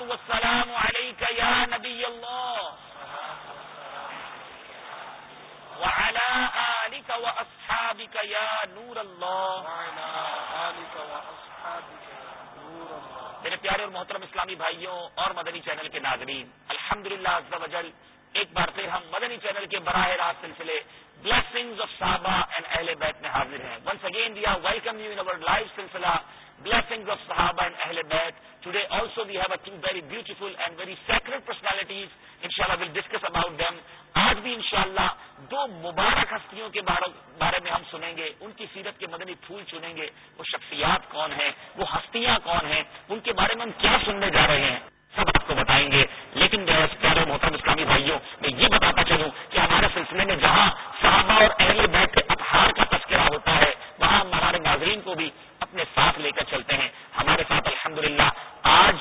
والسلام عليك يا نبي الله. وعلى آلك وأصحابك يا نور الله. میرے پیارے اور محترم اسلامی بھائیوں اور مدنی چینل کے ناظرین، الحمدللہ للہ ایک بار پھر ہم مدنی چینل کے براہ راست سلسلے بلیسنگ آف صحابہ اینڈ اہل بیت میں حاضر ہیں۔ ونس اگین دیا welcome you in our life سلسلہ بلیسنگ آف صحابہ اینڈ اہل بیت today also we have two very beautiful and very secret personalities ان شاء اللہ ول ڈسکس اباؤٹ آج بھی انشاءاللہ دو مبارک ہستیوں کے بارے میں ہم سنیں گے. ان کی سیرت کے مدنی پھول چنیں گے. وہ شخصیات کون ہیں؟ وہ ہستیاں کون ہیں؟ ان کے بارے میں ہم کیا سننے جا رہے ہیں؟ سب آپ کو بتائیں گے. لیکن پیارے محترم اسلامی بھائیوں، میں یہ بتاتا چلوں کہ ہمارے سلسلے میں جہاں صحابہ اور اہل بیت کے اپہار کا تذکرہ ہوتا ہے وہاں ہمارے ناظرین کو بھی اپنے ساتھ لے کر چلتے ہیں۔ ہمارے ساتھ الحمدللہ آج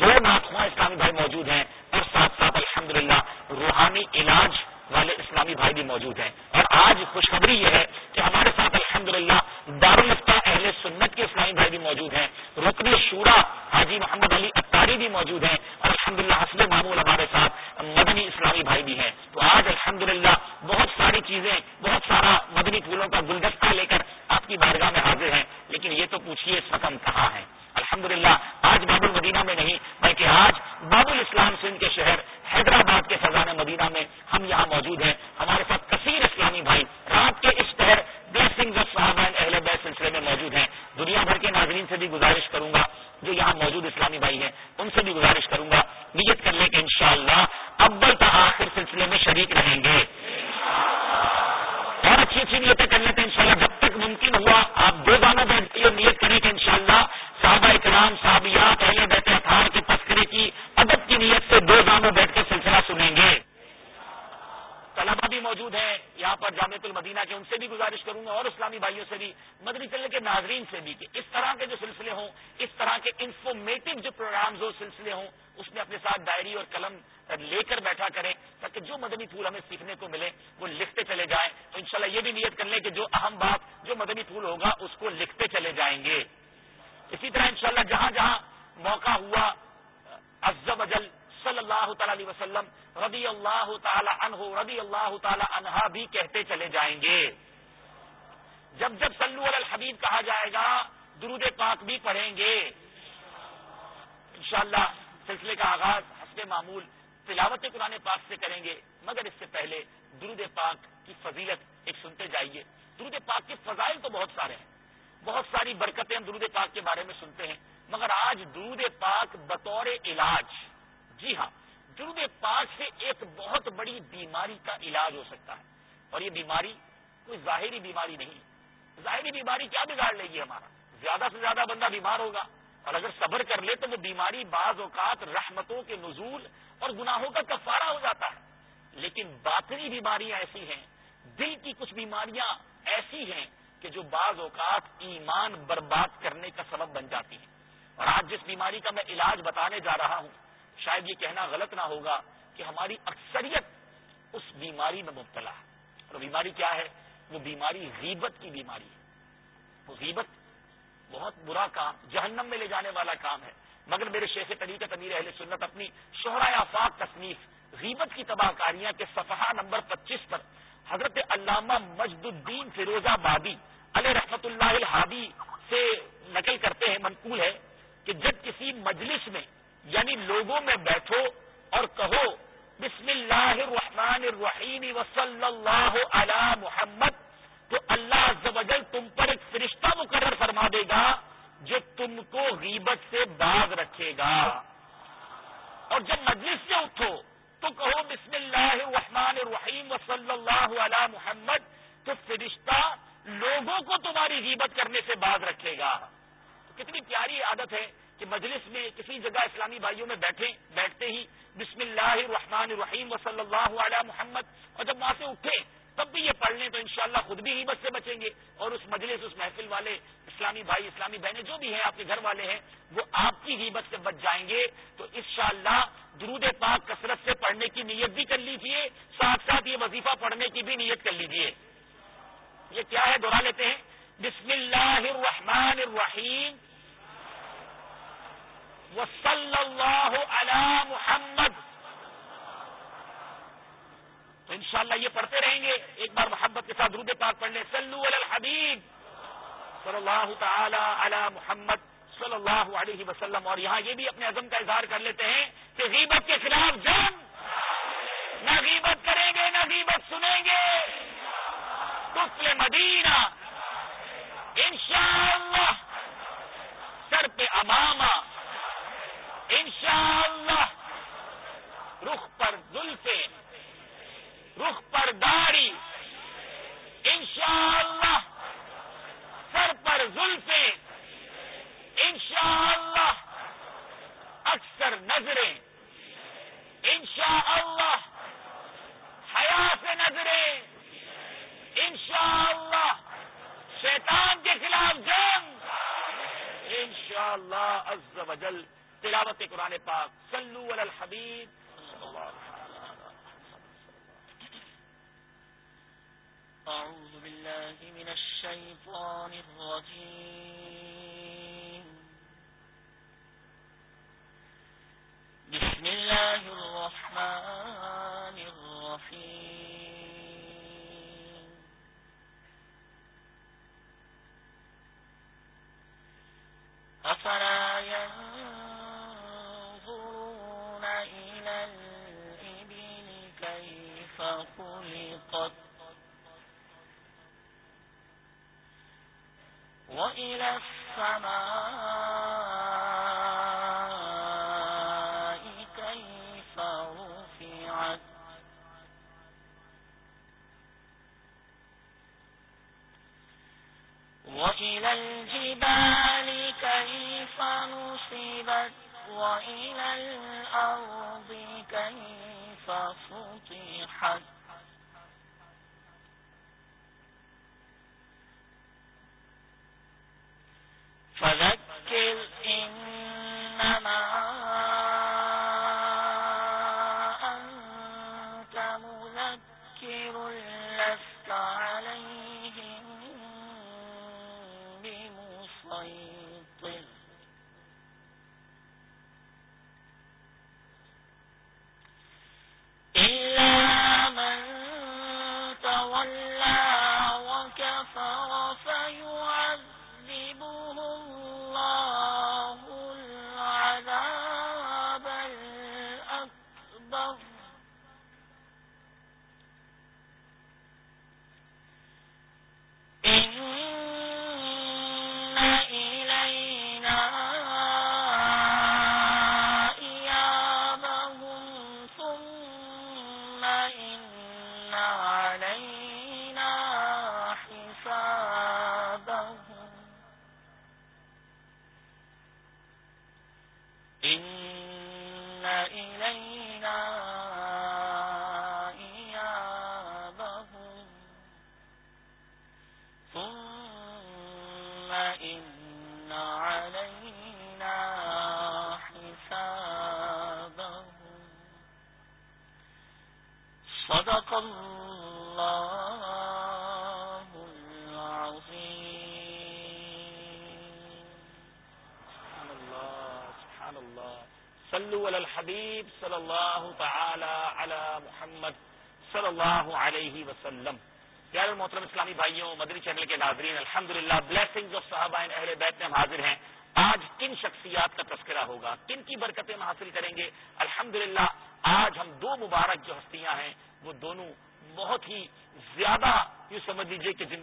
دو ناخواں اسلامی بھائی موجود ہیں اور ساتھ ساتھ الحمدللہ روحانی علاج والے اسلامی بھائی بھی موجود ہیں۔ اور آج خوشخبری یہ ہے کہ ہمارے ساتھ الحمدللہ للہ دارالفتہ اہل سنت کے اسلامی بھائی بھی موجود ہیں۔ رکن شورا حاجی محمد علی اتاری بھی موجود ہیں۔ اور الحمد للہ حسب معمول ہمارے ساتھ مدنی اسلامی بھائی بھی ہیں۔ تو آج الحمد بہت ساری چیزیں، بہت سارا مدنی پھولوں کا گلدستہ لے کر آپ کی بارگاہ میں حاضر ہیں۔ لیکن یہ تو پوچھیے اس وقت ہم کہاں ہیں۔ الحمد آج باب المدینہ میں نہیں، بلکہ آج باب الاسلام سندھ کے شہر حیدرآباد کے خزانہ مدینہ میں ہم یہاں موجود ہیں۔ ہمارے ساتھ کثیر اسلامی بھائی، رات کے اس شہر بلیسنگ صحابہ اہل بیت سلسلے میں موجود ہیں۔ دنیا بھر کے ناظرین سے بھی گزارش کروں گا، جو یہاں موجود اسلامی بھائی ہیں، ان سے بھی گزارش کروں گا۔ نیت کر لیں کہ انشاءاللہ اول تا آخر سلسلے میں شریک رہیں گے۔ اور اچھی اچھی نیتیں کر لیتے ہیں انشاءاللہ۔ جب تک ممکن ہوا، آپ دو دانوں بیٹھ یہ نیت کریں کہ انشاءاللہ صحابہ اکرام، صحابیات پہلے بیٹھے اتھار کے تذکرے کی ادب کی نیت سے دو دانوں بیٹھ کے سلسلہ سنیں گے۔ طلبا بھی موجود ہیں یہاں پر جامع المدینہ کے، ان سے بھی گزارش کروں گا اور اسلامی بھائیوں سے بھی، مدنی چلنے کے ناظرین سے بھی کہ اس طرح کے جو سلسلے ہوں، اس طرح کے انفارمیٹو جو پروگرامز ہو سلسلے ہوں، اس میں اپنے ساتھ ڈائری اور قلم لے کر بیٹھا کریں تاکہ جو مدنی پھول ہمیں سیکھنے کو ملے، وہ لکھتے چلے جائیں۔ تو انشاءاللہ یہ بھی نیت کر لیں کہ جو اہم بات جو مدنی پھول ہوگا، اس کو لکھتے چلے جائیں گے۔ اسی طرح انشاءاللہ جہاں جہاں موقع ہوا افزب اجل صلی اللہ تعالی علیہ وسلم رضی اللہ تعالی عنہ، رضی اللہ تعالی عنہا بھی کہتے چلے جائیں گے۔ جب جب سلو الحبیب کہا جائے گا، درود پاک بھی پڑھیں گے۔ انشاءاللہ سلسلے کا آغاز حسب معمول تلاوت قرآن پاک سے کریں گے، مگر اس سے پہلے درود پاک کی فضیلت ایک سنتے جائیے۔ درود پاک کے فضائل تو بہت سارے ہیں۔ بہت ساری برکتیں ہم درود پاک کے بارے میں سنتے ہیں، مگر آج درود پاک بطور علاج۔ جی ہاں درود پاک سے ایک بہت بڑی بیماری کا علاج ہو سکتا ہے۔ اور یہ بیماری کوئی ظاہری بیماری نہیں ظاہری بیماری کیا بگاڑ لے گی ہمارا؟ زیادہ سے زیادہ بندہ بیمار ہوگا۔ اور اگر صبر کر لے تو وہ بیماری بعض اوقات رحمتوں کے نزول اور گناہوں کا کفارہ ہو جاتا ہے۔ لیکن باطنی بیماریاں ایسی ہیں، دل کی کچھ بیماریاں ایسی ہیں کہ جو بعض اوقات ایمان برباد کرنے کا سبب بن جاتی ہیں۔ اور آج جس بیماری کا میں علاج بتانے جا رہا ہوں، شاید یہ کہنا غلط نہ ہوگا کہ ہماری اکثریت اس بیماری میں مبتلا ہے۔ اور بیماری کیا ہے؟ وہ بیماری غیبت کی بیماری ہے۔ وہ غیبت بہت برا کام، جہنم میں لے جانے والا کام ہے۔ مگر میرے شیخ طریقہ امیر اہل سنت اپنی شہرا آفاق تصنیف غیبت کی تباہ کاریاں کے صفحہ نمبر پچیس پر حضرت علامہ مجد الدین فیروز آبادی علیہ رحمت اللہ الحادی سے نقل کرتے ہیں، منقول ہے کہ جب کسی مجلس میں یعنی لوگوں میں بیٹھو اور کہو، بسم اللہ الرحمن الرحیم وصلی اللہ علی محمد، تو اللہ زبل تم پر ایک فرشتہ مقرر فرما دے گا جو تم کو غیبت سے باغ رکھے گا۔ اور جب مجلس سے اٹھو تو کہو بسم اللہ الرحمن الرحیم وصلی اللہ علی محمد، تو فرشتہ لوگوں کو تمہاری غیبت کرنے سے باز رکھے گا۔ کتنی پیاری عادت ہے کہ مجلس میں کسی جگہ اسلامی بھائیوں میں بیٹھے، بیٹھتے ہی بسم اللہ الرحمن الرحیم و صلی اللہ علیہ محمد، اور جب وہاں سے اٹھے تب بھی یہ پڑھ لیں تو انشاءاللہ خود بھی ہی سے بچیں گے اور اس مجلس، اس محفل والے، اسلامی بھائی، اسلامی بہنیں جو بھی ہیں، آپ کے گھر والے ہیں، وہ آپ کی غیبت سے بچ جائیں گے۔ تو انشاءاللہ درود پاک کثرت سے پڑھنے کی نیت بھی کر لیجیے، ساتھ ساتھ یہ وظیفہ پڑھنے کی بھی نیت کر لیجیے۔ یہ کیا ہے؟ دوہرا لیتے ہیں۔ بسم اللہ الرحمن الرحیم وصلی اللہ علی محمد انشاءاللہ یہ پڑھتے رہیں گے۔ ایک بار محبت کے ساتھ رود پاک پڑھ لیں۔ سلو الحبیب۔ صلی اللہ تعالی علی محمد صلی اللہ علیہ وسلم۔ اور یہاں یہ بھی اپنے عزم کا اظہار کر لیتے ہیں کہ غیبت کے خلاف جنگ۔ نہ غیبت کریں گے، نہ غیبت سنیں گے۔ کفل مدینہ اسلامی بھائیوں، مدنی چینل کے ناظرین الحمد للہ بلیسنگ آف صحابہ اہل بیت میں ہم حاضر ہیں۔ آج کن شخصیات کا تذکرہ ہوگا؟ کن کی برکتیں ہم حاصل کریں گے؟ الحمد آج ہم دو مبارک جو ہستیاں ہیں، وہ دونوں بہت ہی زیادہ یوں سمجھ لیجیے کہ جن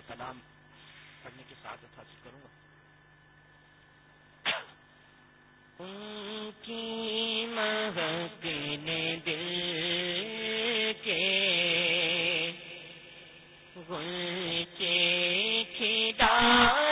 کا کلام پڑھنے کی سعادت حاصل کروں گا۔ ان دل کے گل کے کھیدا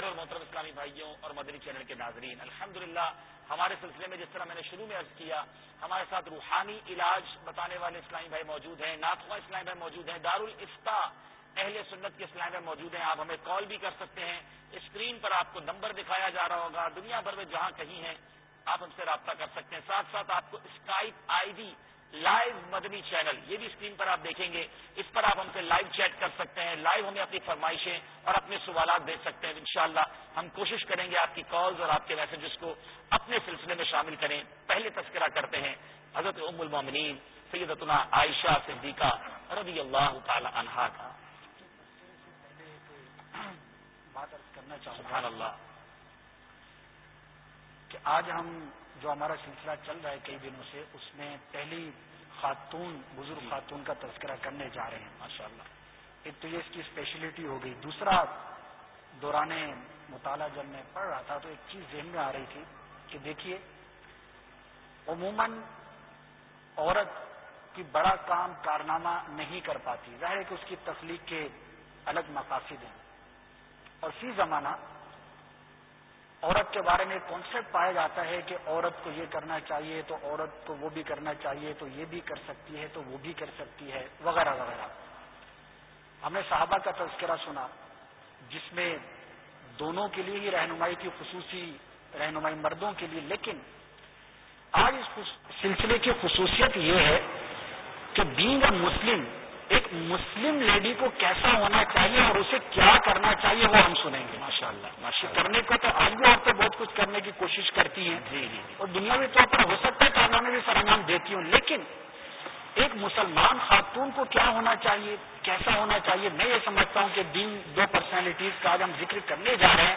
پیارے اور محترم اسلامی بھائیوں اور مدنی چینل کے ناظرین، الحمدللہ ہمارے سلسلے میں جس طرح میں نے شروع میں عرض کیا، ہمارے ساتھ روحانی علاج بتانے والے اسلامی بھائی موجود ہیں ناخوا اسلامی بھائی موجود ہیں دارالفتا اہل سنت کے اسلامی بھائی موجود ہیں، آپ ہمیں کال بھی کر سکتے ہیں، اسکرین پر آپ کو نمبر دکھایا جا رہا ہوگا، دنیا بھر میں جہاں کہیں ہیں، آپ ہم سے رابطہ کر سکتے ہیں، ساتھ ساتھ آپ کو Skype I D live Madani channel, یہ بھی اسکرین پر آپ دیکھیں گے، اس پر آپ ہم سے لائیو چیٹ کر سکتے ہیں لائیو ہمیں اپنی فرمائشیں اور اپنے سوالات دے سکتے ہیں انشاءاللہ ہم کوشش کریں گے آپ کی کالز اور آپ کے میسجز کو اپنے سلسلے میں شامل کریں۔ پہلے تذکرہ کرتے ہیں حضرت ام المومنین سیدتنا عائشہ صدیقہ رضی اللہ تعالی عنہا کا۔ بات کرنا چاہوں سبحان اللہ۔ کہ آج ہم جو ہمارا سلسلہ چل رہا ہے کئی دنوں سے اس میں پہلی خاتون بزرگ خاتون کا تذکرہ کرنے جا رہے ہیں ماشاء اللہ ایک تو یہ اس کی اسپیشلٹی ہو گئی۔ دوسرا، دوران مطالعہ جب میں پڑھ رہا تھا تو ایک چیز ذہن میں آ رہی تھی کہ دیکھیے، عموماً عورت کی بڑا کام کارنامہ نہیں کر پاتی۔ ظاہر ہے کہ اس کی تخلیق کے الگ مقاصد ہیں۔ اور فی زمانہ عورت کے بارے میں کانسیپٹ پایا جاتا ہے کہ عورت کو یہ کرنا چاہیے تو عورت کو وہ بھی کرنا چاہیے تو یہ بھی کر سکتی ہے تو وہ بھی کر سکتی ہے، وغیرہ وغیرہ۔ ہم نے صحابہ کا تذکرہ سنا جس میں دونوں کے لیے ہی رہنمائی کی خصوصی رہنمائی مردوں کے لیے لیکن آج اس سلسلے کی خصوصیت یہ ہے کہ بینگ اے مسلم ایک مسلم لیڈی کو کیسا ہونا چاہیے اور اسے کیا کرنا چاہیے وہ ہم سنیں گے۔ ماشاء اللہ کرنے کو تو آج بھی عورتیں بہت کچھ کرنے کی کوشش کرتی ہیں۔ جی جی اور دنیاوی طور پر ہو سکتا ہے کہ میں بھی سرانجام دیتی ہوں لیکن ایک مسلمان خاتون کو کیا ہونا چاہیے کیسا ہونا چاہیے؟ میں یہ سمجھتا ہوں کہ دن دو پرسنالٹیز کا آج ہم ذکر کرنے جا رہے ہیں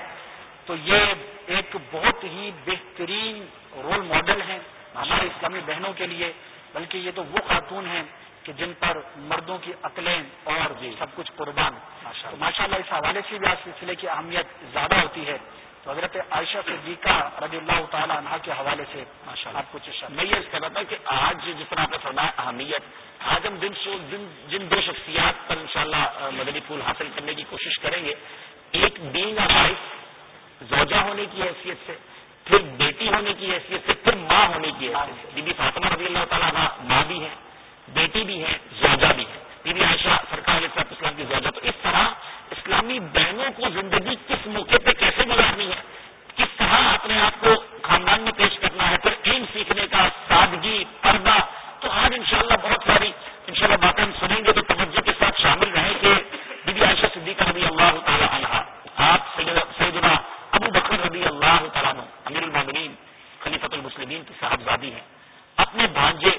تو یہ ایک بہت ہی بہترین رول ماڈل ہیں ہمارے اسلامی بہنوں کے لیے بلکہ یہ تو وہ خاتون ہیں کہ جن پر مردوں کی عقلیں اور جی۔ سب کچھ قربان۔ ماشاء اللہ اس حوالے سے بھی آج سلسلے کی اہمیت زیادہ ہوتی ہے۔ تو حضرت عائشہ صدیقہ رضی اللہ تعالیٰ عنہ کے حوالے سے آپ کچھ میں یہ کہہ رہا تھا کہ آج جس طرح آپ نے فرمایا اہمیت آج ہم دن جن جن دو شخصیات پر انشاءاللہ مدنی پھول حاصل کرنے کی کوشش کریں گے ایک بینگ وائف زوجہ ہونے کی حیثیت سے پھر بیٹی ہونے کی حیثیت سے پھر ماں ہونے کی حیثیت سے۔ بی بی فاطمہ رضی اللہ تعالیٰ ماں بھی ہیں بیٹی بھی ہے زوجہ بھی ہے بی بی عائشہ سرکار علیہ صاحب اسلام کی زوجہ تو اس طرح اسلامی بہنوں کو زندگی کس موقع پہ کیسے گزارنی ہے؟ کس طرح اپنے آپ کو خاندان میں پیش کرنا ہے؟ پھر علم سیکھنے کا سادگی، پردہ۔ تو آج انشاءاللہ بہت ساری انشاءاللہ باتیں ہم سنیں گے تو توجہ کے ساتھ شامل رہیں کہ بی عائشہ صدیقہ رضی اللہ تعالیٰ عنہ آپ سیدنا ابو بکر رضی اللہ تعالیٰ امیر المامنین خلیفت المسلمین کی صاحبزادی ہیں۔ اپنے بھانجے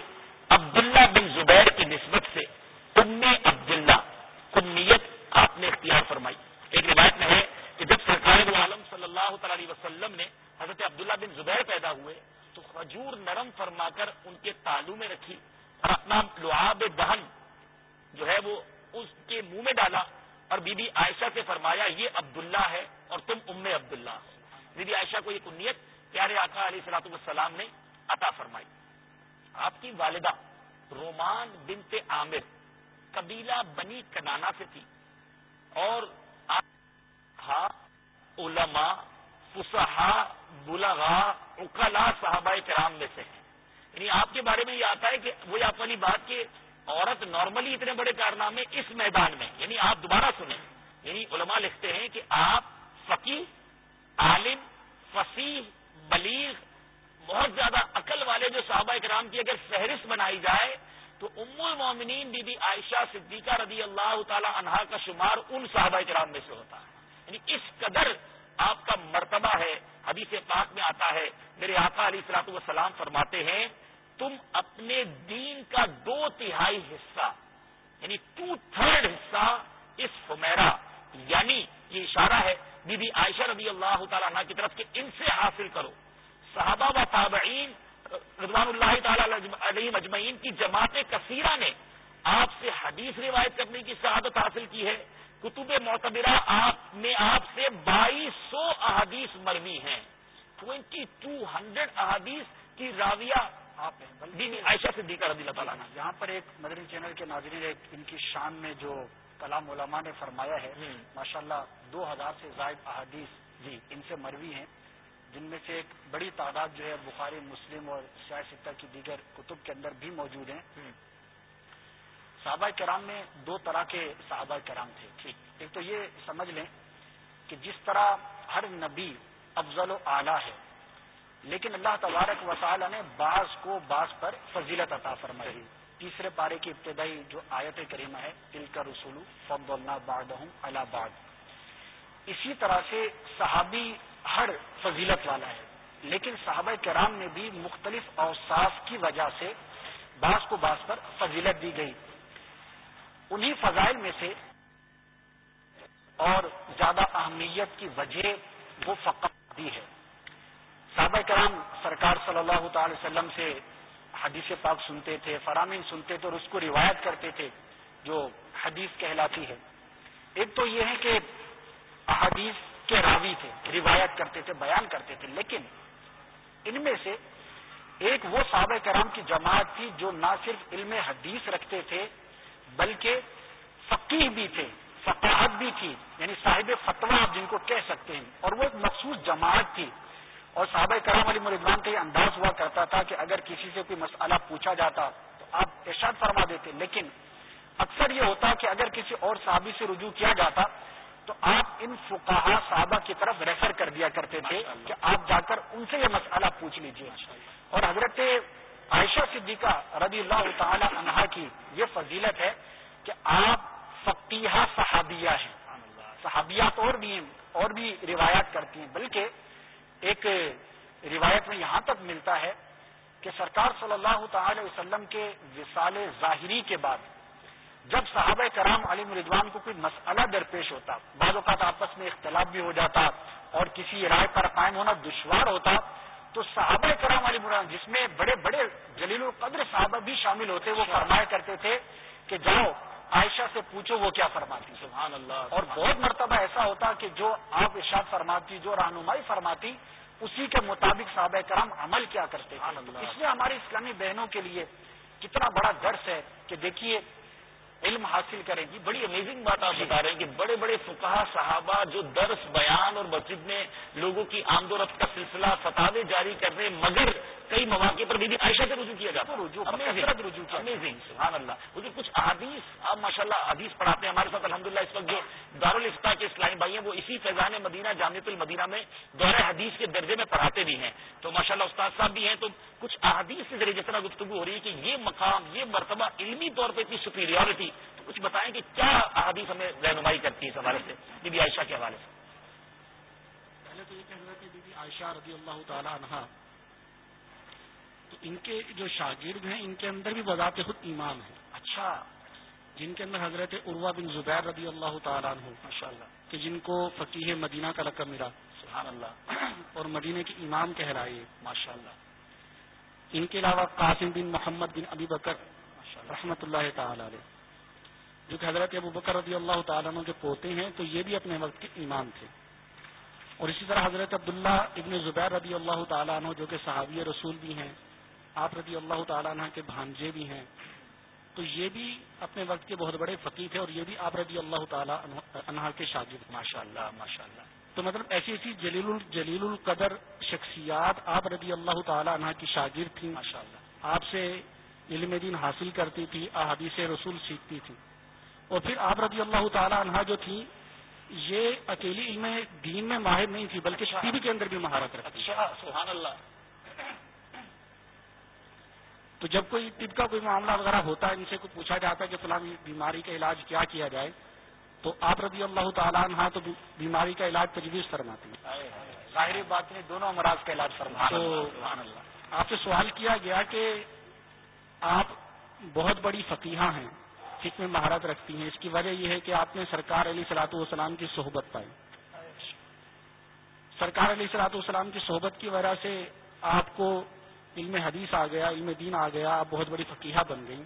کے صحابہ کرام تھے۔ ٹھیک۔ ایک تو یہ سمجھ لیں کہ جس طرح ہر نبی افضل و اعلیٰ ہے، لیکن اللہ تبارک و تعالی نے بعض کو بعض پر فضیلت عطا فرمائی۔ تیسرے پارے کی ابتدائی جو آیت کریمہ ہے دل کا رسول فب اللہ باد اللہ باد اسی طرح سے صحابی ہر فضیلت والا ہے، لیکن صحابہ کرام میں بھی مختلف اوصاف کی وجہ سے بعض کو بعض پر فضیلت دی گئی۔ انہی فضائل میں سے اور زیادہ اہمیت کی وجہ وہ فقط دی ہے۔ صحابہ کرام سرکار صلی اللہ تعالی وسلم سے حدیث پاک سنتے تھے، فرامین سنتے تھے اور اس کو روایت کرتے تھے جو حدیث کہلاتی ہے۔ ایک تو یہ ہے کہ احادیث کے راوی تھے، روایت کرتے تھے، بیان کرتے تھے، لیکن ان میں سے ایک وہ صحابہ کرام کی جماعت تھی جو نہ صرف علم حدیث رکھتے تھے بلکہ فقیر بھی تھے فقاحت بھی تھی یعنی صاحب فتوا آپ جن کو کہہ سکتے ہیں۔ اور وہ ایک مخصوص جماعت تھی۔ اور صحابہ کرام علی مردوان کا یہ انداز ہوا کرتا تھا کہ اگر کسی سے کوئی مسئلہ پوچھا جاتا تو آپ ارشاد فرما دیتے۔ لیکن اکثر یہ ہوتا کہ اگر کسی اور صحابی سے رجوع کیا جاتا تو آپ ان فقہ صحابہ کی طرف ریفر کر دیا کرتے تھے کہ آپ جا کر ان سے یہ مسئلہ پوچھ لیجیے۔ اور حضرت عائشہ صدیقہ رضی اللہ تعالی عنہا کی یہ فضیلت ہے کہ آپ فقیہ صحابیہ ہیں۔ صحابیات اور بھی اور بھی روایات کرتی ہیں۔ بلکہ ایک روایت میں یہاں تک ملتا ہے کہ سرکار صلی اللہ تعالی وسلم کے وصال ظاہری کے بعد جب صحابہ کرام علی مردوان کو کوئی مسئلہ درپیش ہوتا، بعض اوقات آپس میں اختلاف بھی ہو جاتا اور کسی رائے پر قائم ہونا دشوار ہوتا تو صحابہ کرام علی مران جس میں بڑے بڑے جلیل القدر صحابہ بھی شامل ہوتے وہ فرمایا کرتے تھے کہ جاؤ عائشہ سے پوچھو وہ کیا فرماتی سبحان اللہ اور بہت مرتبہ ایسا ہوتا کہ جو آپ ارشاد فرماتی جو رہنمائی فرماتی اسی کے مطابق صحابہ کرام عمل کیا کرتے اس لیے ہماری اسلامی بہنوں کے لیے کتنا بڑا درس ہے کہ دیکھیے علم حاصل کرے گی۔ بڑی امیزنگ بات آپ بتا رہے ہیں کہ بڑے بڑے فکہ صحابہ جو درس بیان اور مسجد میں لوگوں کی آمد و رفت کا سلسلہ فتح جاری کر رہے مگر کئی مواقع پر بھی عائشہ سے رجوع کیا جاتا رجوع رجوع سبحان اللہ۔ مجھے کچھ احادیث آپ ماشاء اللہ حدیث پڑھاتے ہیں۔ ہمارے ساتھ الحمد للہ اس وقت جو دارالفتا کے اسلامی بھائی ہیں وہ اسی فیضان مدینہ جامع المدینہ میں دور حدیث کے درجے میں پڑھاتے بھی ہیں۔ تو ماشاء اللہ استاد صاحب بھی ہیں تو کچھ احادیث سے ذریعے جس طرح گفتگو ہو رہی ہے کہ یہ مقام یہ مرتبہ علمی طور پہ اتنی سپیریورٹی تو کچھ بتائیں کہ کیا احادیث ہمیں رہنمائی کرتی ہے اس حوالے سے بی بی عائشہ کے حوالے سے۔ پہلے تو یہ کہہ رہا کہ بی بی عائشہ رضی اللہ تعالی عنہ تو ان کے جو شاگرد ہیں ان کے اندر بھی بذات خود ایمان ہے۔ اچھا۔ جن کے اندر حضرت عروا بن زبیر رضی اللہ تعالیٰ عنہ ماشاء اللہ کہ جن کو فقیح مدینہ کا لقب ملا۔ سبحان اللہ اور مدینہ کے امام کہلائے ماشاء اللہ ان کے علاوہ قاسم بن محمد بن ابی بکر رحمۃ اللہ تعالی علیہ۔ جو کہ حضرت ابو بکر رضی اللہ تعالیٰ عنہ کے پوتے ہیں تو یہ بھی اپنے وقت کے ایمان تھے۔ اور اسی طرح حضرت عبداللہ ابن زبیر رضی اللہ تعالیٰ عنہ جو کہ صحابی رسول بھی ہیں آپ رضی اللہ تعالیٰ عنہ کے بھانجے بھی ہیں، تو یہ بھی اپنے وقت کے بہت بڑے فقیر تھے اور یہ بھی آپ رضی اللہ تعالیٰ عنہ کے شاگرد ماشاء اللہ ماشاء اللہ تو مطلب ایسی ایسی جلیل جلیل القدر شخصیات آپ رضی اللہ تعالیٰ عنہ کی شاگرد تھیں ماشاء اللہ آپ سے علم دین حاصل کرتی تھی، احادیث رسول سیکھتی تھی۔ اور پھر آپ رضی اللہ تعالیٰ عنہ جو تھی، یہ اکیلی علم دین میں ماہر نہیں تھی، بلکہ طب کے اندر بھی مہارت رکھتی اچھا سبحان اللہ۔ تو جب کوئی طب کا کوئی معاملہ وغیرہ ہوتا ہے ان سے کوئی پوچھا جاتا ہے کہ فلاں بیماری کا علاج کیا کیا جائے تو آپ رضی اللہ تعالیٰ عنہ تو بیماری کا علاج تجویز فرماتی ہیں۔ ظاہری بات نہیں دونوں امراض کا علاج فرما تو آپ سے سوال کیا گیا کہ آپ بہت بڑی فقیحہ ہیں فکر میں مہارت رکھتی ہیں۔ اس کی وجہ یہ ہے کہ آپ نے سرکار علی سلاط والسلام کی صحبت پائی۔ سرکار علی سلاط والسلام کی صحبت کی وجہ سے آپ کو علم حدیث آ گیا علم دین آ گیا آپ بہت بڑی فقیحہ بن گئی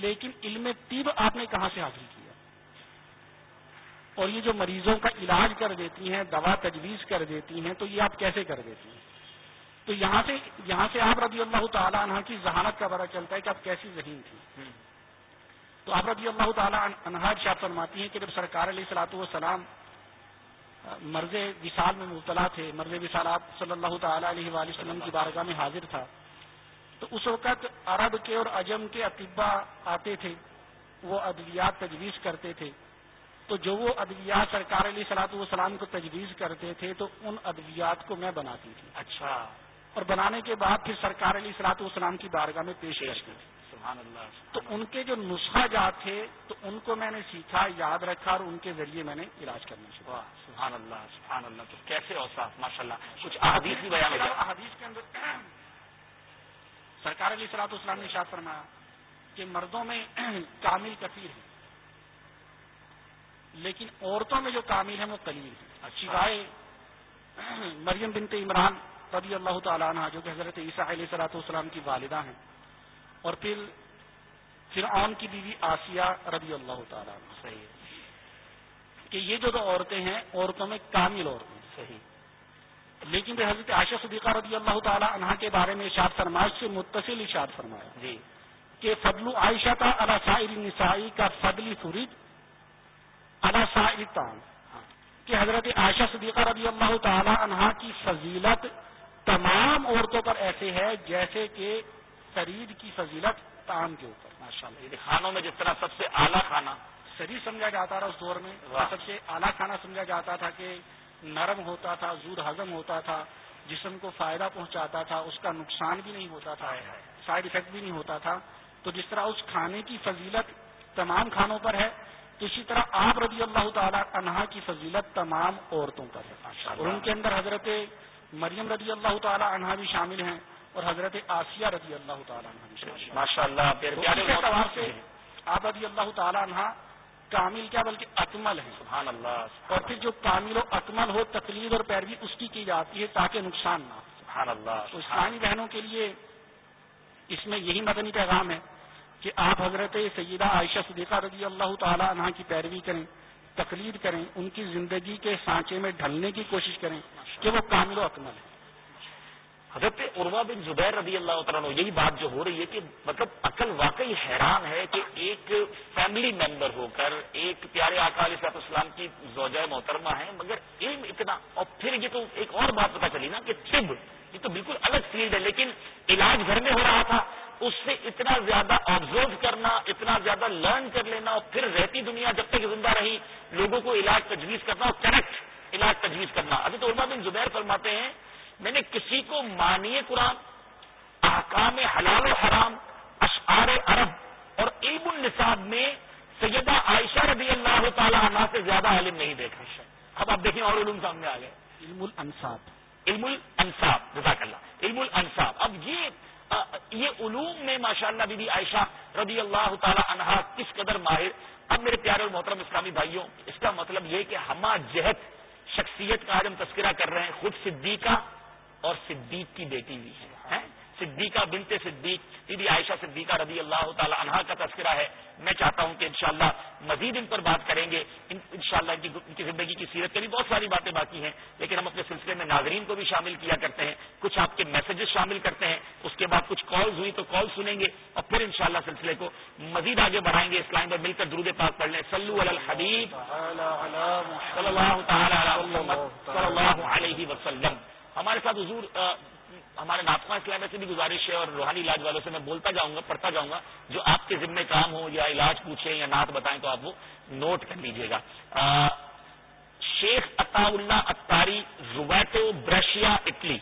لیکن علم طب آپ نے کہاں سے حاصل کیا؟ اور یہ جو مریضوں کا علاج کر دیتی ہیں دوا تجویز کر دیتی ہیں تو یہ آپ کیسے کر دیتی ہیں؟ تو یہاں سے یہاں سے آپ رضی اللہ تعالیٰ عنہ کی ذہانت کا پتہ چلتا ہے کہ آپ کیسی ذہین تھی تو آپ رضی اللہ تعالیٰ انہار شاہ فرماتی ہیں کہ جب سرکار علیہ صلاحت والسلام مرض وصال میں مبتلا تھے مرض وصال آپ صلی اللہ تعالیٰ علیہ وآلہ وسلم کی بارگاہ میں حاضر تھا۔ تو اس وقت عرب کے اور اجم کے اطبا آتے تھے وہ ادویات تجویز کرتے تھے۔ تو جو وہ ادویات سرکار علیہ صلاحت والسلام کو تجویز کرتے تھے تو ان ادویات کو میں بناتی تھی۔ اچھا۔ اور بنانے کے بعد پھر سرکار علیہ صلاحت والسلام کی بارگاہ میں پیش کرتی تھی تو ان کے جو نسخہ جات تھے تو ان کو میں نے سیکھا یاد رکھا اور ان کے ذریعے میں نے علاج کرنا شروع سبحان اللہ سبحان اللہ۔ تو کیسے اوساف ماشاء اللہ کچھ احادیث بھی بیان احادیث کے اندر سرکار علی سلاط اسلام نے اشاد فرمایا کہ مردوں میں کامل کثیر ہے۔ لیکن عورتوں میں جو کامل ہے وہ قلیل ہے سوائے مریم بنت عمران رضی اللہ تعالیٰ عنہ جو کہ حضرت عیسیٰ علیہ صلاح والسلام کی والدہ ہیں۔ اور پھر فرعون کی بیوی آسیہ رضی اللہ تعالیٰ عنہ صحیح کہ یہ جو دو عورتیں ہیں عورتوں میں کامل عورتیں صحیح۔ لیکن حضرت عائشہ صدیقہ رضی اللہ تعالیٰ عنہ کے بارے میں ارشاد فرمائش سے متصل ارشاد فرمایا۔ جی۔ کہ فضل عائشہ کا علاسائر نسائی کا فضلی فرید علاسائر تام کہ حضرت عائشہ صدیقہ رضی اللہ تعالی عنہ کی فضیلت تمام عورتوں پر ایسے ہے جیسے کہ سرید کی فضیلت تام کے اوپر ماشاء اللہ۔ یعنی کھانوں میں جس طرح سب سے اعلیٰ کھانا۔ شریر سمجھا جاتا تھا اس دور میں سب سے اعلیٰ کھانا سمجھا جاتا تھا کہ نرم ہوتا تھا زور ہضم ہوتا تھا جسم کو فائدہ پہنچاتا تھا اس کا نقصان بھی نہیں ہوتا تھا سائڈ افیکٹ بھی نہیں ہوتا تھا۔ تو جس طرح اس کھانے کی فضیلت تمام کھانوں پر ہے تو اسی طرح آپ رضی اللہ تعالیٰ عنہا کی فضیلت تمام عورتوں پر ہے اور ان کے اندر حضرت مریم رضی اللہ تعالیٰ عنہا بھی شامل ہیں۔ اور حضرت آسیہ رضی اللہ تعالیٰ ماشاء اللہ سے آپ رضی اللہ تعالیٰ عنہ کامل کیا بلکہ اکمل ہے سبحان اللہ اور پھر جو کامل و اکمل ہو تقلید اور پیروی اس کی کی جاتی ہے تاکہ نقصان نہ سبحان اللہ تو اسلامی بہنوں کے لیے اس میں یہی مدنی پیغام ہے کہ آپ حضرت سیدہ عائشہ صدیقہ رضی اللہ تعالی عنہ کی پیروی کریں تقلید کریں ان کی زندگی کے سانچے میں ڈھلنے کی کوشش کریں کہ وہ کامل و اکمل ہے حضرت عروا بن زبیر رضی اللہ تعالیٰ یہی بات جو ہو رہی ہے کہ مطلب عقل واقعی حیران ہے کہ ایک فیملی ممبر ہو کر، ایک پیارے آقا علیہ صاحب اسلام کی زوجہ محترمہ ہے مگر علم اتنا، اور پھر یہ تو ایک اور بات پتا چلی نا کہ طب، یہ تو بالکل الگ فیلڈ ہے، لیکن علاج گھر میں ہو رہا تھا، اس سے اتنا زیادہ آبزرو کرنا، اتنا زیادہ لرن کر لینا، اور پھر رہتی دنیا جب تک زندہ رہی، لوگوں کو علاج تجویز کرنا، اور کریکٹ علاج تجویز کرنا۔ ابھی تو عربا بن زبیر فرماتے ہیں میں نے کسی کو مانی قرآن احکام حلال و حرام اشعار عرب اور علم النصاب میں سیدہ عائشہ رضی اللہ تعالی عنہ سے زیادہ علم نہیں دیکھا اب آپ دیکھیں اور علوم سامنے آ گئے۔ علم الانصاب۔ علم الانصاب جزاک اللہ علم الانصاب۔ اب یہ یہ علوم میں ماشاء اللہ بی بی عائشہ رضی اللہ تعالی عنہ کس قدر ماہر۔ اب میرے پیارے اور محترم اسلامی بھائیوں اس کا مطلب یہ کہ ہما جہت شخصیت کا آج ہم تذکرہ کر رہے ہیں خود صدیقہ اور صدیق کی بیٹی بھی ہے صدیقہ بنت صدیق دیدی عائشہ صدیقہ رضی اللہ تعالی عنہا کا تذکرہ ہے۔ میں چاہتا ہوں کہ انشاءاللہ مزید ان پر بات کریں گے۔ انشاءاللہ ان, ان کی زندگی کی سیرت کے بھی بہت ساری باتیں باقی ہیں لیکن ہم اپنے سلسلے میں ناظرین کو بھی شامل کیا کرتے ہیں۔ کچھ آپ کے میسجز شامل کرتے ہیں اس کے بعد کچھ کالز ہوئی تو کال سنیں گے اور پھر انشاءاللہ سلسلے کو مزید آگے بڑھائیں گے۔ اسلام پر مل کر درود پاک پڑھ لیں۔ سلو الحبیب۔ صلی اللہ تعالی علیہ وسلم۔ ہمارے ساتھ حضور ہمارے ناطخواں اسلام سے بھی گزارش ہے اور روحانی علاج والوں سے میں بولتا جاؤں گا، پڑھتا جاؤں گا، جو آپ کے ذمے کام ہو یا علاج پوچھیں یا نعت بتائیں تو آپ وہ نوٹ کر لیجیے گا۔ شیخ عطا اللہ اتاری زویٹو برشیا، اٹلی۔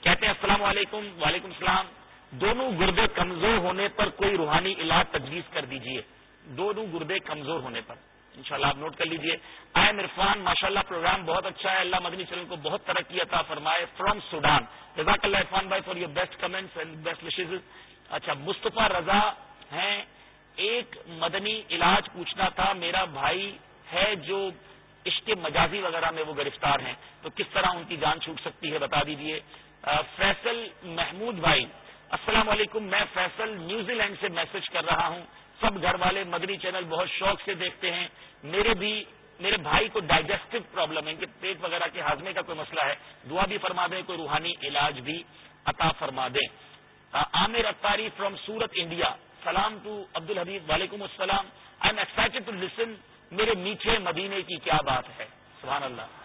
کہتے ہیں، السلام علیکم، وعلیکم السلام۔ دونوں گردے کمزور ہونے پر کوئی روحانی علاج تجویز کر دیجیے۔ دونوں گردے کمزور ہونے پر۔ انشاءاللہ آپ نوٹ کر لیجیے۔ آئی ایم عرفان ماشاء اللہ پروگرام بہت اچھا ہے۔ اللہ مدنی چینل کو بہت ترقی عطا فرمائے۔ فرام سوڈان جزاک اللہ عرفان بھائی for your best comments and best wishes اچھا مصطفیٰ رضا ہیں۔ ایک مدنی علاج پوچھنا تھا، میرا بھائی ہے جو عشق مجازی وغیرہ میں وہ گرفتار ہیں۔ تو کس طرح ان کی جان چھوٹ سکتی ہے بتا دیجیے فیصل محمود بھائی۔ السلام علیکم، میں فیصل نیوزی لینڈ سے میسج کر رہا ہوں۔ سب گھر والے مدنی چینل بہت شوق سے دیکھتے ہیں۔ میرے بھی میرے بھائی کو ڈائجسٹو پرابلم ہے کہ پیٹ وغیرہ کے ہاضمے کا کوئی مسئلہ ہے۔ دعا بھی فرما دیں، کوئی روحانی علاج بھی عطا فرما دیں۔ Aamir Attari from Surat India. سلام ٹو عبد الحبیب وعلیکم السلام۔ I am excited to listen میرے میٹھے مدینے کی کیا بات ہے۔ سبحان اللہ۔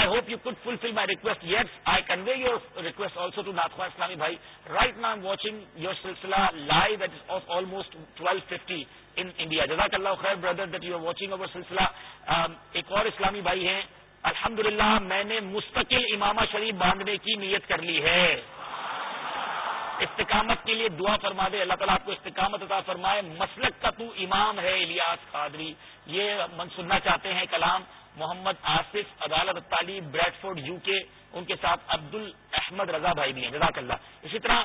I hope you could fulfil my request yes I convey your request also to ناخوا اسلامی بھائی رائٹ نا ایم واچنگ یور سلسلہ live at of almost twelve fifty in India جزاک اللہ خیر brother that you are watching our سلسلہ ایک اور اسلامی بھائی ہیں الحمدللہ میں نے مستقل امامہ شریف باندھنے کی نیت کر لی ہے. استقامت کے لیے دعا فرما دے. اللہ تعالیٰ آپ کو استقامت عطا فرمائے. مسلک کا تو امام ہے الیاس قادری. یہ من سننا چاہتے ہیں کلام. محمد آصف عدالت تعلی بریڈ فورڈ یو کے، ان کے ساتھ عبد احمد رضا بھائی بھی ہیں، جزاک اللہ۔ اسی طرح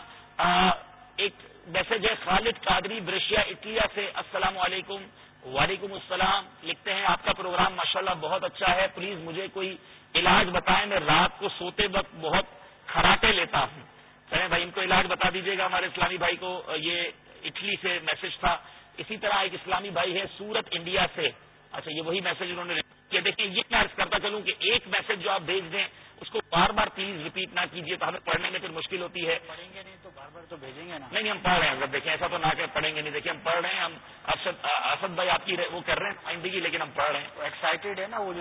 ایک میسج ہے، خالد قادری، برشیا، اٹلیا سے، السلام علیکم۔ وعلیکم السلام۔ لکھتے ہیں، آپ کا پروگرام ماشاءاللہ بہت اچھا ہے۔ پلیز مجھے کوئی علاج بتائیں، میں رات کو سوتے وقت بہت کھراٹے لیتا ہوں۔ چلے بھائی، ان کو علاج بتا دیجیے گا، ہمارے اسلامی بھائی کو یہ اٹلی سے میسج تھا۔ اسی طرح ایک اسلامی بھائی ہے، سورت انڈیا سے۔ اچھا یہ وہی میسج انہوں نے کہ دیکھیں یہ میں عرض کرتا چلوں کہ ایک میسج جو آپ بھیج دیں اس کو بار بار پلیز ریپیٹ نہ کیجیے تو ہمیں پڑھنے میں پھر مشکل ہوتی ہے۔ پڑھیں گے نہیں تو بار بار تو بھیجیں گے نا۔ نہیں ہم پڑھ رہے ہیں۔ دیکھیں ایسا تو نہ کہ پڑھیں گے نہیں۔ دیکھیں ہم پڑھ رہے ہیں ہم ارشد اسد بھائی آپ کی وہ کر رہے ہیں آئندگی لیکن ہم پڑھ رہے ہیں۔ ایکسائٹیڈ ہے نا وہ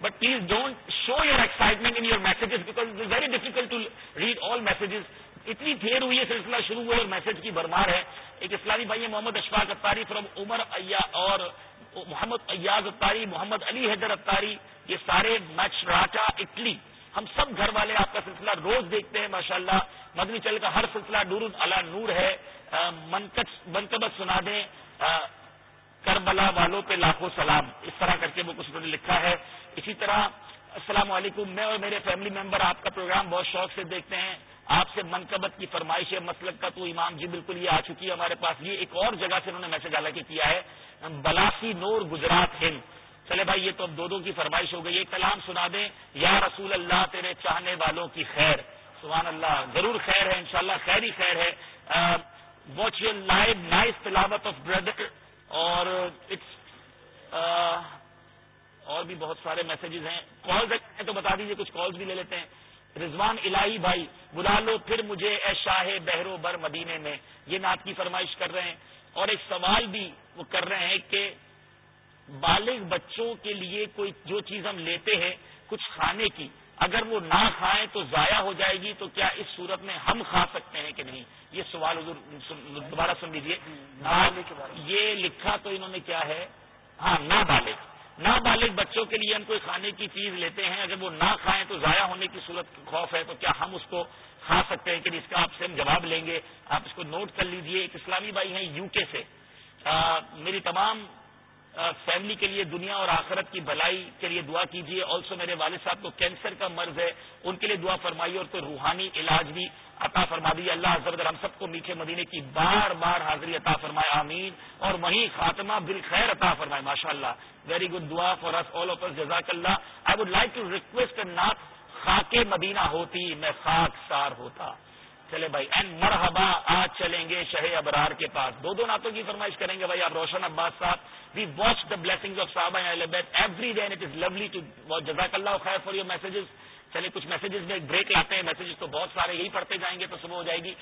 but please don't show your excitement in your messages because it very difficult to read all messages اتنی دیر ہوئی ہے سلسلہ شروع ہوئے اور میسج کی بھرمار ہے۔ ایک اسلامی بھائی محمد اشفاق اتاری فرام عمر اور محمد ایاز اتاری محمد علی حیدر اتاری یہ سارے میچ راٹا اٹلی، ہم سب گھر والے آپ کا سلسلہ روز دیکھتے ہیں، ماشاءاللہ، مدنی چل کا ہر سلسلہ نور اللہ نور ہے۔ منقبت سنا دیں۔ کربلا والوں پہ لاکھوں سلام۔ اس طرح کر کے وہ کچھ انہوں نے لکھا ہے۔ اسی طرح، السلام علیکم، میں اور میرے فیملی ممبر آپ کا پروگرام بہت شوق سے دیکھتے ہیں۔ آپ سے منقبت کی فرمائش ہے، مسلک کا تو امام جی بالکل یہ آ چکی ہے ہمارے پاس۔ یہ ایک اور جگہ سے انہوں نے میسج حالانکہ کیا ہے۔ بلاسی نور گجرات ہند۔ چلے بھائی، یہ تو اب دو دو کی فرمائش ہو گئی۔ یہ کلام سنا دیں۔ یا رسول اللہ، تیرے چاہنے والوں کی خیر۔ سبحان اللہ، ضرور خیر ہے، انشاءاللہ خیر ہی خیر ہے۔ واچ یور لائو نائس تلاوت آف بردر اور اٹس اور بھی بہت سارے میسجز ہیں۔ کالز ہیں تو بتا دیجیے کچھ کالز بھی لے لیتے ہیں۔ رضوان الہی بھائی بلا لو پھر مجھے اے شاہ بہرو بر مدینے میں۔ یہ نعت کی فرمائش کر رہے ہیں۔ اور ایک سوال بھی وہ کر رہے ہیں کہ بالغ بچوں کے لیے کوئی جو چیز ہم لیتے ہیں کچھ کھانے کی اگر وہ نہ کھائیں تو ضائع ہو جائے گی تو کیا اس صورت میں ہم کھا سکتے ہیں کہ نہیں؟ یہ سوال حضور دوبارہ سن لیجیے یہ لکھا تو انہوں نے کیا ہے؟ ہاں نابالغ نابالغ بچوں کے لیے ہم کوئی کھانے کی چیز لیتے ہیں، اگر وہ نہ کھائیں تو ضائع ہونے کی صورت خوف ہے، تو کیا ہم اس کو کھا سکتے ہیں؟ کہ اس کا آپ سے ہم جواب لیں گے۔ آپ اس کو نوٹ کر لیجیے، ایک اسلامی بھائی ہیں یو کے سے۔ میری تمام فیملی کے لیے دنیا اور آخرت کی بھلائی کے لیے دعا کیجیے آلسو میرے والد صاحب کو کینسر کا مرض ہے، ان کے لیے دعا فرمائیے اور کوئی روحانی علاج بھی عطا فرما دیے اللہ حضرت ہم سب کو میٹھے مدینے کی بار بار حاضری عطا فرمائے، آمین. اور وہیں خاتمہ بالخیر عطا فرمائے ماشاء اللہ ویری گڈ دعا فار اس آل آف جزاک اللہ I would like to request not خاک مدینہ ہوتی، میں خاک سار ہوتا. چلے بھائی۔ اینڈ مرحبا، آج چلیں گے شہ ابرار کے پاس۔ دو دو نعتوں کی فرمائش کریں گے بھائی۔ آپ روشن عباس صاحب we watch the blessing of صاحب every day it is lovely to جزاک اللہ خیر فار یور میسجز چلے، کچھ میسجز میں ایک بریک لاتے ہیں۔ میسجز تو بہت سارے، یہی پڑھتے جائیں گے تو صبح ہو جائے گی۔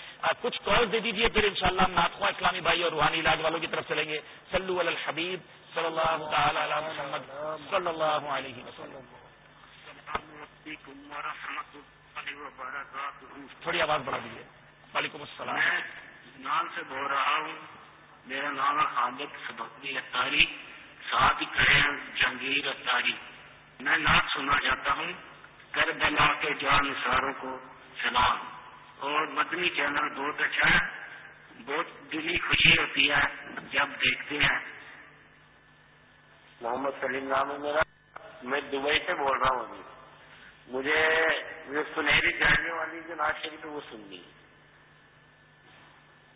کچھ کال دے دیجیے پھر انشاءاللہ شاء اللہ اسلامی بھائی اور روحانی علاج والوں کی طرف چلیں گے۔ سلو الحبیب صلی اللہ تعالی محمد صلی اللہ علیہ وسلم۔ تھوڑی آواز بڑھا دیجیے وعلیکم السلام۔ نام سے بول رہا ہوں۔ میرا نام ہے حامد سبقی اتاری ساتھ ہیں جہانگیر اتاری میں نعت سننا چاہتا ہوں۔ کر بلا کے جان نثاروں کو سلام۔ اور مدنی چینل بہت اچھا ہے۔ بہت دلی خوشی ہوتی ہے جب دیکھتے ہیں۔ محمد سلیم نام ہے میرا۔ میں دبئی سے بول رہا ہوں ابھی۔ مجھے جو سنہری جانے والی جو ناز شریف ہے وہ سننی ہے۔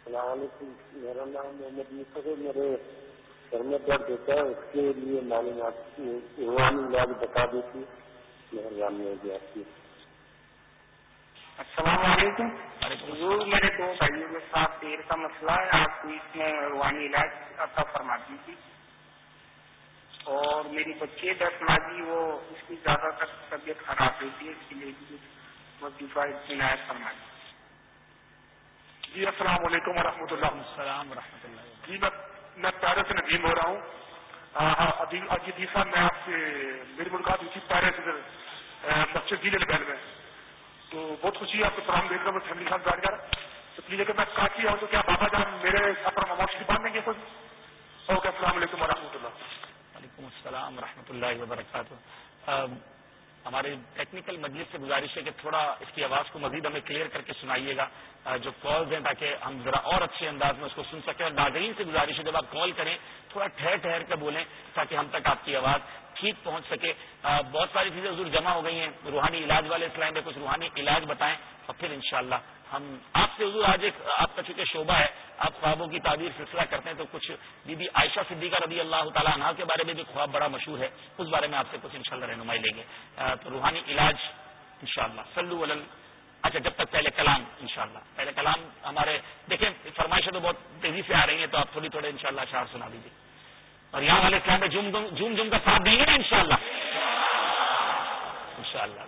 السلام علیکم۔ میرا نام محمد مصر ہے۔ میرے سر میں درد ہوتا ہے۔ اس کے لیے معلومات علاج بتا دیتی مہربانی ہوگی آپ کی السلام علیکم۔ حضور میرے دو بھائیوں کے ساتھ دیر کا مسئلہ ہے۔ آپ کو اس میں روحانی علاج عطا فرما دیجیے۔ اور میری بچی دس ماضی وہ اس کی زیادہ تر طبیعت خراب ہوتی ہے اس کے لیے وظیفہ عنایت فرما دی جی السلام علیکم ورحمۃ اللہ۔ السلام ورحمۃ اللہ۔ جی میں پیرس سے ندیم ہو رہا ہوں۔ ابھی صاحب میں آپ سے میری ملاقات ہوئی تھی پیرس مسجد ضلع لبیل میں تو بہت خوشی ہے آپ کو پرام دیکھ رہا ہوں فیملی ساتھ بیٹھ کر تو پلیز اگر میں کاٹی آؤں تو کیا بابا جان میرے اپنا مموشی باندھ دیں گے کوئی اوکے السلام علیکم و رحمۃ اللہ۔ وعلیکم السلام و رحمۃ اللہ وبرکاتہ۔ ہمارے ٹیکنیکل مجلس سے گزارش ہے کہ تھوڑا اس کی آواز کو مزید ہمیں کلیئر کر کے سنائیے گا۔ جو کالز ہیں تاکہ ہم ذرا اور اچھے انداز میں اس کو سن سکیں اور ناظرین سے گزارش ہے جب آپ کال کریں، تھوڑا ٹھہر ٹھہر کر بولیں تاکہ ہم تک آپ کی آواز ٹھیک پہنچ سکے۔ بہت ساری چیزیں حضور جمع ہو گئی ہیں، روحانی علاج والے اسلام میں کچھ روحانی علاج بتائیں اور پھر انشاءاللہ ہم آپ سے حضور آج ایک آپ کا چونکہ شعبہ ہے، آپ خوابوں کی تعبیر سلسلہ کرتے ہیں تو کچھ بی بی عائشہ صدیقہ رضی اللہ تعالیٰ عنہ کے بارے میں بھی خواب بڑا مشہور ہے، اس بارے میں آپ سے کچھ انشاءاللہ رہنمائی لیں گے۔ تو روحانی علاج، انشاءاللہ۔ شاء اللہ اچھا جب تک پہلے کلام، انشاءاللہ۔ پہلے کلام ہمارے دیکھیں، فرمائشیں تو بہت تیزی سے آ رہی ہیں، تو آپ تھوڑی تھوڑے انشاءاللہ اشعار سنا دیجیے اور یہاں والے اسلام میں جم جم جم کا ساتھ دیں گے نا انشاءاللہ انشاءاللہ۔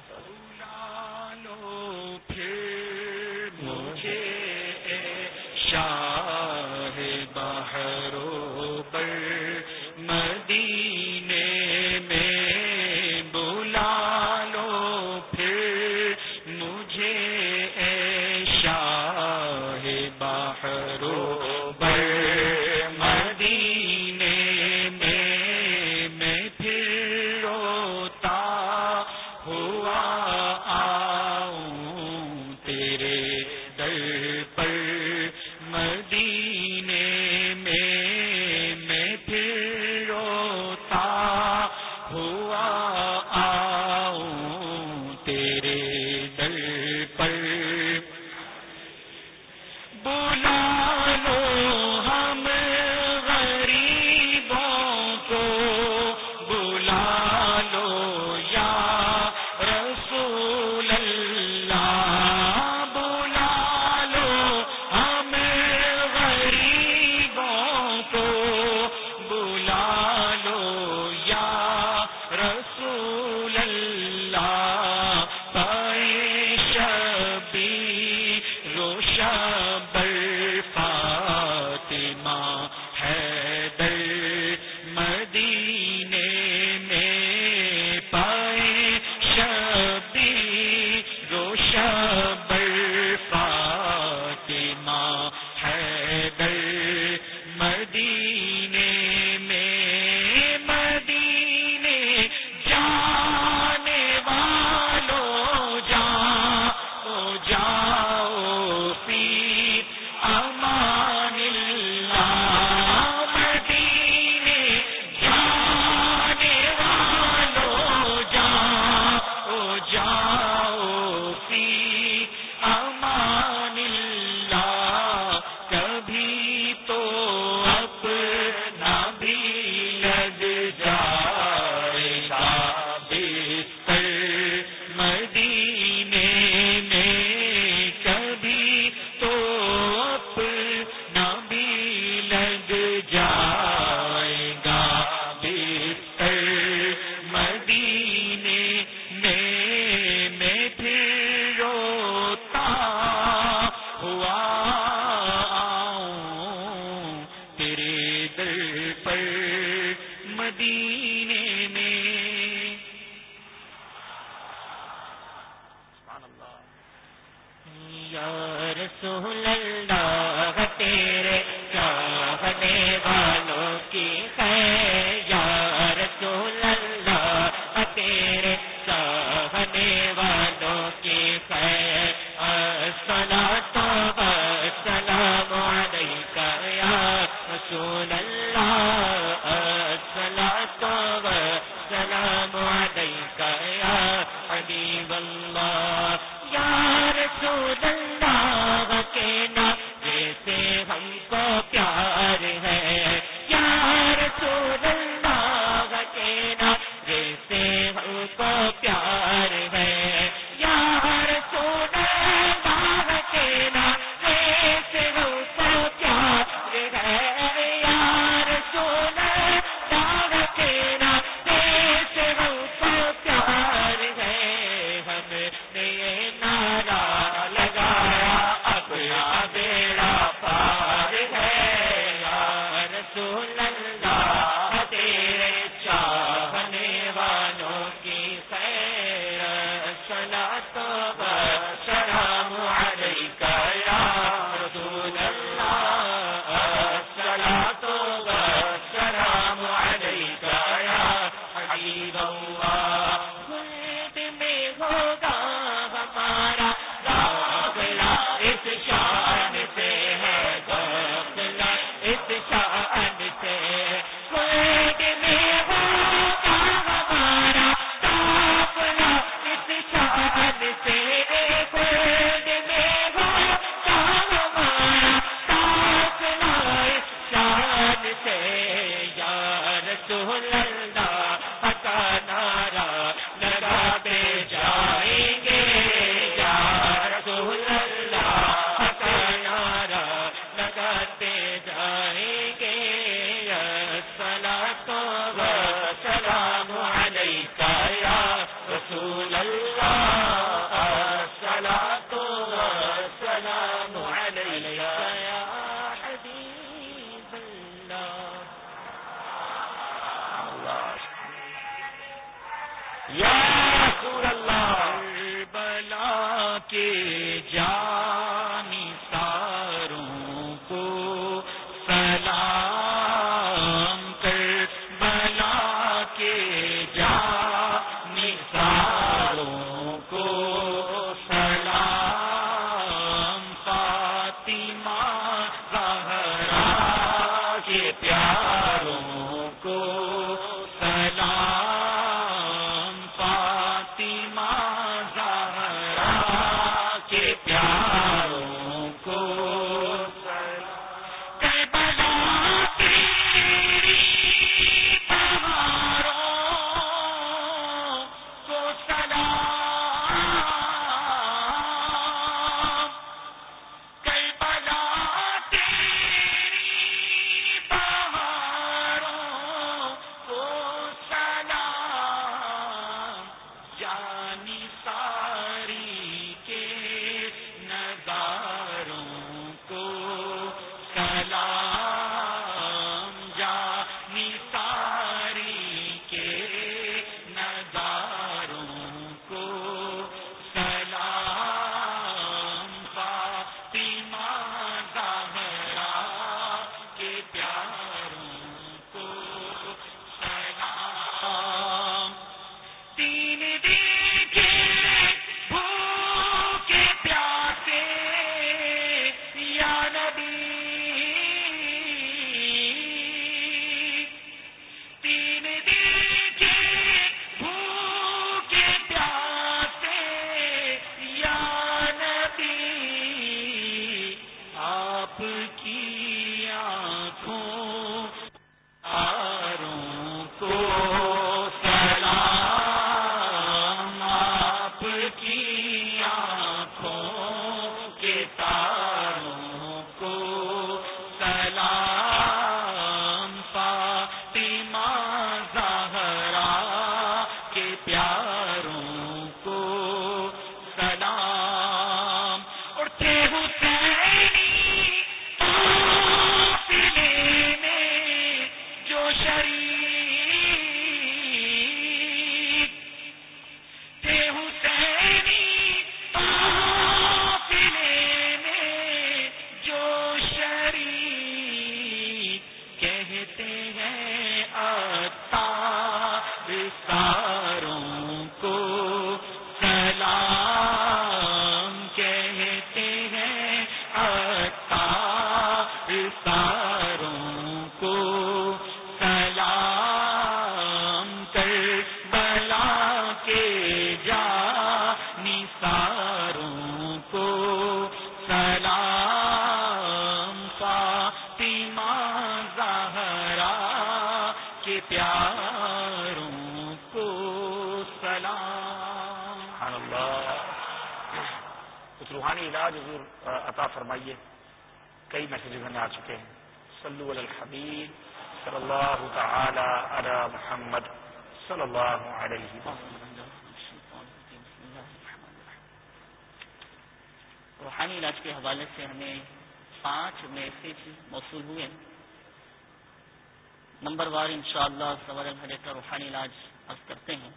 روحانی علاج عرض کرتے ہیں۔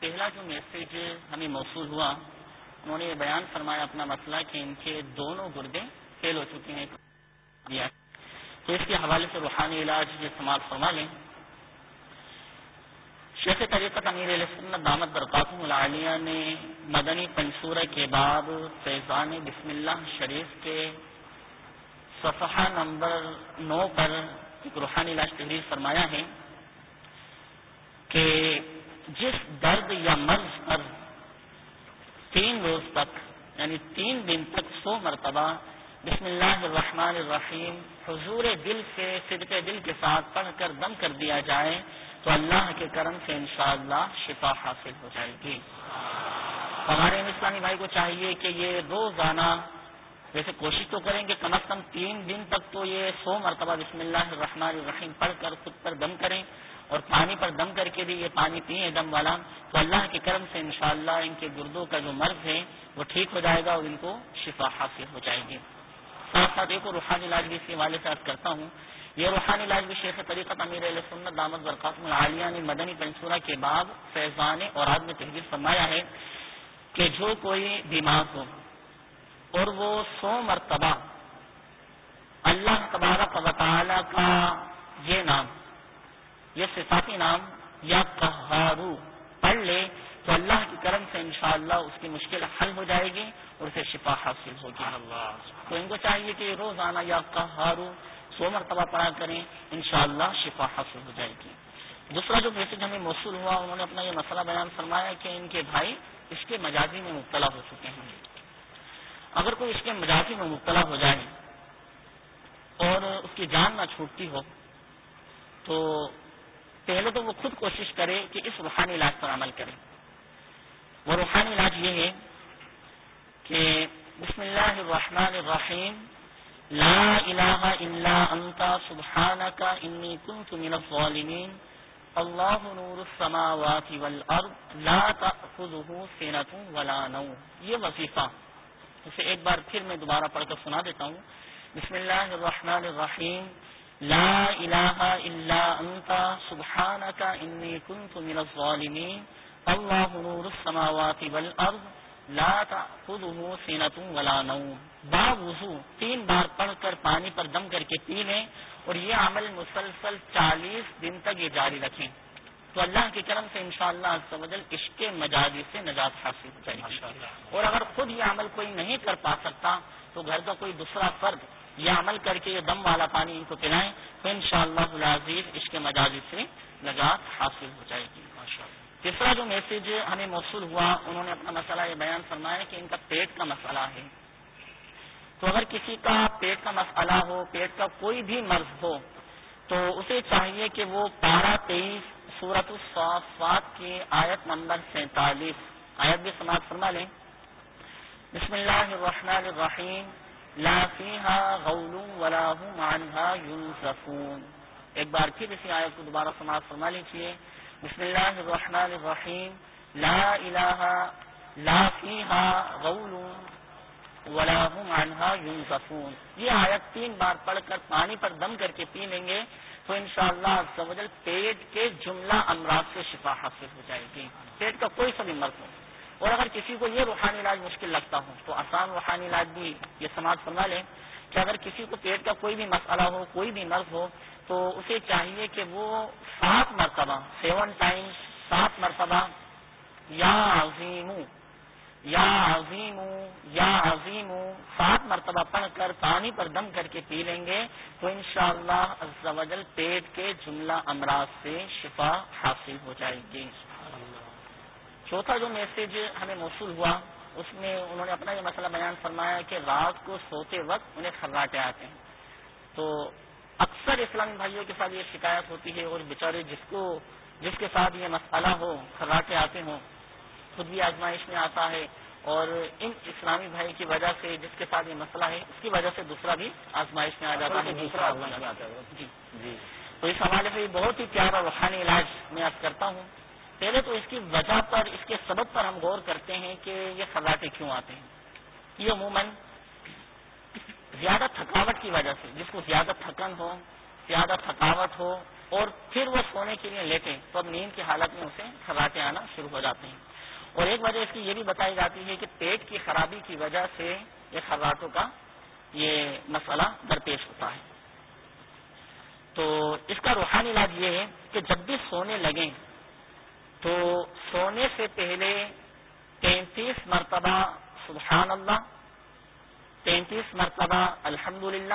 پہلا جو میسج ہمیں موصول ہوا، انہوں نے بیان فرمایا اپنا مسئلہ کہ ان کے دونوں گردے فیل ہو چکے ہیں۔ تو اس کے حوالے سے روحانی علاج یہ استعمال فرما لیں۔ شیخ طریقت امیر سنت دامت برکاتہ العالیہ نے مدنی پنصورہ کے بعد فیضان بسم اللہ شریف کے صفحہ نمبر نو پر ایک روحانی علاج تحریر فرمایا ہے۔ مرتبہ بسم اللہ الرحمن الرحیم، حضور دل سے صدق دل کے ساتھ پڑھ کر دم کر دیا جائے، تو اللہ کے کرم سے انشاءاللہ شفا حاصل ہو جائے گی۔ ہمارے اسلامی بھائی کو چاہیے کہ یہ روزانہ ویسے کوشش تو کریں کہ کم از کم تین دن تک تو یہ سو مرتبہ بسم اللہ الرحمن الرحیم پڑھ کر خود پر دم کریں، اور پانی پر دم کر کے بھی یہ پانی پئیں دم والا، تو اللہ کے کرم سے انشاءاللہ ان کے گردوں کا جو مرض ہے وہ ٹھیک ہو جائے گا اور ان کو شفا حاصل ہو جائے گی۔ ساتھ ساتھ ایک روحانی علاج بھی اس کے والے سے کرتا ہوں۔ یہ روحانی علاج بھی شیخ طریقت امیر علیہ سنت دامد برقاسم العالیہ نے مدنی پنسورہ کے بعد فیضان اور آدمی تحریر فرمایا ہے کہ جو کوئی بیمار ہو اور وہ سو مرتبہ اللہ تبارک و تعالی کا یہ نام، یہ صفاتی نام یا کہارو پڑھ لے تو اللہ کرم سے انشاءاللہ اس کی مشکل حل ہو جائے گی اور اسے شفا حاصل ہوگی۔ تو ان کو چاہیے کہ روزانہ یا کہارو سو مرتبہ پڑھا کریں انشاءاللہ شفا حاصل ہو جائے گی۔ دوسرا جو میسج ہمیں موصول ہوا انہوں نے اپنا یہ مسئلہ بیان فرمایا کہ ان کے بھائی اس کے مجازی میں مبتلا ہو چکے ہیں اگر کوئی اس کے مجازی میں مبتلا ہو جائے اور اس کی جان نہ چھوٹتی ہو تو پہلے تو وہ خود کوشش کرے کہ اس روحانی علاج پر عمل کرے۔ وہ روحانی علاج یہ ہے کہ بسم اللہ الرحمن الرحیم، لا الہ الا انت، سبحانک انی کنت من الظالمین، اللہ نور السماوات والارض، لا تأخذه سنة ولا نوم۔ یہ وظیفہ۔ اسے ایک بار پھر میں دوبارہ پڑھ کر سنا دیتا ہوں۔ بسم اللہ الرحمن الرحیم، لا الہ الا انت، سبحانک انی کنت من الظالمین اللہ نور السماوات والارض لا تأخذه سنة ولا نوم۔ با وضو۔ تین بار پڑھ کر پانی پر دم کر کے پی لیں اور یہ عمل مسلسل چالیس دن تک یہ جاری رکھیں۔ تو اللہ کے کرم سے انشاءاللہ شاء اللہ عشق مجازی سے نجات حاصل ہو جائے گی۔ اور اگر خود یہ عمل کوئی نہیں کر پا سکتا تو گھر کا کوئی دوسرا فرد یہ عمل کر کے یہ دم والا پانی ان کو پلائیں تو ان شاء اللہ عزیز عشق مجازی سے نجات حاصل ہو جائے گی۔ تیسرا جو میسج ہمیں موصول ہوا، انہوں نے اپنا مسئلہ یہ بیان فرمایا کہ ان کا پیٹ کا مسئلہ ہے۔ تو اگر کسی کا پیٹ کا مسئلہ ہو، پیٹ کا کوئی بھی مرض ہو، تو اسے چاہیے کہ وہ بارہ تیئیس سورت الصافات کی آیت نمبر سینتالیس، آیت بھی سماعت فرما لیں۔ بسم اللہ الرحمن الرحیم۔ لا فیہا غول ولا هم عنها ينزفون ایک بار پھر اسی آیت کو دوبارہ سماعت فرما لیجیے بسم اللہ الرحمن الرحیم. لا الہ لا فیہا غول ولا هم عنها ينزفون یہ آیت تین بار پڑھ کر پانی پر دم کر کے پی لیں گے تو انشاءاللہ شاء اللہ پیٹ کے جملہ امراض سے شفا حاصل ہو جائے گی. پیٹ کا کوئی سا بھی مرض ہو اور اگر کسی کو یہ روحانی علاج مشکل لگتا ہو تو آسان روحانی علاج بھی یہ سماج فرما لیں کہ اگر کسی کو پیٹ کا کوئی بھی مسئلہ ہو، کوئی بھی مرض ہو تو اسے چاہیے کہ وہ سات مرتبہ سیون ٹائم سات مرتبہ، یا عظیم یا عظیم یا عظیم، سات مرتبہ پڑھ کر پانی پر دم کر کے پی لیں گے تو انشاءاللہ شاء اللہ پیٹ کے جملہ امراض سے شفا حاصل ہو جائے گی۔ چوتھا جو میسج ہمیں موصول ہوا، اس میں انہوں نے اپنا یہ مسئلہ بیان فرمایا کہ رات کو سوتے وقت انہیں خراٹے آتے ہیں۔ تو اکثر اسلامی بھائیوں کے ساتھ یہ شکایت ہوتی ہے اور بیچارے جس کو جس کے ساتھ یہ مسئلہ ہو خراٹے آتے ہوں خود بھی آزمائش میں آتا ہے اور ان اسلامی بھائی کی وجہ سے جس کے ساتھ یہ مسئلہ ہے اس کی وجہ سے دوسرا بھی آزمائش میں آ جاتا ہے دوسرا جی۔ جی۔ تو اس حوالے سے بہت ہی پیارا روحانی علاج میں آپ کرتا ہوں۔ پہلے تو اس کی وجہ پر اس کے سبب پر ہم غور کرتے ہیں کہ یہ خراٹے کیوں آتے ہیں۔ یہ عموماً زیادہ تھکاوٹ کی وجہ سے، جس کو زیادہ تھکن ہو، زیادہ تھکاوٹ ہو، اور پھر وہ سونے کے لیے لیٹے، تو اب نیند کی حالت میں اسے خراٹے آنا شروع ہو جاتے ہیں۔ اور ایک وجہ اس کی یہ بھی بتائی جاتی ہے کہ پیٹ کی خرابی کی وجہ سے یہ خراٹوں کا یہ مسئلہ درپیش ہوتا ہے۔ تو اس کا روحانی علاج یہ ہے کہ جب بھی سونے لگیں، تو سونے سے پہلے تینتیس مرتبہ سبحان اللہ تینتیس مرتبہ الحمد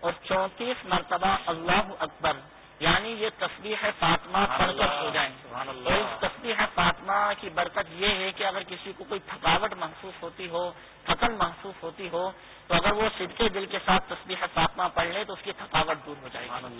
اور چونتیس مرتبہ اللہ اکبر یعنی یہ تصویر فاطمہ پڑھ کر ہو جائیں اور اس تصویر فاطمہ کی برکت یہ ہے کہ اگر کسی کو کوئی تھکاوٹ محسوس ہوتی ہو تھکن محسوس ہوتی ہو تو اگر وہ صدقے دل کے ساتھ تصویر فاطمہ پڑھ لے تو اس کی تھکاوٹ دور ہو جائے گی۔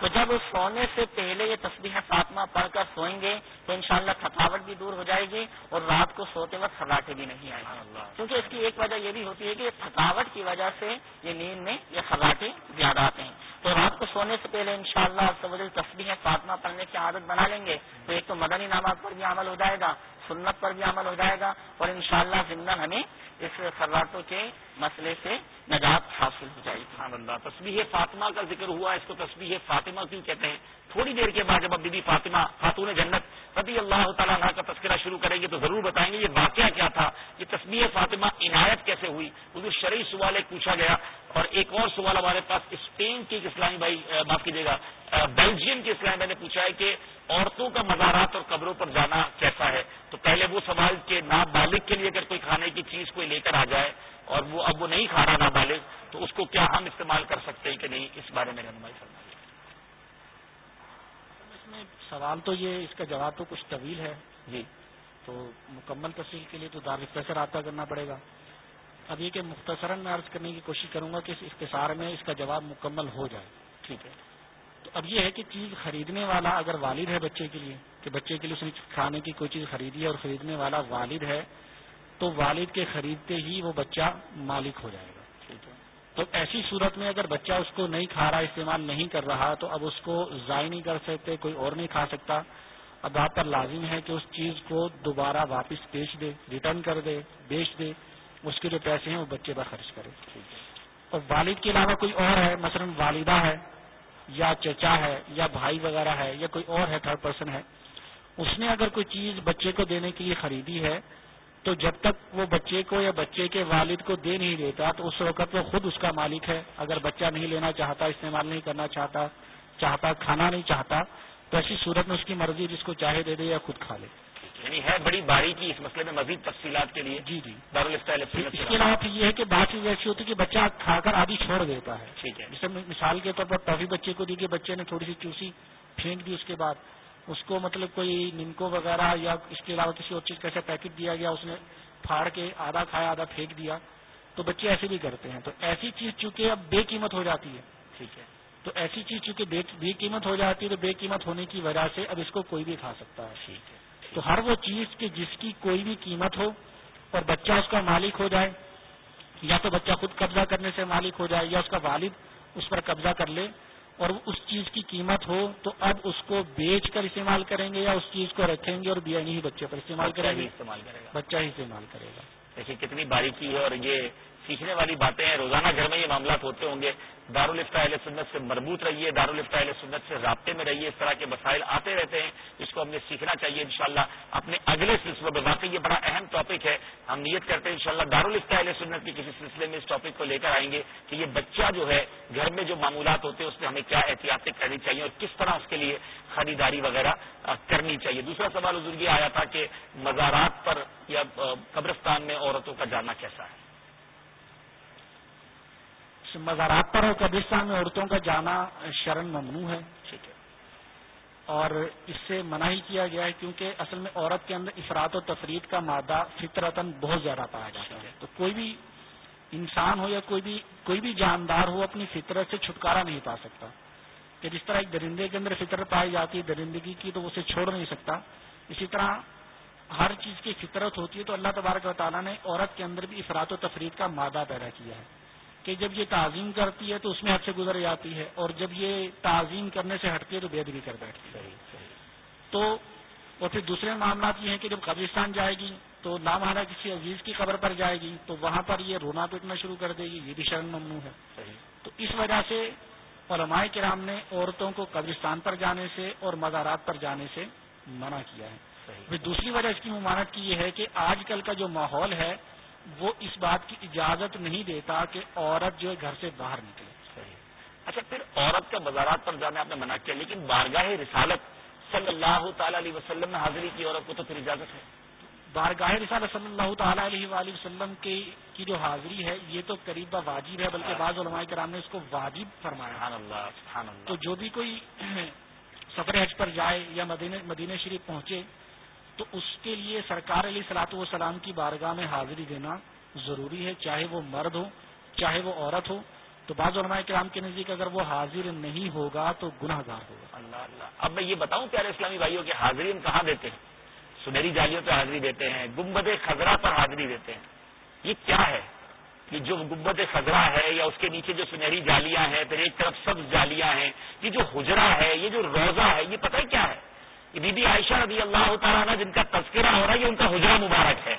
تو جب سونے سے پہلے یہ تصویر فاطمہ پڑھ کر سوئیں گے تو انشاءاللہ تھکاوٹ بھی دور ہو جائے گی اور رات کو سوتے وقت خراٹے بھی نہیں آئے گی۔ کیونکہ اس کی ایک وجہ یہ بھی ہوتی ہے کہ تھکاوٹ کی وجہ سے یہ نیند میں یہ خراٹے زیادہ آتے ہیں۔ تو رات کو سونے سے پہلے انشاءاللہ شاء اللہ تصویر فاطمہ پڑھنے کی عادت بنا لیں گے تو ایک تو مدنی نماز پر بھی عمل ہو جائے گا سنت پر بھی عمل ہو جائے گا اور انشاءاللہ شاء ہمیں اس خراٹوں کے مسئلے سے نجات حاصل ہو جائے گی اللہ۔ تصویر فاطمہ کا ذکر ہوا، اس کو تصویر فاطمہ کیوں کہتے ہیں؟ تھوڑی دیر کے بعد جب اب بی فاطمہ، خاتون جنت رضی اللہ تعالیٰ عنہ کا تذکرہ شروع کریں گے تو ضرور بتائیں گے یہ واقعہ کیا تھا؟ یہ تصویر فاطمہ عنایت کیسے ہوئی؟ حضور شرعی سوال ایک پوچھا گیا اور ایک اور سوال ہمارے پاس اسپین کی اسلامی بھائی معاف کیجیے گا بیلجیم کی اسلامی بھائی نے پوچھا ہے کہ عورتوں کا مزارات اور قبروں پر جانا کیسا ہے؟ تو پہلے وہ سوال کہ نابالغ کے لیے اگر کوئی کھانے کی چیز کوئی لے کر آ جائے اور وہ اب وہ نہیں کھا رہا نابالغ تو اس کو کیا ہم استعمال کر سکتے ہیں کہ نہیں؟ اس بارے میں رہنمائی اس میں سوال تو یہ اس کا جواب تو کچھ طویل ہے۔ جی۔ تو مکمل تفصیل کے لیے تو دار سے رابطہ کرنا پڑے گا۔ اب یہ کہ مختصراً میں عرض کرنے کی کوشش کروں گا کہ اس اختصار میں اس کا جواب مکمل ہو جائے۔ ٹھیک ہے۔ تو اب یہ ہے کہ چیز خریدنے والا اگر والد ہے بچے کے لیے کہ بچے کے لیے اس نے کھانے کی کوئی چیز خریدی ہے اور خریدنے والا والد ہے تو والد کے خریدتے ہی وہ بچہ مالک ہو جائے گا۔ تو ایسی صورت میں اگر بچہ اس کو نہیں کھا رہا استعمال نہیں کر رہا تو اب اس کو ضائع نہیں کر سکتے کوئی اور نہیں کھا سکتا۔ اب آپ پر لازم ہے کہ اس چیز کو دوبارہ واپس بیچ دے ریٹرن کر دے بیچ دے۔ اس کے جو پیسے ہیں وہ بچے پر خرچ کرے۔ اور والد کے علاوہ کوئی اور ہے مثلا والدہ ہے یا چچا ہے یا بھائی وغیرہ ہے یا کوئی اور ہے تھرڈ پرسن ہے اس نے اگر کوئی چیز بچے کو دینے کے لیے خریدی ہے تو جب تک وہ بچے کو یا بچے کے والد کو دے نہیں دیتا تو اس وقت وہ خود اس کا مالک ہے۔ اگر بچہ نہیں لینا چاہتا استعمال نہیں کرنا چاہتا چاہتا کھانا نہیں چاہتا تو ایسی صورت میں اس کی مرضی جس کو چاہے دے دے یا خود کھا لے۔ یعنی ہے بڑی باریکی اس مسئلے میں مزید تفصیلات کے لیے۔ جی جی۔ اس کے علاوہ یہ ہے کہ بات چیز ایسی ہوتی ہے کہ بچہ کھا کر آدھی چھوڑ دیتا ہے۔ ٹھیک ہے۔ جیسے مثال کے طور پر ٹافی بچے کو دی کہ بچے نے تھوڑی سی چوسی پھینک دی اس کے بعد۔ اس کو مطلب کوئی نمکو وغیرہ یا اس کے علاوہ کسی اور چیز کا ایسا پیکٹ دیا گیا اس نے پھاڑ کے آدھا کھایا آدھا پھینک دیا تو بچے ایسے بھی کرتے ہیں۔ تو ایسی چیز چونکہ اب بے قیمت ہو جاتی ہے ٹھیک ہے۔ تو ایسی چیز چونکہ بے قیمت ہو جاتی ہے تو بے قیمت ہونے کی وجہ سے اب اس کو کوئی بھی کھا سکتا ہے۔ ٹھیک ہے۔ تو ہر وہ چیز کہ جس کی کوئی بھی قیمت ہو اور بچہ اس کا مالک ہو جائے یا تو بچہ خود قبضہ کرنے سے مالک ہو جائے یا اس کا والد اس پر قبضہ کر لے اور اس چیز کی قیمت ہو تو اب اس کو بیچ کر استعمال کریں گے یا اس چیز کو رکھیں گے اور بیا نہیں بچے پر استعمال کریں گے؟ استعمال کرے گا۔ بچہ ہی استعمال کرے گا۔ دیکھیے کتنی باریکی ہے اور یہ سیکھنے والی باتیں ہیں۔ روزانہ گھر میں یہ معاملات ہوتے ہوں گے۔ دارالفتا اہل سنت سے مربوط رہیے دارالفتا اہل سنت سے رابطے میں رہیے، اس طرح کے مسائل آتے رہتے ہیں۔ اس کو ہم نے سیکھنا چاہیے انشاءاللہ۔ اپنے اگلے سلسلوں میں واقعی یہ بڑا اہم ٹاپک ہے۔ ہم نیت کرتے ہیں انشاءاللہ شاء دارالفتا اہل سنت کے کسی سلسلے میں اس ٹاپک کو لے کر آئیں گے کہ یہ بچہ جو ہے، گھر میں جو معمولات ہوتے ہیں، اس میں ہمیں کیا احتیاطیں کرنی چاہیے اور کس طرح اس کے لیے خریداری وغیرہ کرنی چاہیے۔ دوسرا سوال حضور یہ آیا تھا کہ مزارات پر یا قبرستان میں عورتوں کا جانا کیسا ہے؟ مزارات پر اور قبرستان میں عورتوں کا جانا شرن ممنوع ہے۔ ٹھیک ہے۔ اور اس سے منع ہی کیا گیا ہے کیونکہ اصل میں عورت کے اندر افراد و تفرید کا مادہ فطرتن بہت زیادہ پایا جاتا ہے۔ تو کوئی بھی انسان ہو یا کوئی بھی کوئی بھی جاندار ہو اپنی فطرت سے چھٹکارا نہیں پا سکتا۔ کہ جس طرح ایک درندے کے اندر فطرت پائی جاتی ہے درندگی کی تو اسے چھوڑ نہیں سکتا۔ اسی طرح ہر چیز کی فطرت ہوتی ہے تو اللہ تبارک و تعالیٰ نے عورت کے اندر بھی افراد و تفرید کا مادہ پیدا کیا ہے۔ کہ جب یہ تعظیم کرتی ہے تو اس میں حد سے گزر جاتی ہے اور جب یہ تعظیم کرنے سے ہٹتی ہے تو بے بھی کر بیٹھتی ہے۔ تو اور پھر دوسرے معاملات یہ ہیں کہ جب قبرستان جائے گی تو نامہارا کسی عزیز کی قبر پر جائے گی تو وہاں پر یہ رونا پیٹنا شروع کر دے گی یہ بھی شرم ممنوع ہے۔ تو اس وجہ سے علماء کرام نے عورتوں کو قبرستان پر جانے سے اور مزارات پر جانے سے منع کیا ہے۔ پھر دوسری وجہ اس کی ممانت کی یہ ہے کہ آج کل کا جو ماحول ہے وہ اس بات کی اجازت نہیں دیتا کہ عورت جو ہے گھر سے باہر نکلے۔ اچھا پھر عورت کا بازارات پر جانا آپ نے منع کیا لیکن بارگاہ رسالت صلی اللہ تعالی علیہ وسلم میں حاضری کی عورت کو تو پھر اجازت ہے۔ بارگاہ رسالہ صلی اللہ تعالیٰ علیہ وآلہ وسلم کی کی جو حاضری ہے یہ تو قریب واجب ہے بلکہ بعض علماء کرام نے اس کو واجب فرمایا۔ سبحان اللہ سبحان اللہ۔ تو جو بھی کوئی سفر حج پر جائے یا مدینہ شریف پہنچے تو اس کے لیے سرکار علیہ سلاط وسلام کی بارگاہ میں حاضری دینا ضروری ہے، چاہے وہ مرد ہو، چاہے وہ عورت ہو۔ تو بعض علماء کرام کے نزدیک اگر وہ حاضر نہیں ہوگا تو گناہ گار ہوگا۔ اللہ اللہ۔ اب میں یہ بتاؤں پیارے اسلامی بھائیوں کہ حاضری ہم کہاں دیتے ہیں؟ سنہری جالیوں پہ حاضری دیتے ہیں گمبد خزرہ پر حاضری دیتے ہیں۔ یہ کیا ہے؟ یہ جو گمبد خزرہ ہے یا اس کے نیچے جو سنہری جالیاں ہیں، پھر ایک طرف سبز جالیاں ہیں، یہ جو حجرا ہے، یہ جو روزہ ہے، یہ پتہ کیا ہے؟ بی بی عائشہ رضی اللہ تعالیٰ جن کا تذکرہ ہو رہا ہے، یہ ان کا حجرا مبارک ہے۔